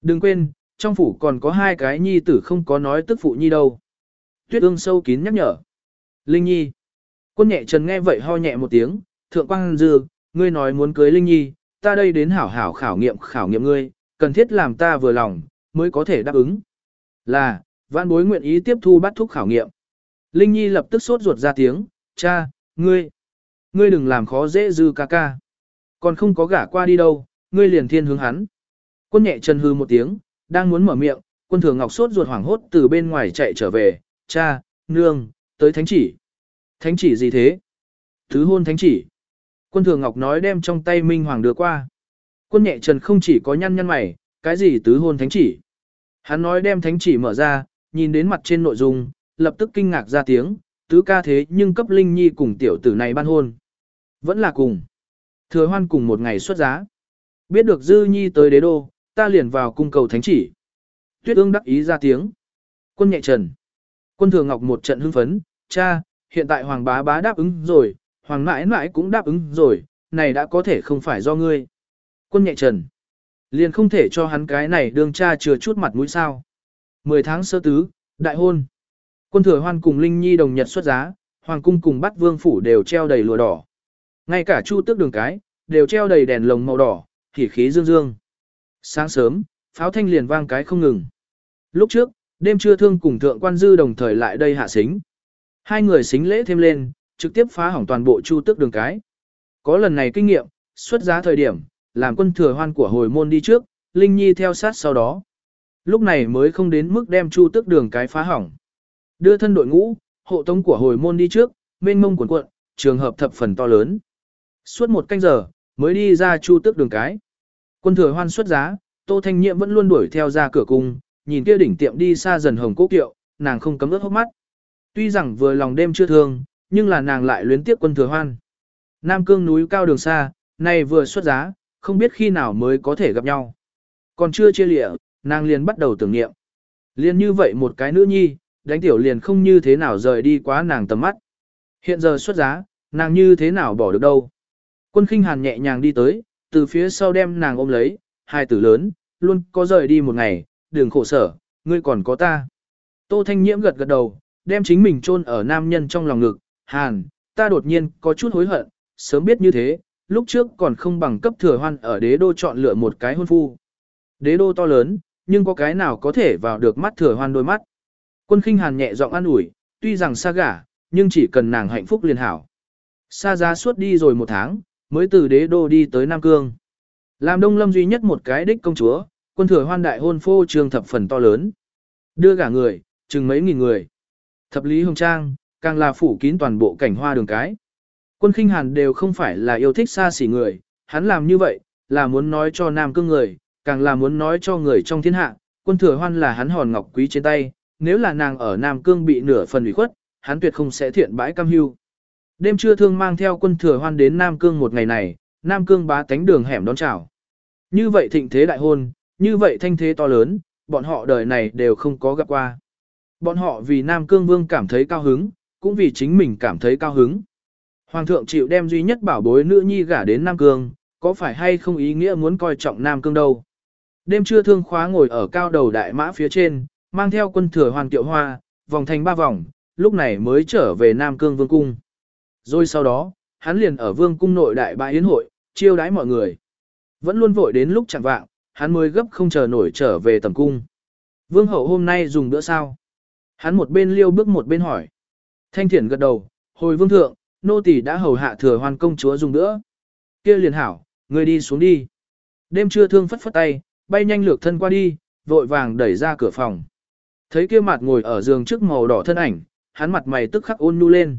Đừng quên, trong phủ còn có hai cái nhi tử không có nói tức phụ nhi đâu. Tuyết ương sâu kín nhắc nhở. Linh Nhi. Quân nhẹ trần nghe vậy ho nhẹ một tiếng, thượng quan dư, ngươi nói muốn cưới Linh Nhi, ta đây đến hảo hảo khảo nghiệm khảo nghiệm ngươi, cần thiết làm ta vừa lòng, mới có thể đáp ứng. Là, vãn bối nguyện ý tiếp thu bắt thúc khảo nghiệm. Linh Nhi lập tức sốt ruột ra tiếng, cha, ngươi, ngươi đừng làm khó dễ dư ca ca. Còn không có gả qua đi đâu, ngươi liền thiên hướng hắn. Quân nhẹ chân hư một tiếng, đang muốn mở miệng, Quân thừa ngọc sốt ruột hoảng hốt từ bên ngoài chạy trở về, cha, nương, tới thánh chỉ. Thánh chỉ gì thế? Thứ hôn thánh chỉ. Quân thừa ngọc nói đem trong tay Minh Hoàng đưa qua. Quân nhẹ trần không chỉ có nhăn nhăn mày, cái gì tứ hôn thánh chỉ. Hắn nói đem thánh chỉ mở ra, nhìn đến mặt trên nội dung, lập tức kinh ngạc ra tiếng, tứ ca thế nhưng cấp Linh Nhi cùng tiểu tử này ban hôn. Vẫn là cùng. Thừa hoan cùng một ngày xuất giá. Biết được Dư Nhi tới đế đô, ta liền vào cung cầu thánh chỉ. Tuyết ương đắc ý ra tiếng. Quân nhẹ trần. Quân thừa ngọc một trận hưng phấn, cha, hiện tại hoàng bá bá đáp ứng rồi, hoàng mãi mãi cũng đáp ứng rồi, này đã có thể không phải do ngươi. Quân nhẹ trần. Liền không thể cho hắn cái này đương cha chừa chút mặt mũi sao. Mười tháng sơ tứ, đại hôn. Quân thừa hoan cùng Linh Nhi đồng nhật xuất giá, hoàng cung cùng bắt vương phủ đều treo đầy lụa đỏ. Ngay cả chu tước đường cái, đều treo đầy đèn lồng màu đỏ, khỉ khí dương dương. Sáng sớm, pháo thanh liền vang cái không ngừng. Lúc trước, đêm trưa thương cùng thượng quan dư đồng thời lại đây hạ xính. Hai người xính lễ thêm lên, trực tiếp phá hỏng toàn bộ chu tước đường cái. Có lần này kinh nghiệm, xuất giá thời điểm, làm quân thừa hoan của hồi môn đi trước, Linh Nhi theo sát sau đó. Lúc này mới không đến mức đem chu tước đường cái phá hỏng. Đưa thân đội ngũ, hộ tống của hồi môn đi trước, mênh mông cuộn cuộn, trường hợp thập phần to lớn. Suốt một canh giờ, mới đi ra chu tước đường cái. Quân thừa hoan xuất giá, Tô Thanh Nhiệm vẫn luôn đuổi theo ra cửa cung, nhìn kia đỉnh tiệm đi xa dần hồng cố kiệu, nàng không cấm ướt hốc mắt. Tuy rằng vừa lòng đêm chưa thương, nhưng là nàng lại luyến tiếc quân thừa hoan. Nam cương núi cao đường xa, này vừa xuất giá, không biết khi nào mới có thể gặp nhau. Còn chưa chia lịa, nàng liền bắt đầu tưởng niệm. Liền như vậy một cái nữ nhi, đánh tiểu liền không như thế nào rời đi quá nàng tầm mắt. Hiện giờ xuất giá, nàng như thế nào bỏ được đâu. Quân khinh hàn nhẹ nhàng đi tới, từ phía sau đem nàng ôm lấy, hai tử lớn, luôn có rời đi một ngày, đừng khổ sở, ngươi còn có ta. Tô Thanh Nhiễm gật gật đầu, đem chính mình chôn ở nam nhân trong lòng ngực, hàn, ta đột nhiên có chút hối hận, sớm biết như thế, lúc trước còn không bằng cấp thừa hoan ở đế đô chọn lựa một cái hôn phu. Đế đô to lớn, nhưng có cái nào có thể vào được mắt thừa hoan đôi mắt. Quân khinh hàn nhẹ giọng an ủi, tuy rằng xa gả, nhưng chỉ cần nàng hạnh phúc liền hảo. Xa ra suốt đi rồi một tháng, mới từ đế đô đi tới Nam Cương. Làm đông lâm duy nhất một cái đích công chúa, quân thừa hoan đại hôn phô trường thập phần to lớn. Đưa cả người, chừng mấy nghìn người. Thập lý hồng trang, càng là phủ kín toàn bộ cảnh hoa đường cái. Quân khinh hàn đều không phải là yêu thích xa xỉ người, hắn làm như vậy, là muốn nói cho nam cương người, càng là muốn nói cho người trong thiên hạ, quân thừa hoan là hắn hòn ngọc quý trên tay, nếu là nàng ở nam cương bị nửa phần ủy khuất, hắn tuyệt không sẽ thiện bãi cam hưu. Đêm trưa thương mang theo quân thừa hoan đến Nam Cương một ngày này, Nam Cương bá tánh đường hẻm đón chào. Như vậy thịnh thế đại hôn, như vậy thanh thế to lớn, bọn họ đời này đều không có gặp qua. Bọn họ vì Nam Cương Vương cảm thấy cao hứng, cũng vì chính mình cảm thấy cao hứng. Hoàng thượng chịu đem duy nhất bảo bối nữ nhi gả đến Nam Cương, có phải hay không ý nghĩa muốn coi trọng Nam Cương đâu. Đêm trưa thương khóa ngồi ở cao đầu đại mã phía trên, mang theo quân thừa hoàn tiệu hoa, vòng thành ba vòng, lúc này mới trở về Nam Cương Vương Cung. Rồi sau đó, hắn liền ở Vương Cung nội đại bãi yến hội, chiêu đái mọi người. Vẫn luôn vội đến lúc chẳng vạng, hắn mới gấp không chờ nổi trở về tầm cung. Vương hậu hôm nay dùng bữa sao? Hắn một bên liêu bước một bên hỏi. Thanh thiển gật đầu, hồi vương thượng, nô tỳ đã hầu hạ thừa hoàn công chúa dùng bữa. Kia liền hảo, người đi xuống đi. Đêm trưa thương phất phất tay, bay nhanh lược thân qua đi, vội vàng đẩy ra cửa phòng. Thấy kia mặt ngồi ở giường trước màu đỏ thân ảnh, hắn mặt mày tức khắc ôn nhu lên.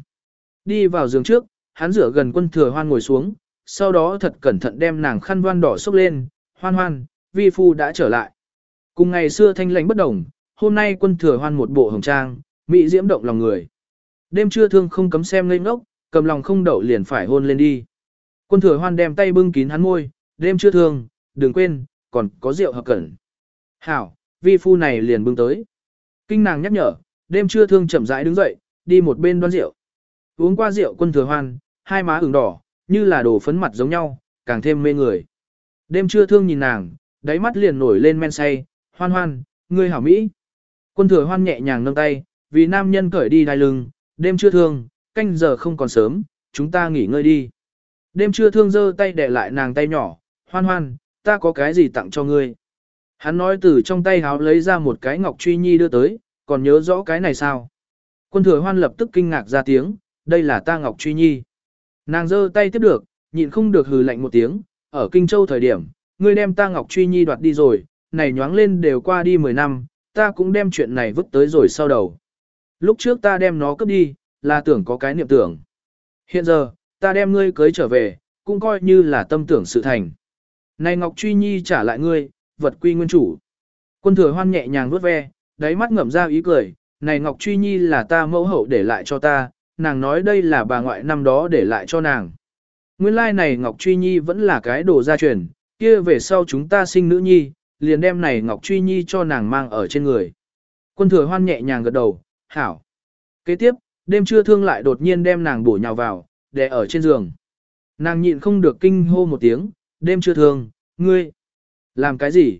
Đi vào giường trước, hắn rửa gần quân thừa hoan ngồi xuống, sau đó thật cẩn thận đem nàng khăn voan đỏ xốc lên, hoan hoan, vi phu đã trở lại. Cùng ngày xưa thanh lãnh bất đồng, hôm nay quân thừa hoan một bộ hồng trang, mỹ diễm động lòng người. Đêm trưa thương không cấm xem ngây ngốc, cầm lòng không đậu liền phải hôn lên đi. Quân thừa hoan đem tay bưng kín hắn môi, đêm trưa thương, đừng quên, còn có rượu hợp cẩn. Hảo, vi phu này liền bưng tới. Kinh nàng nhắc nhở, đêm trưa thương chậm rãi đứng dậy, đi một bên đoan rượu. Uống qua rượu quân thừa hoan, hai má ửng đỏ, như là đồ phấn mặt giống nhau, càng thêm mê người. Đêm trưa thương nhìn nàng, đáy mắt liền nổi lên men say, hoan hoan, ngươi hảo Mỹ. Quân thừa hoan nhẹ nhàng nâng tay, vì nam nhân cởi đi đai lưng, đêm trưa thương, canh giờ không còn sớm, chúng ta nghỉ ngơi đi. Đêm trưa thương giơ tay để lại nàng tay nhỏ, hoan hoan, ta có cái gì tặng cho ngươi. Hắn nói từ trong tay háo lấy ra một cái ngọc truy nhi đưa tới, còn nhớ rõ cái này sao? Quân thừa hoan lập tức kinh ngạc ra tiếng, đây là ta ngọc truy nhi. Nàng giơ tay tiếp được, nhịn không được hừ lạnh một tiếng, ở Kinh Châu thời điểm, ngươi đem ta ngọc truy nhi đoạt đi rồi, này nhoáng lên đều qua đi 10 năm, ta cũng đem chuyện này vứt tới rồi sau đầu. Lúc trước ta đem nó cướp đi, là tưởng có cái niệm tưởng. Hiện giờ, ta đem ngươi cưới trở về, cũng coi như là tâm tưởng sự thành. Này Ngọc Truy Nhi trả lại ngươi, vật quy nguyên chủ. Quân thừa hoan nhẹ nhàng vuốt ve, đáy mắt ngậm ra ý cười, này Ngọc Truy Nhi là ta mẫu hậu để lại cho ta, nàng nói đây là bà ngoại năm đó để lại cho nàng. Nguyên lai like này Ngọc Truy Nhi vẫn là cái đồ gia truyền, kia về sau chúng ta sinh nữ nhi, liền đem này Ngọc Truy Nhi cho nàng mang ở trên người. Quân thừa hoan nhẹ nhàng gật đầu, hảo. Kế tiếp, đêm trưa thương lại đột nhiên đem nàng bổ nhào vào, để ở trên giường. Nàng nhịn không được kinh hô một tiếng, đêm trưa thương, ngươi, làm cái gì?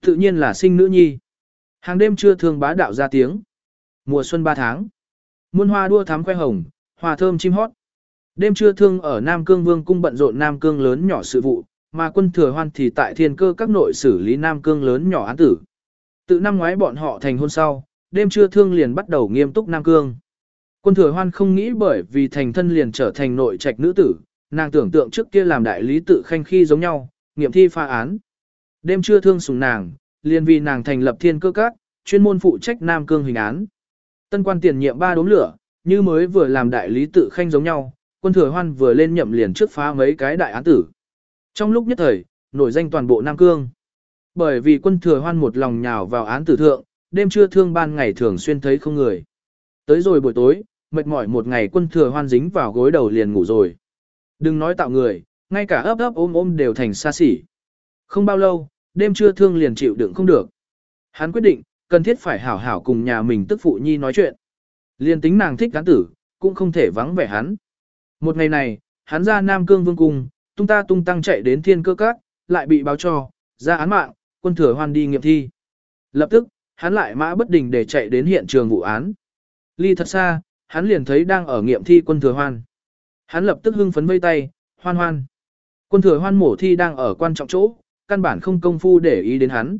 Tự nhiên là sinh nữ nhi. Hàng đêm trưa thương bá đạo ra tiếng. Mùa xuân ba tháng. Muôn hoa đua thắm khoe hồng, hoa thơm chim hót. Đêm trưa thương ở Nam Cương Vương cung bận rộn Nam Cương lớn nhỏ sự vụ, mà quân thừa hoan thì tại thiên cơ các nội xử lý Nam Cương lớn nhỏ án tử. Từ năm ngoái bọn họ thành hôn sau, đêm trưa thương liền bắt đầu nghiêm túc Nam Cương. Quân thừa hoan không nghĩ bởi vì thành thân liền trở thành nội trạch nữ tử, nàng tưởng tượng trước kia làm đại lý tự khanh khi giống nhau, nghiệm thi pha án. Đêm trưa thương sùng nàng, liền vì nàng thành lập thiên cơ các, chuyên môn phụ trách Nam Cương hình án. Tân quan tiền nhiệm ba đốm lửa, như mới vừa làm đại lý tự khanh giống nhau, quân thừa hoan vừa lên nhậm liền trước phá mấy cái đại án tử. Trong lúc nhất thời, nổi danh toàn bộ Nam Cương. Bởi vì quân thừa hoan một lòng nhào vào án tử thượng, đêm trưa thương ban ngày thường xuyên thấy không người. Tới rồi buổi tối, mệt mỏi một ngày quân thừa hoan dính vào gối đầu liền ngủ rồi. Đừng nói tạo người, ngay cả ấp ấp ôm ôm đều thành xa xỉ. Không bao lâu, đêm trưa thương liền chịu đựng không được. Hắn quyết định, cần thiết phải hảo hảo cùng nhà mình tức phụ nhi nói chuyện. Liên tính nàng thích cán tử, cũng không thể vắng vẻ hắn. Một ngày này, hắn ra Nam Cương Vương Cung, tung ta tung tăng chạy đến thiên cơ các, lại bị báo cho, ra án mạng, quân thừa hoan đi nghiệm thi. Lập tức, hắn lại mã bất đình để chạy đến hiện trường vụ án. Ly thật xa, hắn liền thấy đang ở nghiệm thi quân thừa hoan. Hắn lập tức hưng phấn vây tay, hoan hoan. Quân thừa hoan mổ thi đang ở quan trọng chỗ, căn bản không công phu để ý đến hắn.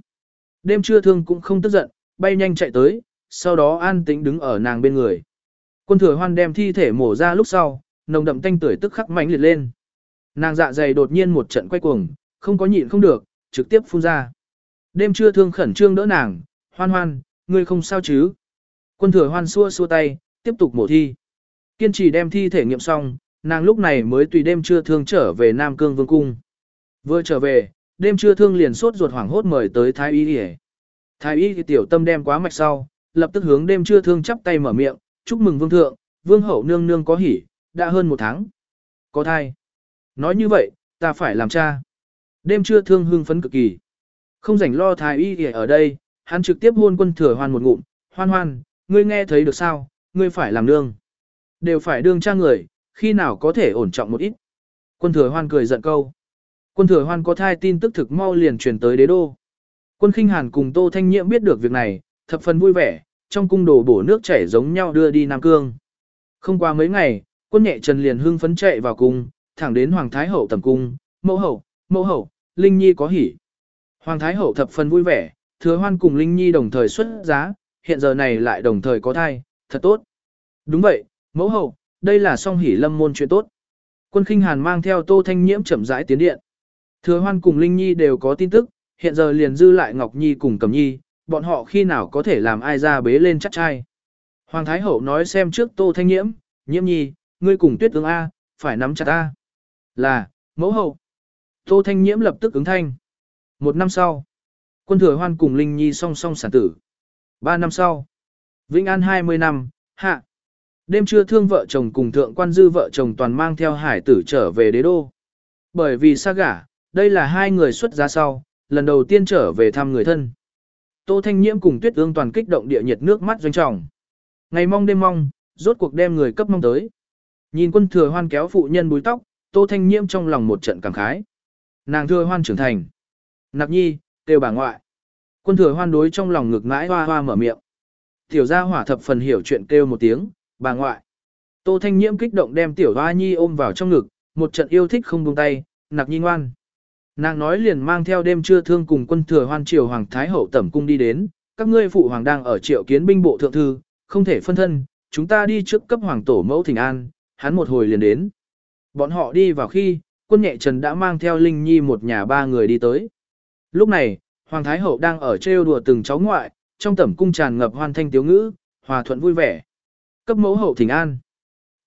Đêm trưa thương cũng không tức giận, bay nhanh chạy tới, sau đó an tĩnh đứng ở nàng bên người. Quân thừa hoan đem thi thể mổ ra lúc sau, nồng đậm tanh tưởi tức khắc mãnh liệt lên. Nàng dạ dày đột nhiên một trận quay cuồng, không có nhịn không được, trực tiếp phun ra. Đêm trưa thương khẩn trương đỡ nàng, hoan hoan, ngươi không sao chứ. Quân thừa hoan xua xua tay, tiếp tục mổ thi. Kiên trì đem thi thể nghiệm xong, nàng lúc này mới tùy đêm trưa thương trở về Nam Cương Vương Cung. Vừa trở về, đêm trưa thương liền sốt ruột hoảng hốt mời tới Thái Y Y. Thái Y tiểu tâm đem quá mạch sau, lập tức hướng đêm trưa thương chắp tay mở miệng, chúc mừng Vương Thượng, Vương Hậu nương nương có hỉ, đã hơn một tháng. Có thai. Nói như vậy, ta phải làm cha. Đêm trưa thương hưng phấn cực kỳ. Không rảnh lo Thái Y ở đây, hắn trực tiếp hôn quân thừa hoan một ngụm, hoan hoan, ngươi nghe thấy được sao, ngươi phải làm nương. Đều phải đương cha người, khi nào có thể ổn trọng một ít. Quân thừa hoan cười giận câu. Quân thừa hoan có thai tin tức thực mau liền truyền tới đế đô. Quân khinh hàn cùng Tô Thanh Nhiễm biết được việc này, thập phần vui vẻ, trong cung đồ bổ nước chảy giống nhau đưa đi Nam Cương. Không qua mấy ngày, quân nhẹ trần liền hưng phấn chạy vào cung, thẳng đến Hoàng Thái Hậu tầm cung, mẫu hậu, mẫu hậu, Linh Nhi có hỉ. Hoàng Thái Hậu thập phần vui vẻ, thừa hoan cùng Linh Nhi đồng thời xuất giá, hiện giờ này lại đồng thời có thai, thật tốt. Đúng vậy, mẫu hậu, đây là song hỉ lâm môn chuyện tốt. Quân khinh hàn mang theo Tô Thanh Nhiễm chậm rãi tiến điện. Thừa Hoan cùng Linh Nhi đều có tin tức, hiện giờ liền dư lại Ngọc Nhi cùng Cẩm Nhi, bọn họ khi nào có thể làm ai ra bế lên chắc trai. Hoàng Thái Hậu nói xem trước Tô Thanh Nhiễm, Nhiễm Nhi, ngươi cùng tuyết ứng A, phải nắm chặt A. Là, mẫu hậu. Tô Thanh Nhiễm lập tức ứng thanh. Một năm sau, quân thừa hoan cùng Linh Nhi song song sản tử. Ba năm sau, Vĩnh An 20 năm, hạ. Đêm trưa thương vợ chồng cùng thượng quan dư vợ chồng toàn mang theo hải tử trở về đế đô. Bởi vì xa gả, đây là hai người xuất ra sau, lần đầu tiên trở về thăm người thân. Tô Thanh Nhiễm cùng Tuyết Ương toàn kích động địa nhiệt nước mắt doanh trọng. Ngày mong đêm mong, rốt cuộc đem người cấp mong tới. Nhìn quân thừa hoan kéo phụ nhân búi tóc, Tô Thanh Nhiễm trong lòng một trận cảm khái. Nàng thừa hoan trưởng thành. Nạp nhi, kêu bà ngoại. Quân thừa hoan đối trong lòng ngực mãi hoa hoa mở miệng. Tiểu gia hỏa thập phần hiểu chuyện kêu một tiếng, bà ngoại. Tô Thanh Nhiễm kích động đem tiểu hoa nhi ôm vào trong ngực, một trận yêu thích không buông tay, nạp nhi ngoan. Nàng nói liền mang theo đêm trưa thương cùng quân thừa hoan triều hoàng thái hậu tẩm cung đi đến, các ngươi phụ hoàng đang ở triệu kiến binh bộ thượng thư, không thể phân thân, chúng ta đi trước cấp hoàng tổ mẫu thỉnh an, hắn một hồi liền đến. Bọn họ đi vào khi, quân nhẹ trần đã mang theo Linh Nhi một nhà ba người đi tới. Lúc này, hoàng thái hậu đang ở trêu đùa từng cháu ngoại, trong tẩm cung tràn ngập hoan thanh tiếu ngữ, hòa thuận vui vẻ. Cấp mẫu hậu thỉnh an.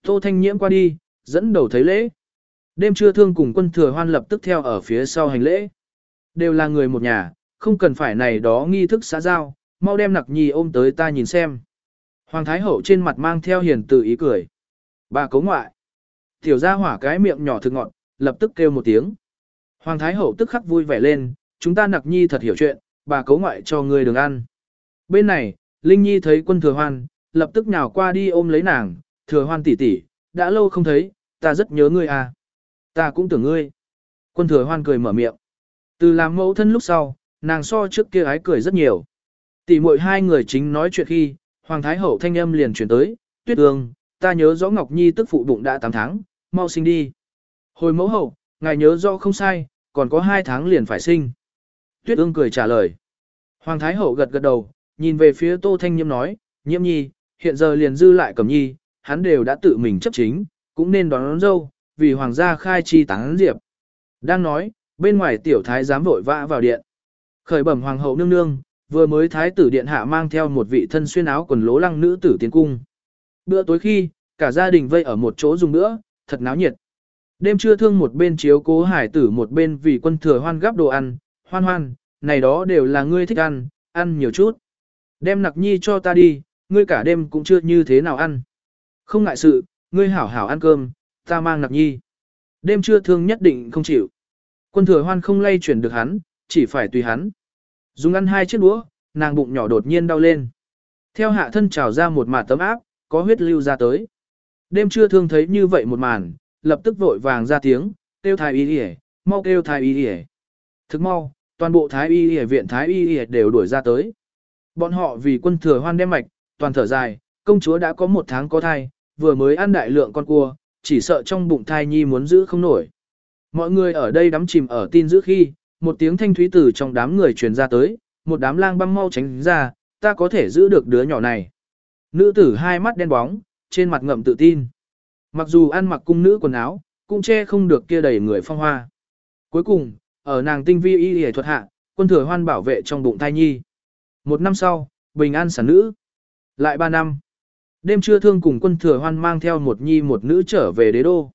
Tô Thanh Nhiễm qua đi, dẫn đầu thấy lễ. Đêm trưa thương cùng quân thừa hoan lập tức theo ở phía sau hành lễ. Đều là người một nhà, không cần phải này đó nghi thức xã giao, mau đem nặc nhi ôm tới ta nhìn xem. Hoàng Thái Hậu trên mặt mang theo hiền từ ý cười. Bà cấu ngoại. Tiểu gia hỏa cái miệng nhỏ thực ngọn, lập tức kêu một tiếng. Hoàng Thái Hậu tức khắc vui vẻ lên, chúng ta nặc nhi thật hiểu chuyện, bà cấu ngoại cho người đừng ăn. Bên này, Linh Nhi thấy quân thừa hoan, lập tức nhào qua đi ôm lấy nàng, thừa hoan tỷ tỷ, đã lâu không thấy, ta rất nhớ ngươi à. Ta cũng tưởng ngươi. Quân thừa hoan cười mở miệng. Từ làm mẫu thân lúc sau, nàng so trước kia ái cười rất nhiều. Tỷ muội hai người chính nói chuyện khi, Hoàng Thái Hậu thanh âm liền chuyển tới, tuyết ương, ta nhớ rõ Ngọc Nhi tức phụ bụng đã 8 tháng, mau sinh đi. Hồi mẫu hậu, ngài nhớ rõ không sai, còn có 2 tháng liền phải sinh. Tuyết ương cười trả lời. Hoàng Thái Hậu gật gật đầu, nhìn về phía Tô Thanh Nhiễm nói, Nhiễm Nhi, hiện giờ liền dư lại Cẩm Nhi, hắn đều đã tự mình chấp chính, cũng nên đón, đón dâu, vì Hoàng gia khai chi tán diệp. Đang nói, bên ngoài tiểu thái giám vội vã vào điện. Khởi bẩm Hoàng hậu nương nương, vừa mới thái tử điện hạ mang theo một vị thân xuyên áo quần lố lăng nữ tử tiến cung. Bữa tối khi, cả gia đình vây ở một chỗ dùng bữa, thật náo nhiệt. Đêm trưa thương một bên chiếu cố hải tử một bên vì quân thừa hoan gắp đồ ăn, hoan hoan, này đó đều là ngươi thích ăn, ăn nhiều chút. Đem nặc nhi cho ta đi, ngươi cả đêm cũng chưa như thế nào ăn. Không ngại sự, ngươi hảo hảo ăn cơm, ta mang nặc nhi. Đêm trưa thương nhất định không chịu. Quân thừa hoan không lay chuyển được hắn, chỉ phải tùy hắn. Dùng ăn hai chiếc đũa, nàng bụng nhỏ đột nhiên đau lên. Theo hạ thân trào ra một mạt tấm áp, có huyết lưu ra tới. Đêm trưa thương thấy như vậy một màn, lập tức vội vàng ra tiếng, kêu thái y y mau kêu thái y y Thức mau, toàn bộ thái y y viện thái y y đều đuổi ra tới. Bọn họ vì quân thừa hoan đem mạch, toàn thở dài, công chúa đã có một tháng có thai, vừa mới ăn đại lượng con cua, chỉ sợ trong bụng thai nhi muốn giữ không nổi. Mọi người ở đây đắm chìm ở tin giữ khi, một tiếng thanh thúy từ trong đám người truyền ra tới, một đám lang băm mau tránh ra, ta có thể giữ được đứa nhỏ này. Nữ tử hai mắt đen bóng, trên mặt ngậm tự tin. Mặc dù ăn mặc cung nữ quần áo, cũng che không được kia đầy người phong hoa. Cuối cùng, ở nàng tinh vi y y thuật hạ, quân thừa hoan bảo vệ trong bụng thai nhi. Một năm sau, bình an sản nữ. Lại ba năm. Đêm trưa thương cùng quân thừa hoan mang theo một nhi một nữ trở về đế đô.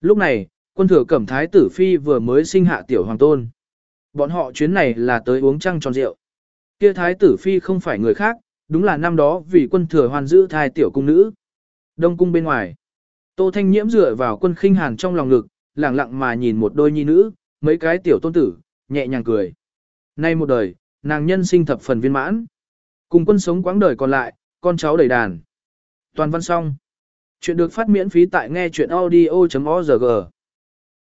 Lúc này, quân thừa cẩm thái tử phi vừa mới sinh hạ tiểu hoàng tôn. Bọn họ chuyến này là tới uống trăng tròn rượu. Kia thái tử phi không phải người khác, đúng là năm đó vì quân thừa hoan giữ thai tiểu cung nữ. Đông cung bên ngoài. Tô Thanh Nhiễm dựa vào quân khinh hàn trong lòng ngực, lặng lặng mà nhìn một đôi nhi nữ, mấy cái tiểu tôn tử, nhẹ nhàng cười. Nay một đời, nàng nhân sinh thập phần viên mãn. Cùng quân sống quãng đời còn lại, con cháu đầy đàn. Toàn văn xong. Chuyện được phát miễn phí tại nghe chuyện audio.org.